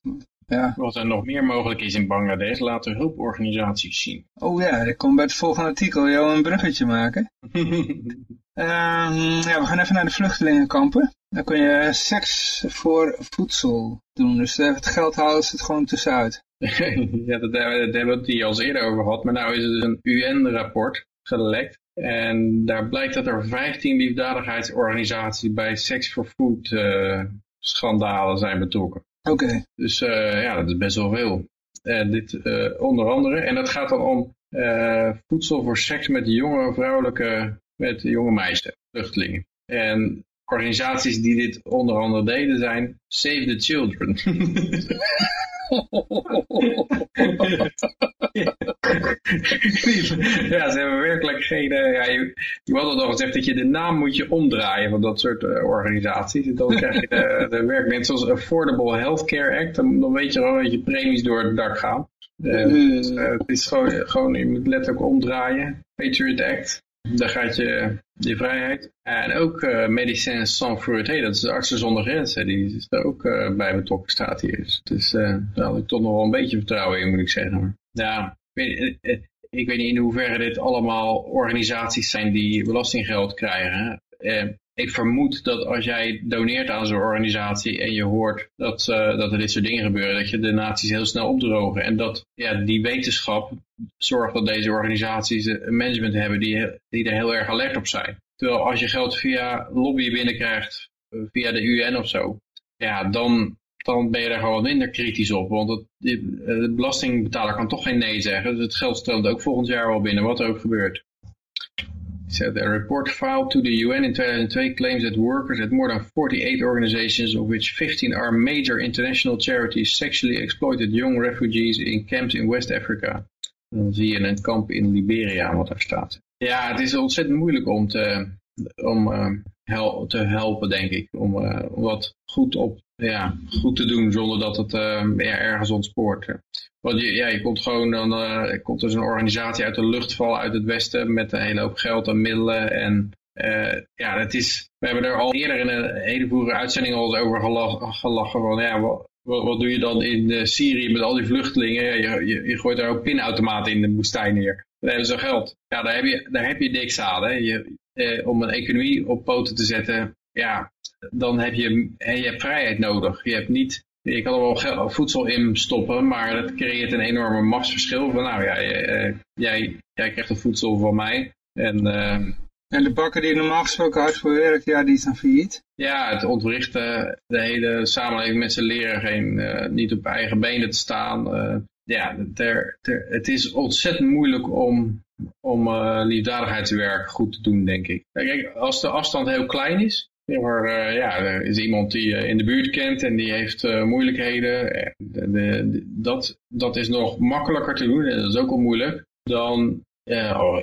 Ja. Wat er nog meer mogelijk is in Bangladesh, laten hulporganisaties zien. Oh ja, ik kom bij het volgende artikel jou een bruggetje maken. Ehm, ja, we gaan even naar de vluchtelingenkampen. Dan kun je seks voor voedsel doen. Dus het geld halen ze het gewoon tussenuit. ja, dat, daar hebben we het al eerder over gehad. Maar nou is er dus een UN-rapport gelekt. En daar blijkt dat er 15 liefdadigheidsorganisaties bij Sex for Food eh, schandalen zijn betrokken. Dus eh, ja, dat is best wel veel. Eh, dit eh, onder andere. En dat gaat dan om voedsel voor seks met jonge vrouwelijke, met jonge meisjes, vluchtelingen. En organisaties die dit onder andere deden zijn Save the Children. ja, ze hebben werkelijk geen... eh, ja, je, je had al gezegd dat je de naam moet je omdraaien van dat soort eh, organisaties. En dan krijg je de, de werk net zoals Affordable Healthcare Act. Dan, dan weet je gewoon dat je premies door het dak gaan. Eh, het, eh, het is gewoon, gewoon, je moet letterlijk omdraaien. Patriot Act. Daar gaat je, je vrijheid. En ook eh Médecins Sans Frontières, dat is de artsen zonder grenzen. Die is er ook eh, bij betrokken, staat hier. Dus eh, daar had ik toch nog wel een beetje vertrouwen in, moet ik zeggen. Ja, ik weet, eh, eh, niet in hoeverre dit allemaal organisaties zijn die belastinggeld krijgen. Eh, ik vermoed dat als jij doneert aan zo'n organisatie en je hoort dat, uh, dat er dit soort dingen gebeuren, dat je de naties heel snel opdrogen. En dat ja, die wetenschap zorgt dat deze organisaties een management hebben die, die er heel erg alert op zijn. Terwijl als je geld via lobby binnenkrijgt, via de UN of zo, ja, dan, dan ben je daar gewoon minder kritisch op. Want het, de belastingbetaler kan toch geen nee zeggen. Dus het geld stroomt ook volgend jaar wel binnen, wat er ook gebeurt. Said a report filed to the UN in 2002 claims that workers at more than 48 organizations, of which 15 are major international charities, sexually exploited young refugees in camps in West Africa. Dan zie je een kamp in Liberia wat daar staat. Ja, het is ontzettend moeilijk om te, om, uh, hel te helpen, denk ik. Om, uh, wat goed, op, ja, goed te doen zonder dat het uh, ergens ontspoort. Want je, ja, je komt gewoon dan, uh, komt dus een organisatie uit de lucht vallen uit het westen met een hele hoop geld en middelen. En ja, het is, we hebben er al eerder in een hele vroege uitzending al over gelachen, van ja, wat, wat, doe je dan in Syrië met al die vluchtelingen? Je, je, gooit daar ook pinautomaten in de woestijn neer. Dan hebben ze geld. Ja, daar heb je, daar heb je niks aan. Je, eh, om een economie op poten te zetten, ja, dan heb je, je hebt vrijheid nodig. Je hebt niet je kan er wel voedsel in stoppen, maar dat creëert een enorme machtsverschil. Van nou ja, jij, jij, jij krijgt het voedsel van mij. En, uh, en de bakker die normaal gesproken hard voor werkt, ja, die is dan failliet. Ja, het ontwricht de hele samenleving. Mensen leren geen, uh, niet op eigen benen te staan. Uh, ja, ter, ter, het is ontzettend moeilijk om, om liefdadigheidswerk goed te doen, denk ik. Kijk, als de afstand heel klein is, maar uh, ja, er is iemand die je uh, in de buurt kent en die heeft uh, moeilijkheden. De, de, dat, dat is nog makkelijker te doen, en dat is ook al moeilijk, dan oh,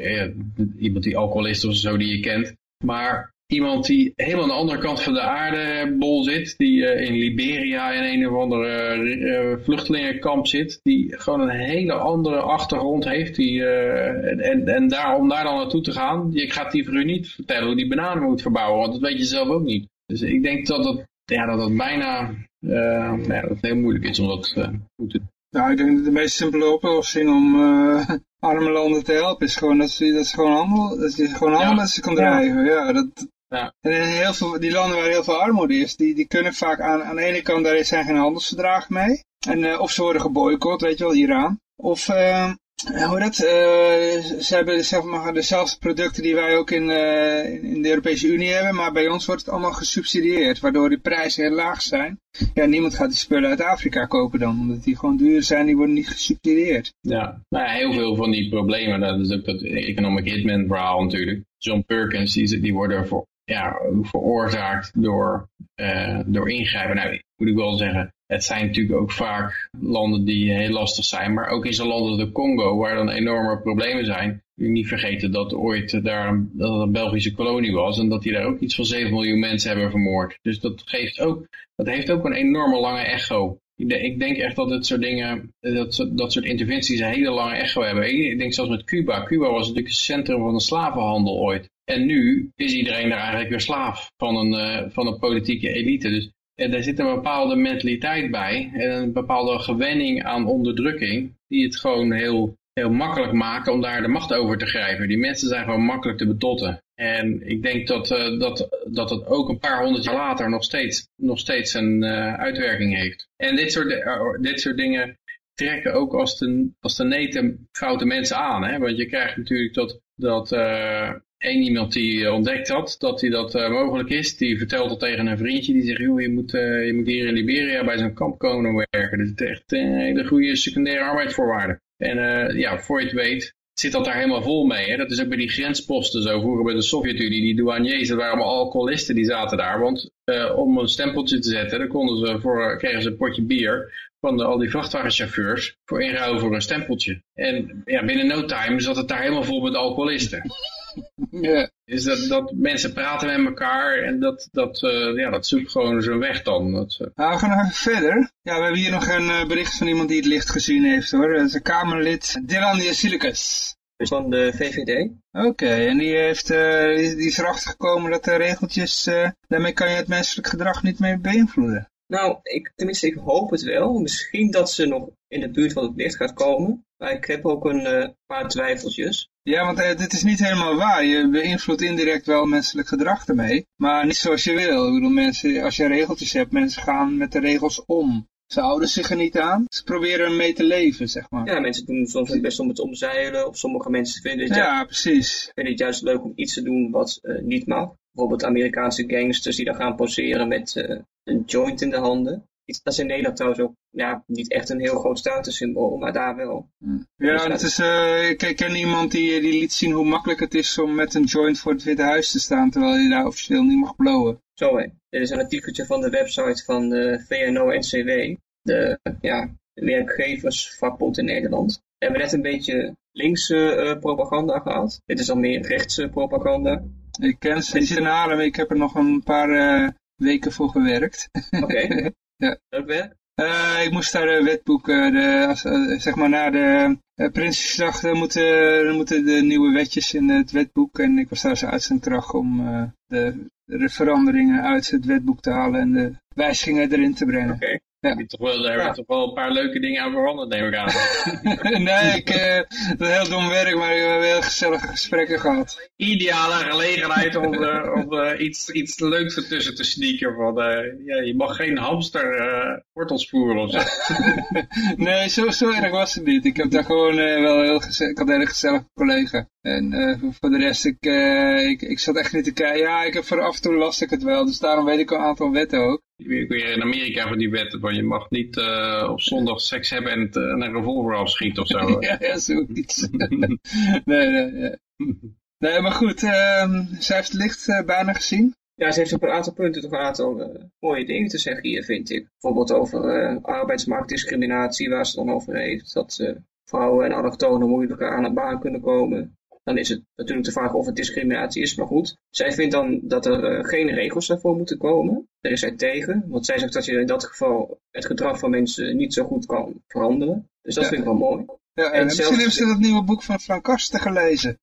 iemand die alcoholist of zo die je kent. Maar iemand die helemaal aan de andere kant van de aardebol zit, die in Liberia in een of andere vluchtelingenkamp zit, die gewoon een hele andere achtergrond heeft, die, en, en, en daar, om daar dan naartoe te gaan, ik ga het die voor u niet vertellen hoe die bananen moet verbouwen, want dat weet je zelf ook niet. Dus ik denk dat het, ja, dat het bijna ja, dat het heel moeilijk is om dat goed te doen. Nou, ik denk dat de meest simpele oplossing om uh, arme landen te helpen is gewoon dat ze, dat ze gewoon handel, dat je gewoon handel ja. met ze kan drijven. Ja, dat, ja. En in heel veel, die landen waar heel veel armoede is, die, die kunnen vaak aan, aan de ene kant, daar zijn geen handelsverdragen mee. En, uh, of ze worden geboycott, weet je wel, Iran. Of, uh, hoe dat, uh, ze hebben zeg maar, dezelfde producten die wij ook in, uh, in de Europese Unie hebben, maar bij ons wordt het allemaal gesubsidieerd, waardoor die prijzen heel laag zijn. Ja, niemand gaat die spullen uit Afrika kopen dan, omdat die gewoon duur zijn, die worden niet gesubsidieerd. Ja, nou heel veel van die problemen, dat is ook dat economic hitman verhaal natuurlijk. John Perkins, die, die worden voor, ja, veroorzaakt door, uh, door ingrijpen. Nou, moet ik wel zeggen, het zijn natuurlijk ook vaak landen die heel lastig zijn, maar ook in zo'n landen als de Congo, waar dan enorme problemen zijn. Je niet vergeten dat ooit daar dat een Belgische kolonie was en dat die daar ook iets van 7 miljoen mensen hebben vermoord. Dus dat, geeft ook, dat heeft ook een enorme lange echo. Ik denk echt dat dit soort dingen, dat, dat soort interventies een hele lange echo hebben. Ik denk zelfs met Cuba. Cuba was natuurlijk het centrum van de slavenhandel ooit. En nu is iedereen daar eigenlijk weer slaaf van een, uh, van een politieke elite. Dus en er zit een bepaalde mentaliteit bij en een bepaalde gewenning aan onderdrukking die het gewoon heel, heel makkelijk maken om daar de macht over te grijpen. Die mensen zijn gewoon makkelijk te betotten. En ik denk dat, uh, dat, dat het ook een paar honderd jaar later nog steeds, nog steeds een uh, uitwerking heeft. En dit soort, uh, dit soort dingen trekken ook als de, als de neten foute mensen aan. Hè? Want je krijgt natuurlijk dat, dat één iemand die ontdekt had dat hij dat mogelijk is, die vertelt dat tegen een vriendje, die zegt, joh, je moet, je moet hier in Liberia bij zo'n kamp komen werken. Dat is echt hele goede secundaire arbeidsvoorwaarden. En uh, ja, voor je het weet, zit dat daar helemaal vol mee. Hè? Dat is ook bij die grensposten zo. Vroeger bij de Sovjet-Unie, die douaniers, dat waren allemaal alcoholisten die zaten daar. Want om een stempeltje te zetten, dan konden ze voor, kregen ze een potje bier van de, al die vrachtwagenchauffeurs voor inruil voor een stempeltje. En ja, binnen no time zat het daar helemaal vol met alcoholisten. Ja. Is dat, dat mensen praten met elkaar en dat, dat, uh, ja, dat zoekt gewoon zo'n weg dan. Dat, uh... Nou, we gaan nog even verder. Ja, we hebben hier nog een bericht van iemand die het licht gezien heeft hoor. Dat is een Kamerlid, Dylan Jasilicus. Van de VVD? Oké, okay, en die, heeft, die, die is erachter gekomen dat de regeltjes, daarmee kan je het menselijk gedrag niet meer beïnvloeden. Nou, ik, tenminste, ik hoop het wel. Misschien dat ze nog in de buurt van het licht gaat komen. Maar ik heb ook een eh, paar twijfeltjes. Ja, want uh, dit is niet helemaal waar. Je beïnvloedt indirect wel menselijk gedrag ermee. Maar niet zoals je wil. Ik bedoel, mensen, als je regeltjes hebt, mensen gaan met de regels om. Ze houden zich er niet aan. Ze proberen ermee te leven, zeg maar. Ja, mensen doen soms het best om het omzeilen. Of sommige mensen vinden het, ja, precies. vinden het juist leuk om iets te doen wat uh, niet mag. Bijvoorbeeld Amerikaanse gangsters die dan gaan poseren met uh, een joint in de handen. Dat is in Nederland trouwens ook ja, niet echt een heel groot statussymbool, maar daar wel. Ja, het is, uh, ik ken iemand die, die liet zien hoe makkelijk het is om met een joint voor het Witte Huis te staan, terwijl je daar officieel niet mag blowen. Zo hé. Dit is een artikeltje van de website van de VNO-NCW, de ja, werkgeversvakbond in Nederland. We hebben net een beetje linkse uh, propaganda gehad. Dit is dan meer rechtse propaganda. Ik ken ze, in Haarlem. Ik heb er nog een paar uh, weken voor gewerkt. Oké. Okay. ja. Leuk werk? Uh, ik moest daar de wetboeken, de, als, uh, zeg maar na de Prinsjesdag, moeten, moeten de nieuwe wetjes in het wetboek. En ik was daar zo uit zijn kracht om de, de, veranderingen uit het wetboek te halen en de wijzigingen erin te brengen. Oké. Okay. Ja. Heb toch wel, daar hebben ja. toch wel een paar leuke dingen aan veranderd, neem ik aan. nee, ik, dat is heel dom werk, maar we hebben heel gezellige gesprekken gehad. Ideale gelegenheid om, uh, om uh, iets, iets leuks ertussen te sneaken. Van, ja, je mag geen hamster wortels voeren of zo. nee, zo, zo erg was het niet. Ik heb daar gewoon wel heel gezellig, ik had een hele gezellige collega. En voor de rest, ik, ik, ik zat echt niet te kijken. Ja, ik heb voor af en toe last ik het wel, dus daarom weet ik al een aantal wetten ook. Weer in Amerika van die wetten van je mag niet uh, op zondag seks hebben en, het, en een revolver afschieten of zo. ja, ja, zoiets. nee, nee, ja. nee, maar goed, uh, zij heeft het licht uh, bijna gezien. Ja, ze heeft op een aantal punten toch een aantal uh, mooie dingen te zeggen hier, vind ik. Bijvoorbeeld over uh, arbeidsmarktdiscriminatie, waar ze dan over heeft. Dat uh, vrouwen en allochtonen moeilijker aan een baan kunnen komen. Dan is het natuurlijk de vraag of het discriminatie is, maar goed. Zij vindt dan dat er uh, geen regels daarvoor moeten komen. Daar is zij tegen, want zij zegt dat je in dat geval het gedrag van mensen niet zo goed kan veranderen. Dus dat ja. vind ik wel mooi. Ja, en, en misschien zelfs... heeft ze dat nieuwe boek van Frank Karsten gelezen.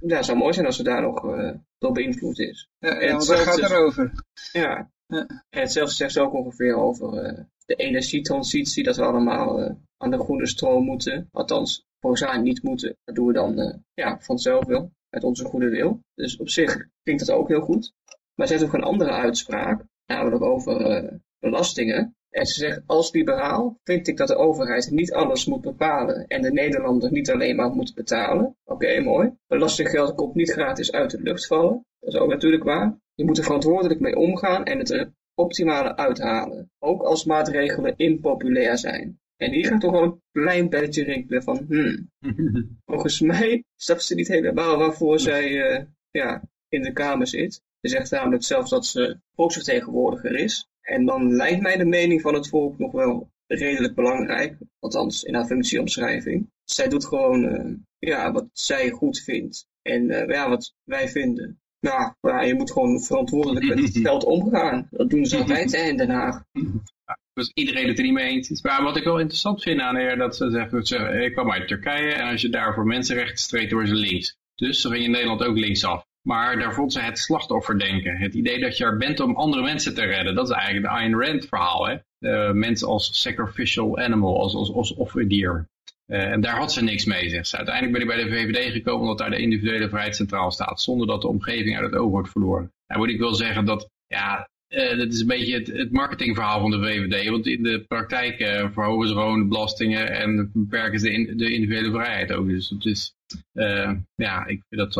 Ja, het zou mooi zijn als ze daar nog uh, door beïnvloed is. Ja, ja want daar gaat het erover. Ja. ja. En hetzelfde zegt ze ook ongeveer over uh, de energietransitie, dat we allemaal uh, aan de groene stroom moeten. Althans, haar niet moeten. Dat doen we dan uh, ja, vanzelf wel, uit onze goede wil. Dus op zich klinkt dat ook heel goed. Maar ze heeft ook een andere uitspraak, namelijk over uh, belastingen. En ze zegt, als liberaal vind ik dat de overheid niet alles moet bepalen en de Nederlander niet alleen maar moet betalen. Oké, mooi. Belastinggeld komt niet gratis uit de lucht vallen. Dat is ook natuurlijk waar. Je moet er verantwoordelijk mee omgaan en het er optimale uithalen. Ook als maatregelen impopulair zijn. En hier gaat toch wel een klein belletje rinkelen van, hmm, volgens mij snapt ze niet helemaal waarvoor zij uh, ja, in de Kamer zit. Ze zegt namelijk zelfs dat ze volksvertegenwoordiger is. En dan lijkt mij de mening van het volk nog wel redelijk belangrijk. Althans, in haar functieomschrijving. Zij doet gewoon uh, ja, wat zij goed vindt. En uh, ja, wat wij vinden. Nou, ja, je moet gewoon verantwoordelijk met het geld omgaan. Dat doen ze altijd hè, in Den Haag. Dus iedereen het er niet mee eens. Maar wat ik wel interessant vind aan haar, dat ze zegt, ze, ik kwam uit Turkije en als je daar voor mensenrechten streed, worden ze links. Dus ze ging in Nederland ook linksaf. Maar daar vond ze het slachtofferdenken. Het idee dat je er bent om andere mensen te redden. Dat is eigenlijk het Ayn Rand verhaal. Hè? Uh, mensen als sacrificial animal, als, als, als offerdier. Uh, en daar had ze niks mee, zegt ze. Uiteindelijk ben ik bij de VVD gekomen omdat daar de individuele vrijheid centraal staat. Zonder dat de omgeving uit het oog wordt verloren. Nou moet ik wel zeggen dat, ja, uh, dat is een beetje het, het, marketingverhaal van de VVD. Want in de praktijk uh, verhogen ze gewoon de belastingen en beperken ze de, in, de individuele vrijheid ook. Dus het is, uh, ja, ik vind dat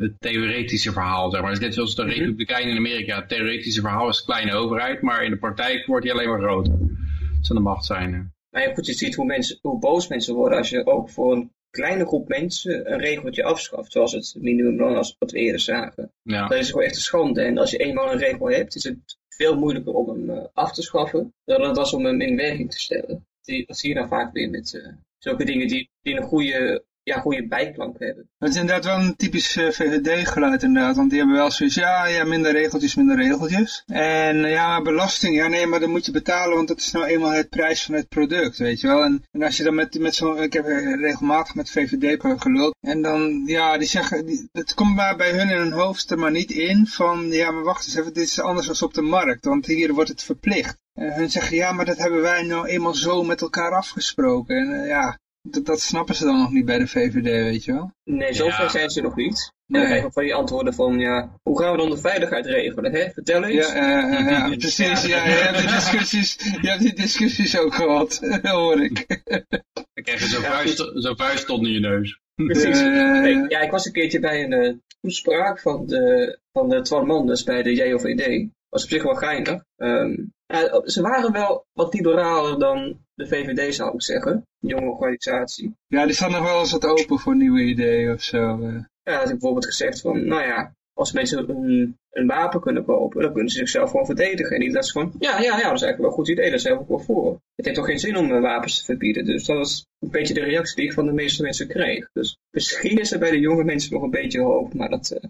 het theoretische verhaal, zeg maar. Het is net zoals de Republikeinen in Amerika. Het theoretische verhaal is kleine overheid, maar in de praktijk wordt die alleen maar groter. Als ze aan de macht zijn. Maar ja, goed, je ziet hoe, mensen, hoe boos mensen worden als je ook voor een kleine groep mensen een regeltje afschaft, zoals het minimumloon als wat we eerder zagen. Ja. Dat is gewoon echt een schande. En als je eenmaal een regel hebt, is het veel moeilijker om hem uh, af te schaffen dan het was om hem in werking te stellen. Die, dat zie je dan vaak weer met uh, zulke dingen die, die een goede ja, goede bijklank hebben. Het is inderdaad wel een typisch uh, VVD-geluid inderdaad, want die hebben wel zoiets, ja, ja, minder regeltjes, minder regeltjes. En ja, belasting, ja nee, maar dan moet je betalen, want dat is nou eenmaal het prijs van het product, weet je wel. En, en als je dan met, met zo'n, ik heb regelmatig met VVD geluld, en dan, ja, die zeggen, het komt maar bij hun in hun hoofd er maar niet in van, ja, maar wacht eens even, dit is anders dan op de markt, want hier wordt het verplicht. eh, hun zeggen, ja, maar dat hebben wij nou eenmaal zo met elkaar afgesproken. En eh, ja, dat, dat snappen ze dan nog niet bij de VVD, weet je wel. Nee, zover Ja. zijn ze nog niet. En Nee. dan krijg je van die antwoorden van, ja, hoe gaan we dan de veiligheid regelen? Hè? Vertel eens. Ja, eh, eh, ja precies. Ja, je, hebt die discussies, je hebt die discussies ook gehad, hoor ik. Dan krijg je zo'n vuist, zo'n vuist onder je neus. Precies. Eh, Ik- ja, ik was een keertje bij een eh, toespraak van de, van de Twan Manders bij de JOVD. Was op zich wel geinig. Ehm, ja, ze waren wel wat liberaler dan de VVD, zou ik zeggen. Een jonge organisatie. ja, die staan nog wel eens wat open voor nieuwe ideeën of zo. eh. Ja, had ik bijvoorbeeld gezegd van, nou ja, als mensen een, een wapen kunnen kopen, dan kunnen ze zichzelf gewoon verdedigen. En niet dat ze van, ja, ja, ja, dat is eigenlijk wel een goed idee, daar zijn we ook wel voor. Het heeft toch geen zin om eh, wapens te verbieden. Dus dat was een beetje de reactie die ik van de meeste mensen kreeg. Dus misschien is er bij de jonge mensen nog een beetje hoop, maar dat... eh,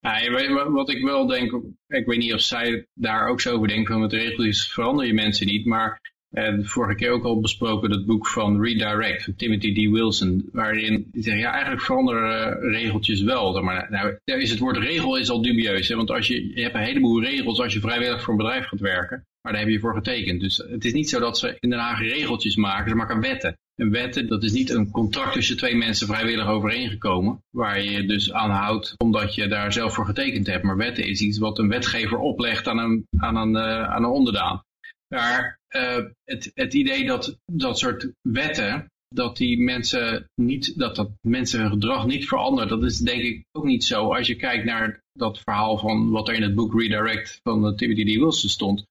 Ja, weet wat- ik wel denk, ik weet niet of zij daar ook zo over denken, van met regeltjes verander je mensen niet, maar de vorige keer ook al besproken dat boek van Redirect, van Timothy D. Wilson, waarin die zegt, ja eigenlijk veranderen eh, regeltjes wel. Maar nou, daar is het woord regel is al dubieus, hè? want als je, je hebt een heleboel regels als je vrijwillig voor een bedrijf gaat werken, maar daar heb je voor getekend. Dus het is niet zo dat ze in Den Haag regeltjes maken, ze maken wetten. En wetten, dat is niet een contract tussen twee mensen vrijwillig overeengekomen, waar je dus aan houdt omdat je daar zelf voor getekend hebt. Maar wetten is iets wat een wetgever oplegt aan een, aan een, eh, aan een onderdaan. Maar eh, het, het idee dat dat soort wetten, dat die mensen niet, dat dat mensen hun gedrag niet verandert, dat is denk ik ook niet zo. Als je kijkt naar dat verhaal van wat er in het boek Redirect van uh, Timothy D. Wilson stond,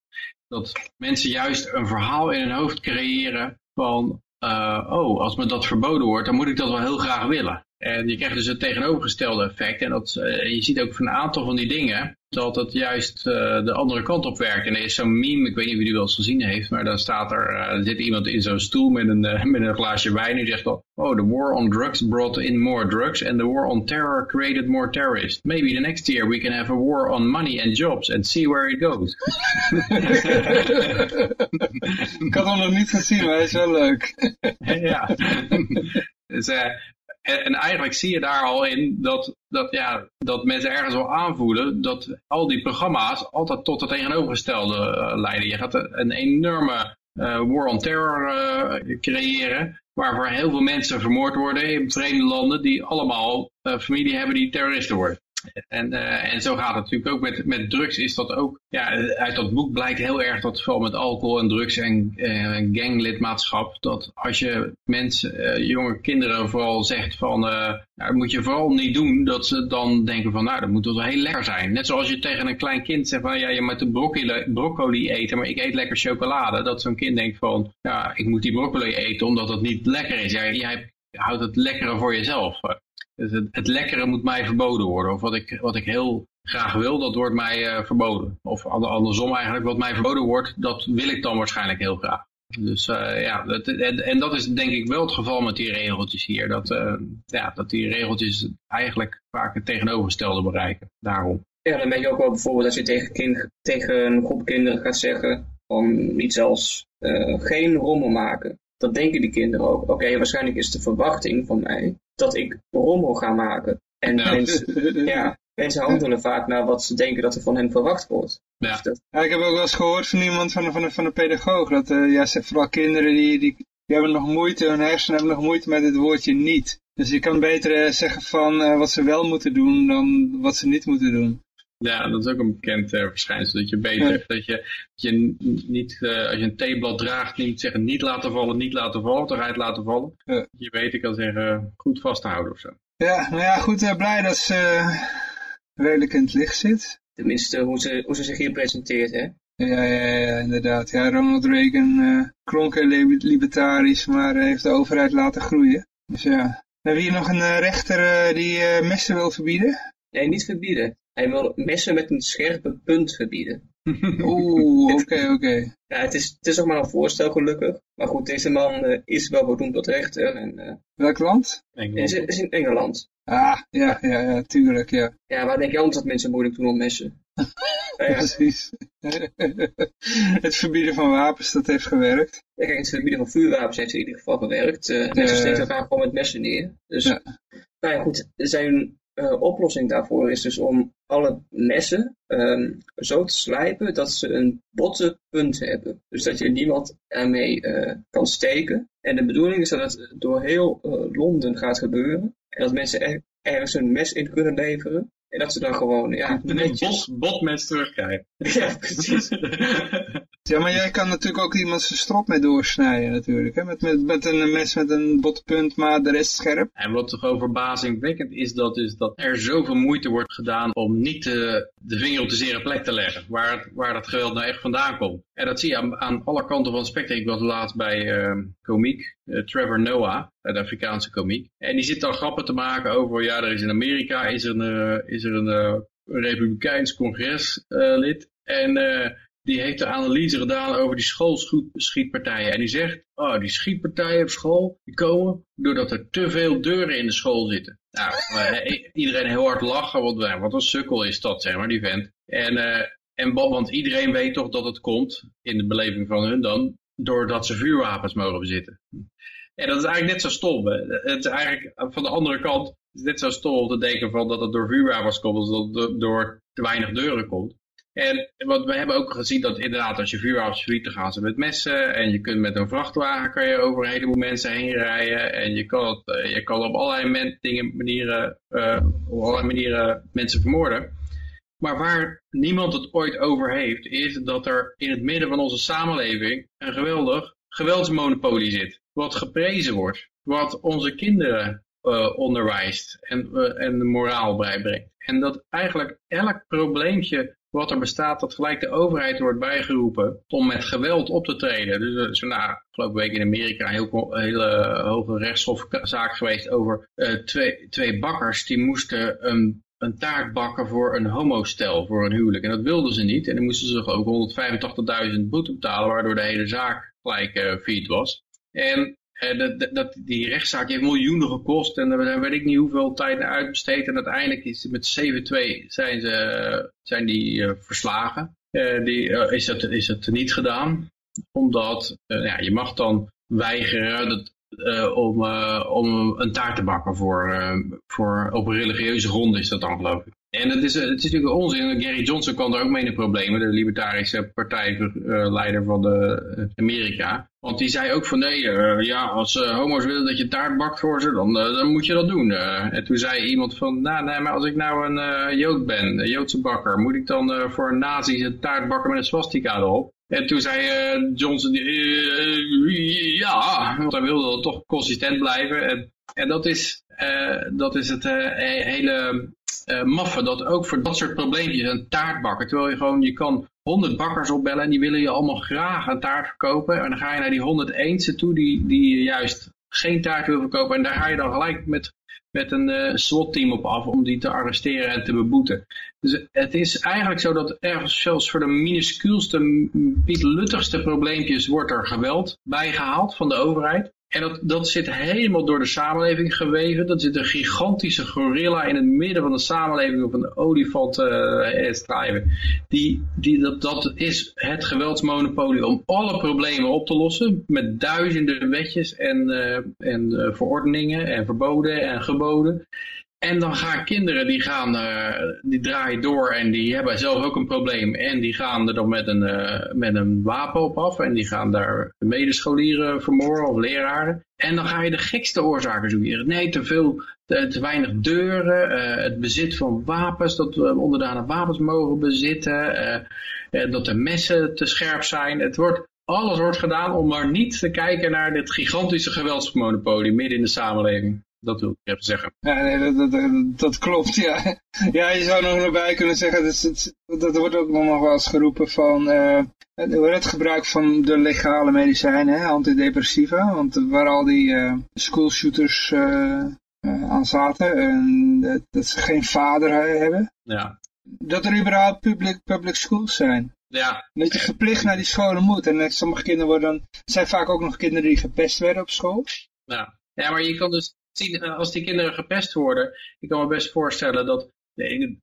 dat mensen juist een verhaal in hun hoofd creëren van, uh, oh, als me dat verboden wordt, dan moet ik dat wel heel graag willen. En je krijgt dus het tegenovergestelde effect. En dat, je ziet ook van een aantal van die dingen dat het juist uh, de andere kant op werkt. En er is zo'n meme, ik weet niet u die wel eens gezien heeft, maar dan staat er, uh, er zit iemand in zo'n stoel met een, uh, met een glaasje wijn en die zegt dan, oh, the war on drugs brought in more drugs and the war on terror created more terrorists. Maybe the next year we can have a war on money and jobs and see where it goes. ik had hem nog niet gezien, maar hij is wel leuk. ja. dus, en, en, eigenlijk zie je daar al in dat, dat, ja, dat mensen ergens wel aanvoelen dat al die programma's altijd tot het tegenovergestelde uh, leiden. Je gaat een enorme uh, war on terror uh, creëren, waarvoor heel veel mensen vermoord worden in vreemde landen die allemaal familie hebben die terroristen worden. En, uh, en zo gaat het natuurlijk ook met, met drugs is dat ook, ja, uit dat boek blijkt heel erg dat vooral met alcohol en drugs en uh, ganglidmaatschap, dat als je mensen, uh, jonge kinderen vooral zegt van, nou, dat moet je vooral niet doen, dat ze dan denken van, nou, dat moet wel heel lekker zijn. Net zoals je tegen een klein kind zegt van, ja, je moet de broccoli, broccoli eten, maar ik eet lekker chocolade. Dat zo'n kind denkt van, ja, ik moet die broccoli eten omdat het niet lekker is. Ja, jij houdt het lekkere voor jezelf. Dus het, lekkere moet mij verboden worden. Of wat ik, wat ik heel graag wil, dat wordt mij uh, verboden. Of andersom eigenlijk, wat mij verboden wordt, dat wil ik dan waarschijnlijk heel graag. Dus uh, ja, en, en, dat is denk ik wel het geval met die regeltjes hier. Dat, uh, ja, dat die regeltjes eigenlijk vaak het tegenovergestelde bereiken. Daarom. Ja, dan ben je ook wel bijvoorbeeld als je tegen, kind, tegen een groep kinderen gaat zeggen van niet zelfs geen rommel maken. Dat denken die kinderen ook. Oké, okay, waarschijnlijk is de verwachting van mij dat ik rommel ga maken. En ja. mensen, ja, mensen handelen vaak naar wat ze denken dat er van hen verwacht wordt. Ja. Dus ja ik heb ook wel eens gehoord van iemand, van, van, van een pedagoog, dat uh, ja, vooral kinderen die, die, die hebben nog moeite, hun hersenen hebben nog moeite met het woordje niet. Dus je kan beter uh, zeggen van uh, wat ze wel moeten doen dan wat ze niet moeten doen. Ja, dat is ook een bekend uh, verschijnsel. Dat je beter, ja. dat je, dat je niet, uh, als je een theeblad draagt, niet zeggen niet laten vallen, niet laten vallen, toch uit laten vallen. Ja. Je beter kan zeggen goed vasthouden of zo. Ja, nou ja, goed, uh, blij dat ze redelijk in het licht zit. Tenminste, hoe ze, hoe ze zich hier presenteert, hè? Ja, ja, ja, inderdaad. Ja, Ronald Reagan uh, klonk libertarisch, maar heeft de overheid laten groeien. Dus ja. Hebben we hier nog een rechter die messen wil verbieden? Nee, niet verbieden. Hij wil messen met een scherpe punt verbieden. Oeh, oké, oké. Okay. Ja, het is, het is nog maar een voorstel gelukkig. Maar goed, deze man uh, is wel benoemd tot rechter. En, uh, Welk land? Engeland. Is, is in Engeland. Ah, ja, ja, ja, tuurlijk, ja. Ja, waar denk je anders dat mensen moeilijk doen om messen? ja, Precies. het verbieden van wapens, dat heeft gewerkt. Ja, kijk, het verbieden van vuurwapens heeft in ieder geval gewerkt. Uh, mensen steken elkaar gewoon met messen neer. Dus, ja. nou ja, goed, zijn uh, oplossing daarvoor is dus om alle messen ehm, zo te slijpen dat ze een botte punt hebben. Dus dat je niemand ermee eh, kan steken. En de bedoeling is dat het door heel eh, Londen gaat gebeuren. En dat mensen er, ergens een mes in kunnen leveren. En dat ze dan gewoon, ja, netjes... Bot, botmens terugkrijgen. Ja, precies. Ja, maar jij kan natuurlijk ook iemand zijn strop mee doorsnijden natuurlijk. Hè? Met, met, met een mes met een botpunt, maar de rest scherp. En wat toch over verbazingwekkend is, dat is dat er zoveel moeite wordt gedaan om niet de, de vinger op de zere plek te leggen. Waar, waar dat geweld nou echt vandaan komt. En dat zie je aan, aan alle kanten van het spectrum. Ik was laatst bij uh, komiek uh, Trevor Noah, de Afrikaanse komiek. En die zit dan grappen te maken over, ja, er is in Amerika is er een, uh, is er een, een republikeins congreslid. en die heeft de analyse gedaan over die schoolschietpartijen. En die zegt, oh, die schietpartijen op school, die komen doordat er te veel deuren in de school zitten. Nou, iedereen heel hard lachen, want wat een sukkel is dat, zeg maar, die vent. En, en want iedereen weet toch dat het komt, in de beleving van hun dan, doordat ze vuurwapens mogen bezitten. En dat is eigenlijk net zo stom. Het is eigenlijk van de andere kant is net zo stom om te denken van dat het door vuurwapens komt, dat het door te weinig deuren komt. En wat we hebben ook gezien dat inderdaad als je vuurwapens verliet, gaan ze met messen. En je kunt met een vrachtwagen kan je over een heleboel mensen heen rijden. En je kan, het, je kan op allerlei dingen, manieren, uh, op allerlei manieren mensen vermoorden. Maar waar niemand het ooit over heeft, is dat er in het midden van onze samenleving een geweldig geweldsmonopolie zit. Wat geprezen wordt. Wat onze kinderen uh, onderwijst en, uh, en de moraal bijbrengt. En dat eigenlijk elk probleempje wat er bestaat, dat gelijk de overheid wordt bijgeroepen om met geweld op te treden. Dus er is na afgelopen week in Amerika een heel, hele hoge rechtshofzaak geweest over twee, twee bakkers die moesten een, een taart bakken voor een homostel, voor een huwelijk. En dat wilden ze niet. En dan moesten ze ook 185.000 boete betalen, waardoor de hele zaak gelijk uh, was. En uh, dat, dat, die rechtszaak heeft miljoenen gekost en daar weet ik niet hoeveel tijd naar uitbesteed. En uiteindelijk is met 7-2 zijn, ze, zijn die verslagen. Die, is, het, is het niet gedaan, omdat ja, je mag dan weigeren dat, om, om een taart te bakken voor, voor, op religieuze grond is dat dan geloof ik. En het is, het is natuurlijk onzin. Gary Johnson kwam er ook mee in de problemen, de libertarische partijleider van de, Amerika. Want die zei ook van nee, ja, als homo's willen dat je taart bakt voor ze, dan, dan moet je dat doen. en toen zei iemand van, nou nee, maar als ik nou een Jood ben, een Joodse bakker, moet ik dan voor nazi's een taart bakken met een swastika erop? En toen zei Johnson, ja, want hij wilde toch consistent blijven. En, en dat, is, dat is het hele maffen dat ook voor dat soort probleempjes een taart bakken. Terwijl je gewoon, je kan honderd bakkers opbellen en die willen je allemaal graag een taart verkopen. En dan ga je naar die 101 toe die, die juist geen taart wil verkopen. En daar ga je dan gelijk met, met een uh, SWAT-team op af om die te arresteren en te beboeten. Dus het is eigenlijk zo dat ergens zelfs voor de minuscuulste, pietluttigste probleempjes wordt er geweld bijgehaald van de overheid. En dat, dat zit helemaal door de samenleving geweven. Dat zit een gigantische gorilla in het midden van de samenleving of een olifant uh, strijven. Die, die, dat, dat is het geweldsmonopolie om alle problemen op te lossen. Met duizenden wetjes en, uh, en verordeningen en verboden en geboden. En dan gaan kinderen, die, gaan, uh, die draaien door en die hebben zelf ook een probleem. En die gaan er dan met een, uh, met een wapen op af en die gaan daar medescholieren vermoorden of leraren. En dan ga je de gekste oorzaken zoeken. Nee, te veel, te, weinig deuren, uh, het bezit van wapens, dat we onderdanen wapens mogen bezitten, dat de messen te scherp zijn. Het wordt, alles wordt gedaan om maar niet te kijken naar dit gigantische geweldsmonopolie midden in de samenleving. Dat wil ik even zeggen. Ja, nee, dat, dat, dat, klopt, ja. Ja, je zou nog erbij kunnen zeggen, dat, dat wordt ook nog wel eens geroepen van uh, het gebruik van de legale medicijnen, hè, antidepressiva, want waar al die uh, schoolshooters uh, aan zaten, en dat ze geen vader hebben. Ja. Dat er überhaupt public, public schools zijn. Ja. Dat je verplicht naar die scholen moet. En sommige kinderen worden dan, zijn vaak ook nog kinderen die gepest werden op school. Ja. Ja, maar je kan dus zien, eh, als die kinderen gepest worden, ik kan me best voorstellen dat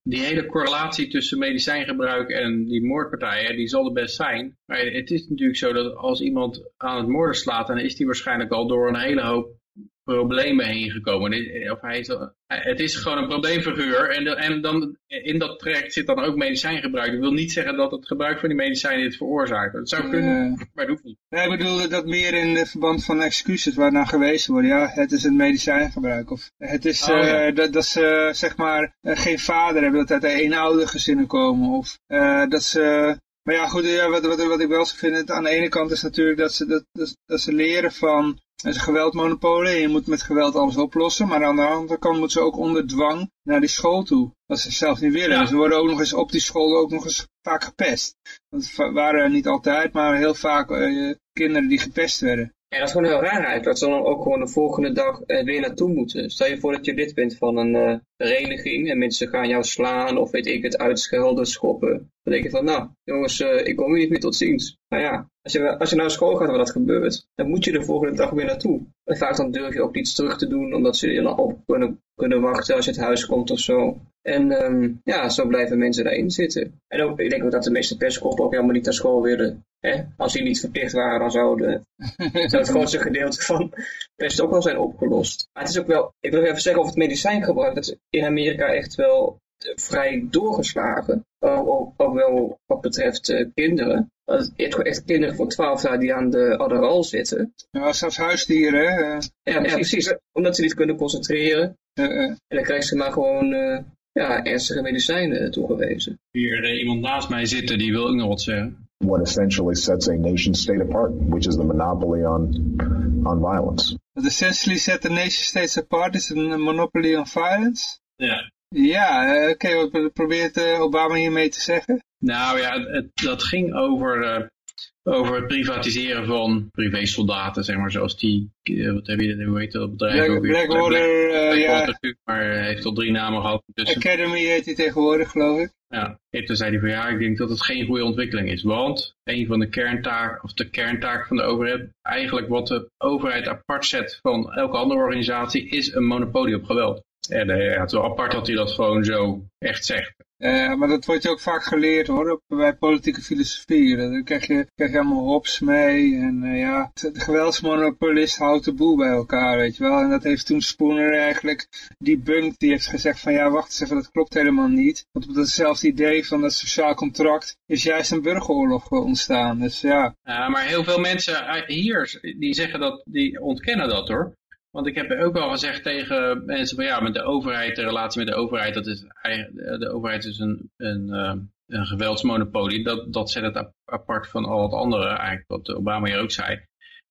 die hele correlatie tussen medicijngebruik en die moordpartijen, die zal er best zijn. Maar het is natuurlijk zo dat als iemand aan het moorden slaat, dan is die waarschijnlijk al door een hele hoop problemen heen gekomen. Of hij is, het is gewoon een probleemfiguur. En, en dan in dat traject zit dan ook medicijngebruik. Dat wil niet zeggen dat het gebruik van die medicijnen dit veroorzaakt. Dat zou kunnen, maar dat hoeft niet. Nee, ik bedoel dat meer in het verband van excuses waar naar gewezen worden. Ja, het is een medicijngebruik. Of het is Oh, ja. eh, dat, dat ze zeg maar eh, geen vader hebben, dat uit eenoude gezinnen komen. Of eh, dat ze... Maar ja, goed, ja, wat, wat, wat ik wel zo vind, aan de ene kant is natuurlijk dat ze, dat, dat, dat ze leren van het is een geweldmonopolie en je moet met geweld alles oplossen. Maar aan de andere kant moeten ze ook onder dwang naar die school toe. Wat ze zelf niet willen. Ja. Ze worden ook nog eens op die school ook nog eens vaak gepest. Dat va- waren niet altijd, maar heel vaak eh, kinderen die gepest werden. Ja, dat is gewoon heel raar eigenlijk. Dat ze dan ook gewoon de volgende dag eh, weer naartoe moeten. Stel je voor dat je lid bent van een eh, vereniging en mensen gaan jou slaan of weet ik het, uitschelden, schoppen. Dan denk je van, nou jongens, eh, ik kom hier niet meer tot ziens. Nou ja, als je, als je naar school gaat waar dat gebeurt, dan moet je de volgende dag weer naartoe. En vaak dan durf je ook niets terug te doen, omdat ze je dan op kunnen, kunnen wachten als je het huis komt of zo. En ehm, ja, zo blijven mensen daarin zitten. En ook, ik denk ook dat de meeste perskoppen ook helemaal niet naar school willen. Hè? Als die niet verplicht waren, dan zouden zou het grootste gedeelte van pest ook wel zijn opgelost. Maar het is ook wel, ik wil even zeggen over het medicijngebruik, dat is in Amerika echt wel vrij doorgeslagen. Ook, ook, ook wel wat betreft eh, kinderen. Dat is echt, echt kinderen van 12 jaar die aan de Adderall zitten. Ja, zelfs huisdieren, hè. eh, Ja, ja, precies. Omdat ze niet kunnen concentreren. En dan krijgen ze maar gewoon eh, ja, ernstige medicijnen toegewezen. Hier eh, iemand naast mij zitten, die wil ook nog wat zeggen. what essentially sets a nation state apart, which is the monopoly on on violence. That essentially set the nation states apart is een monopoly on violence. Ja. Ja, eh, oké, wat pro- probeert eh, Obama hiermee te zeggen? Nou ja, het, dat ging over, eh, over het privatiseren van privésoldaten, zeg maar, zoals die, eh, wat heb je, hoe heet dat bedrijf Black-? Blackwater, eh, Blackwater ja. maar hij heeft al drie namen gehad. Dus Academy heet hij tegenwoordig, geloof ik. ja, en toen zei hij van ja, ik denk dat het geen goede ontwikkeling is, want een van de kerntaken, of de kerntaak van de overheid, eigenlijk wat de overheid apart zet van elke andere organisatie, is een monopolie op geweld. En eh, ja, zo apart dat hij dat gewoon zo echt zegt. Eh, maar dat wordt je ook vaak geleerd hoor, bij politieke filosofie. Daar krijg je, krijg je allemaal hops mee. En eh, ja, de geweldsmonopolist houdt de boel bij elkaar, weet je wel. En dat heeft toen Spooner eigenlijk debunked. Die heeft gezegd van ja, wacht eens even, dat klopt helemaal niet. Want op datzelfde idee van dat sociaal contract is juist een burgeroorlog eh, ontstaan. Dus ja, Ja, maar heel veel mensen hier, die zeggen dat, die ontkennen dat hoor. Want ik heb ook al gezegd tegen mensen van ja, met de overheid, de relatie met de overheid, dat is, de overheid is een, een, eh, een geweldsmonopolie. Dat, dat zet het ap- apart van al het andere, eigenlijk wat Obama hier ook zei.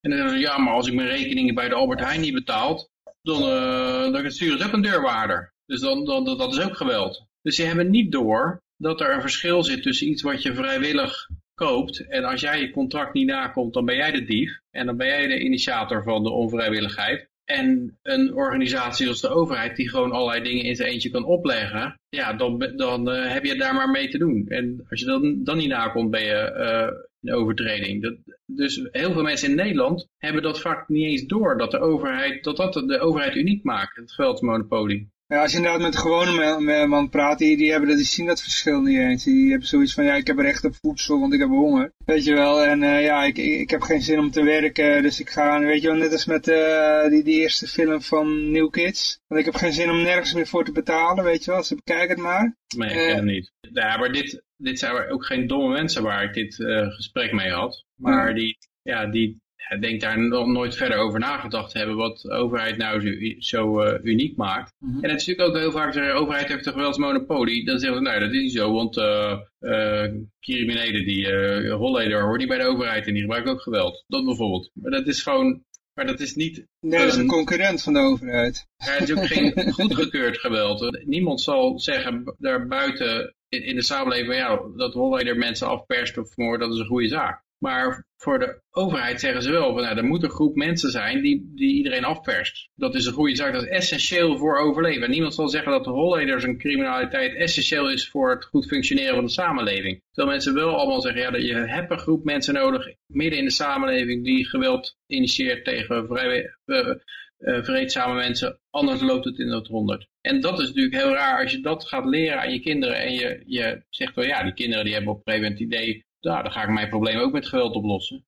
En dan ja, maar als ik mijn rekeningen bij de Albert Heijn niet betaalt, dan, eh dan sturen ze ook een deurwaarder. Dus dan, dan, dat is ook geweld. Dus ze hebben niet door dat er een verschil zit tussen iets wat je vrijwillig koopt. En als jij je contract niet nakomt, dan ben jij de dief. En dan ben jij de initiator van de onvrijwilligheid. En een organisatie als de overheid die gewoon allerlei dingen in zijn eentje kan opleggen. Ja, dan, dan eh, heb je daar maar mee te doen. En als je dan, dan niet nakomt, ben je eh een overtreding. Dat, dus heel veel mensen in Nederland hebben dat vaak niet eens door. Dat de overheid, dat, dat de overheid uniek maakt. Het geweldsmonopolie. Ja, als je inderdaad met de gewone man praat, die, die, hebben dat, die zien dat verschil niet eens. Die hebben zoiets van, ja, ik heb recht op voedsel, want ik heb honger. Weet je wel, en eh, ja, ik, ik, ik heb geen zin om te werken, dus ik ga, weet je wel, net als met eh, die, die eerste film van New Kids. Want ik heb geen zin om nergens meer voor te betalen, weet je wel, dus bekijk het maar. Nee, ik Eh. ken hem niet. Ja, maar dit, dit zijn ook geen domme mensen waar ik dit eh, gesprek mee had. Maar Ja. die, ja, die denk daar nog nooit verder over nagedacht hebben wat de overheid nou zo, zo eh, uniek maakt. Mhm. En het is natuurlijk ook heel vaak de overheid heeft toch wel eens monopolie. Dan zeggen we, nee, dat is niet zo, want eh eh, criminelen die uh, Holleder hoort niet bij de overheid en die gebruiken ook geweld. Dat bijvoorbeeld. Maar dat is gewoon, maar dat is niet Nee, dat is een concurrent van de overheid. ja, het is ook geen goedgekeurd geweld. Niemand zal zeggen daarbuiten in, in de samenleving ja, dat Holleder mensen afperst of vermoordt, dat is een goede zaak. Maar voor de overheid zeggen ze wel, nou, er moet een groep mensen zijn die, die iedereen afperst. Dat is een goede zaak, dat is essentieel voor overleven. En niemand zal zeggen dat de Holleders een criminaliteit essentieel is voor het goed functioneren van de samenleving. Terwijl mensen wel allemaal zeggen, ja, dat je hebt een groep mensen nodig midden in de samenleving die geweld initieert tegen vrij, eh, eh, vreedzame mensen, anders loopt het in het honderd. En dat is natuurlijk heel raar als je dat gaat leren aan je kinderen en je, je zegt wel ja, die kinderen die hebben op een gegeven idee, nou, dan ga ik mijn probleem ook met geweld oplossen.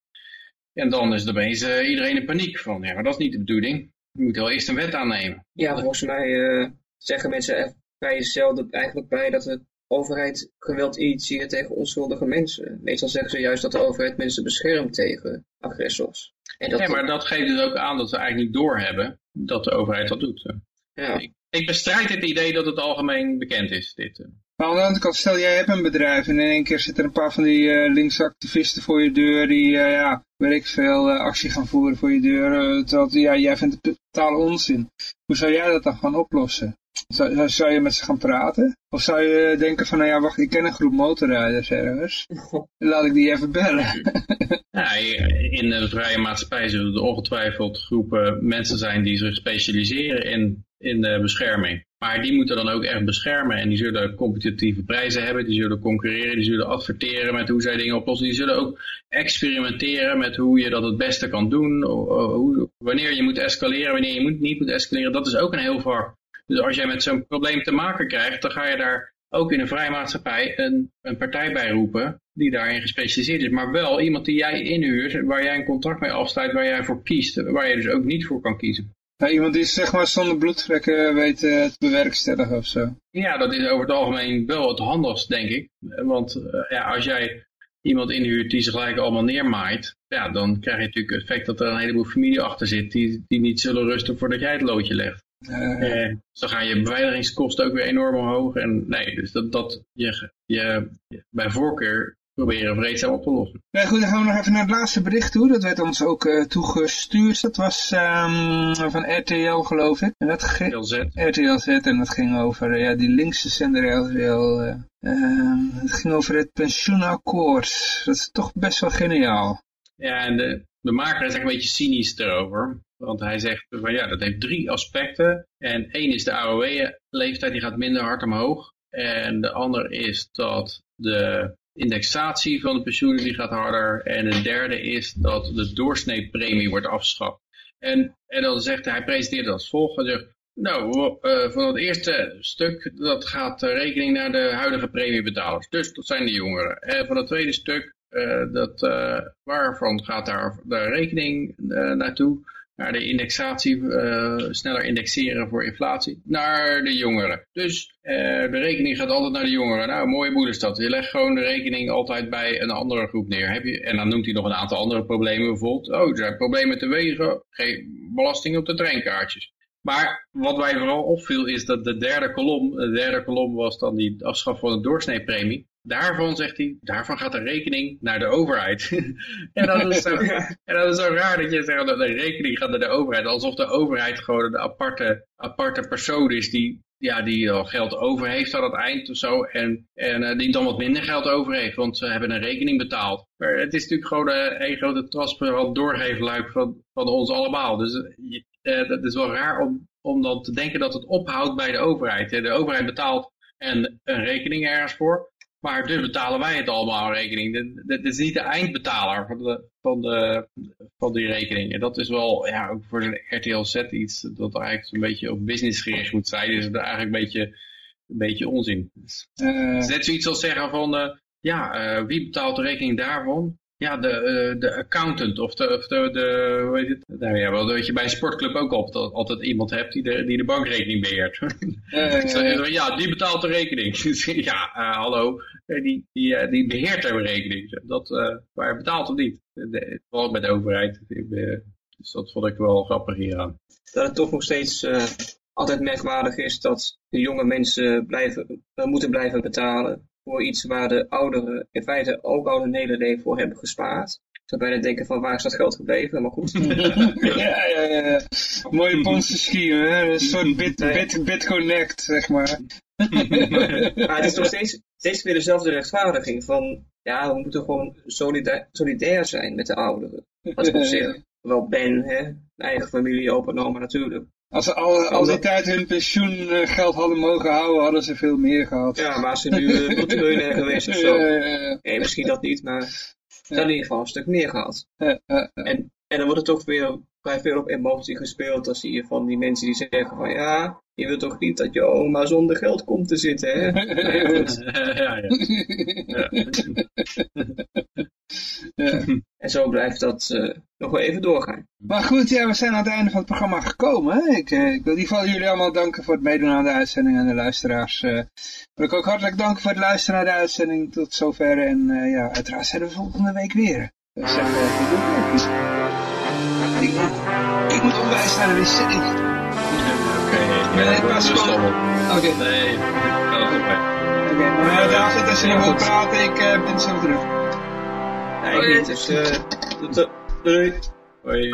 En dan is opeens eh, iedereen in paniek van, ja, maar dat is niet de bedoeling. je moet wel eerst een wet aannemen. Ja, volgens mij eh, zeggen mensen er bij jezelf eigenlijk bij dat de overheid geweld initieert tegen onschuldige mensen. Meestal zeggen ze juist dat de overheid mensen beschermt tegen agressors. En dat Nee, maar dat geeft dus ook aan dat ze eigenlijk niet doorhebben dat de overheid dat doet. ja. Ik, ik bestrijd het idee dat het algemeen bekend is. Dit. Maar aan de andere kant, stel jij hebt een bedrijf en in één keer zitten er een paar van die eh, linkse activisten voor je deur die, eh, ja, weet ik veel, eh, actie gaan voeren voor je deur. terwijl, ja, jij vindt het totale onzin. Hoe zou jij dat dan gaan oplossen? Zou, zou- zou je met ze gaan praten? Of zou je denken van, nou ja, wacht, ik ken een groep motorrijders ergens. Laat ik die even bellen. Ja, in de vrije maatschappij zullen er ongetwijfeld groepen mensen zijn die zich specialiseren in, in de bescherming. Maar die moeten dan ook echt beschermen en die zullen competitieve prijzen hebben, die zullen concurreren, die zullen adverteren met hoe zij dingen oplossen. Die zullen ook experimenteren met hoe je dat het beste kan doen, hoe, wanneer je moet escaleren, wanneer je moet, niet moet escaleren. Dat is ook een heel vak. Dus als jij met zo'n probleem te maken krijgt, dan ga je daar ook in een vrije maatschappij een, een partij bij roepen die daarin gespecialiseerd is. Maar wel iemand die jij inhuurt, waar jij een contract mee afsluit, waar jij voor kiest, waar je dus ook niet voor kan kiezen. Iemand die zeg maar zonder bloedvlekken weet eh, te bewerkstelligen of zo. Ja, dat is over het algemeen wel het handigst, denk ik. Want eh, ja, als jij iemand inhuurt die zich gelijk allemaal neermaait, ja, dan krijg je natuurlijk het effect dat er een heleboel familie achter zit die, die niet zullen rusten voordat jij het loodje legt. Eh, dus dan gaan je beveiligingskosten ook weer enorm omhoog. En nee, dus dat, dat je, je bij voorkeur proberen vreedzaam op te lossen. Nee, goed, dan gaan we nog even naar het laatste bericht toe. Dat werd ons ook eh, toegestuurd. Dat was ehm, van RTL, geloof ik. En dat ging... Heel zet. RTL Z en dat ging over eh, ja, die linkse zender RTL. eh, ehm, het ging over het pensioenakkoord. Dat is toch best wel geniaal. Ja, en de, de maker is eigenlijk een beetje cynisch erover. Want hij zegt van ja, dat heeft drie aspecten. En één is de AOW-leeftijd, die gaat minder hard omhoog. En de ander is dat de indexatie van de pensioenen die gaat harder. En de derde is dat de doorsneepremie wordt afgeschaft. En, en dan zegt hij, hij presenteert als volgt. Nou, eh, van het eerste stuk, dat gaat eh, rekening naar de huidige premiebetalers. Dus dat zijn de jongeren. En van het tweede stuk, eh, dat, waarvan gaat daar de rekening naartoe? Naar de indexatie, eh, sneller indexeren voor inflatie, naar de jongeren. Dus eh, de rekening gaat altijd naar de jongeren. Nou, mooie boel is dat. Je legt gewoon de rekening altijd bij een andere groep neer. Heb je, en dan noemt hij nog een aantal andere problemen. Bijvoorbeeld, oh, er zijn problemen de wegen, geen belasting op de treinkaartjes. Maar wat mij vooral opviel is dat de derde kolom, de derde kolom was dan die afschaf van de doorsneepremie. Daarvan zegt hij, daarvan gaat de rekening naar de overheid. en, dat is zo, en dat is zo raar dat je zegt dat de rekening gaat naar de overheid. Alsof de overheid gewoon een aparte, aparte persoon is die, ja, die al geld over heeft aan het eind of zo. En, en eh, die dan wat minder geld over heeft, want ze hebben een rekening betaald. Maar het is natuurlijk gewoon eh, een grote transparant doorgeefluik van, van ons allemaal. Dus eh, dat is wel raar om, om dan te denken dat het ophoudt bij de overheid. De overheid betaalt een, een rekening ergens voor. Maar dus betalen wij het allemaal rekening. Dit is niet de eindbetaler van, de, van, de, van die rekening. En dat is wel ja, ook voor een RTL Z iets dat eigenlijk een beetje op business gericht moet zijn. Dat is eigenlijk een beetje, een beetje onzin. Het is net zoiets als zeggen van, eh, ja, eh, wie betaalt de rekening daarvan? Ja, de, eh, de accountant of de, of de, de hoe heet het? Nou ja, wel dat je bij een sportclub ook altijd, altijd iemand hebt die de, die de bankrekening beheert. eh, Zo, ja, die betaalt de rekening. ja, eh, hallo, Eh, die, die, eh, die beheert de rekening. Dat, eh, maar hij betaalt het niet. De- Vooral met de overheid. Eh, Dus dat vond ik wel grappig hieraan. dat het toch nog steeds eh, altijd merkwaardig is dat de jonge mensen blijven, eh, moeten blijven betalen voor iets waar de ouderen in feite ook al hun hele leven voor hebben gespaard. Ik zou bijna denken van waar is dat geld gebleven, maar goed. ja, ja, ja. Mooie Ponzi hè? Een soort bit, bit, bitconnect, zeg maar. maar het is nog steeds, steeds weer dezelfde rechtvaardiging van ja, we moeten gewoon solida- solidair zijn met de ouderen. Wat ik op zich wel ben, hè. Mijn eigen familie, opa en oma natuurlijk. Als ze al, al die tijd hun pensioengeld hadden mogen houden, hadden ze veel meer gehad. Ja, maar als ze nu uh, multimiljonair geweest of zo. Ja, ja, ja. Nee, misschien dat niet, maar ze hadden in ieder geval een stuk meer gehad. Ja, ja, ja. En, en dan wordt er toch weer vrij veel op emotie gespeeld. Dan zie je van die mensen die zeggen van ja, je wilt toch niet dat je oma zonder geld komt te zitten, hè? Ja, ja, ja. Ja. En zo blijft dat eh, nog wel even doorgaan. Maar goed, ja, we zijn aan het einde van het programma gekomen. Hè? Ik, eh, ik wil in ieder geval jullie allemaal danken voor het meedoen aan de uitzending en de luisteraars. eh wil ik ook hartelijk danken voor het luisteren naar de uitzending tot zover. En eh, ja, uiteraard zijn we volgende week weer. Dus ik, moet, ik moet onwijs naar de wc. Net ik pas gewoon- Oké, Nee, oké. oké. maar David, als je nog wil praten, ik eh, ben zo terug. Nee, niet. Dus, eh, tot, doei. Hoi.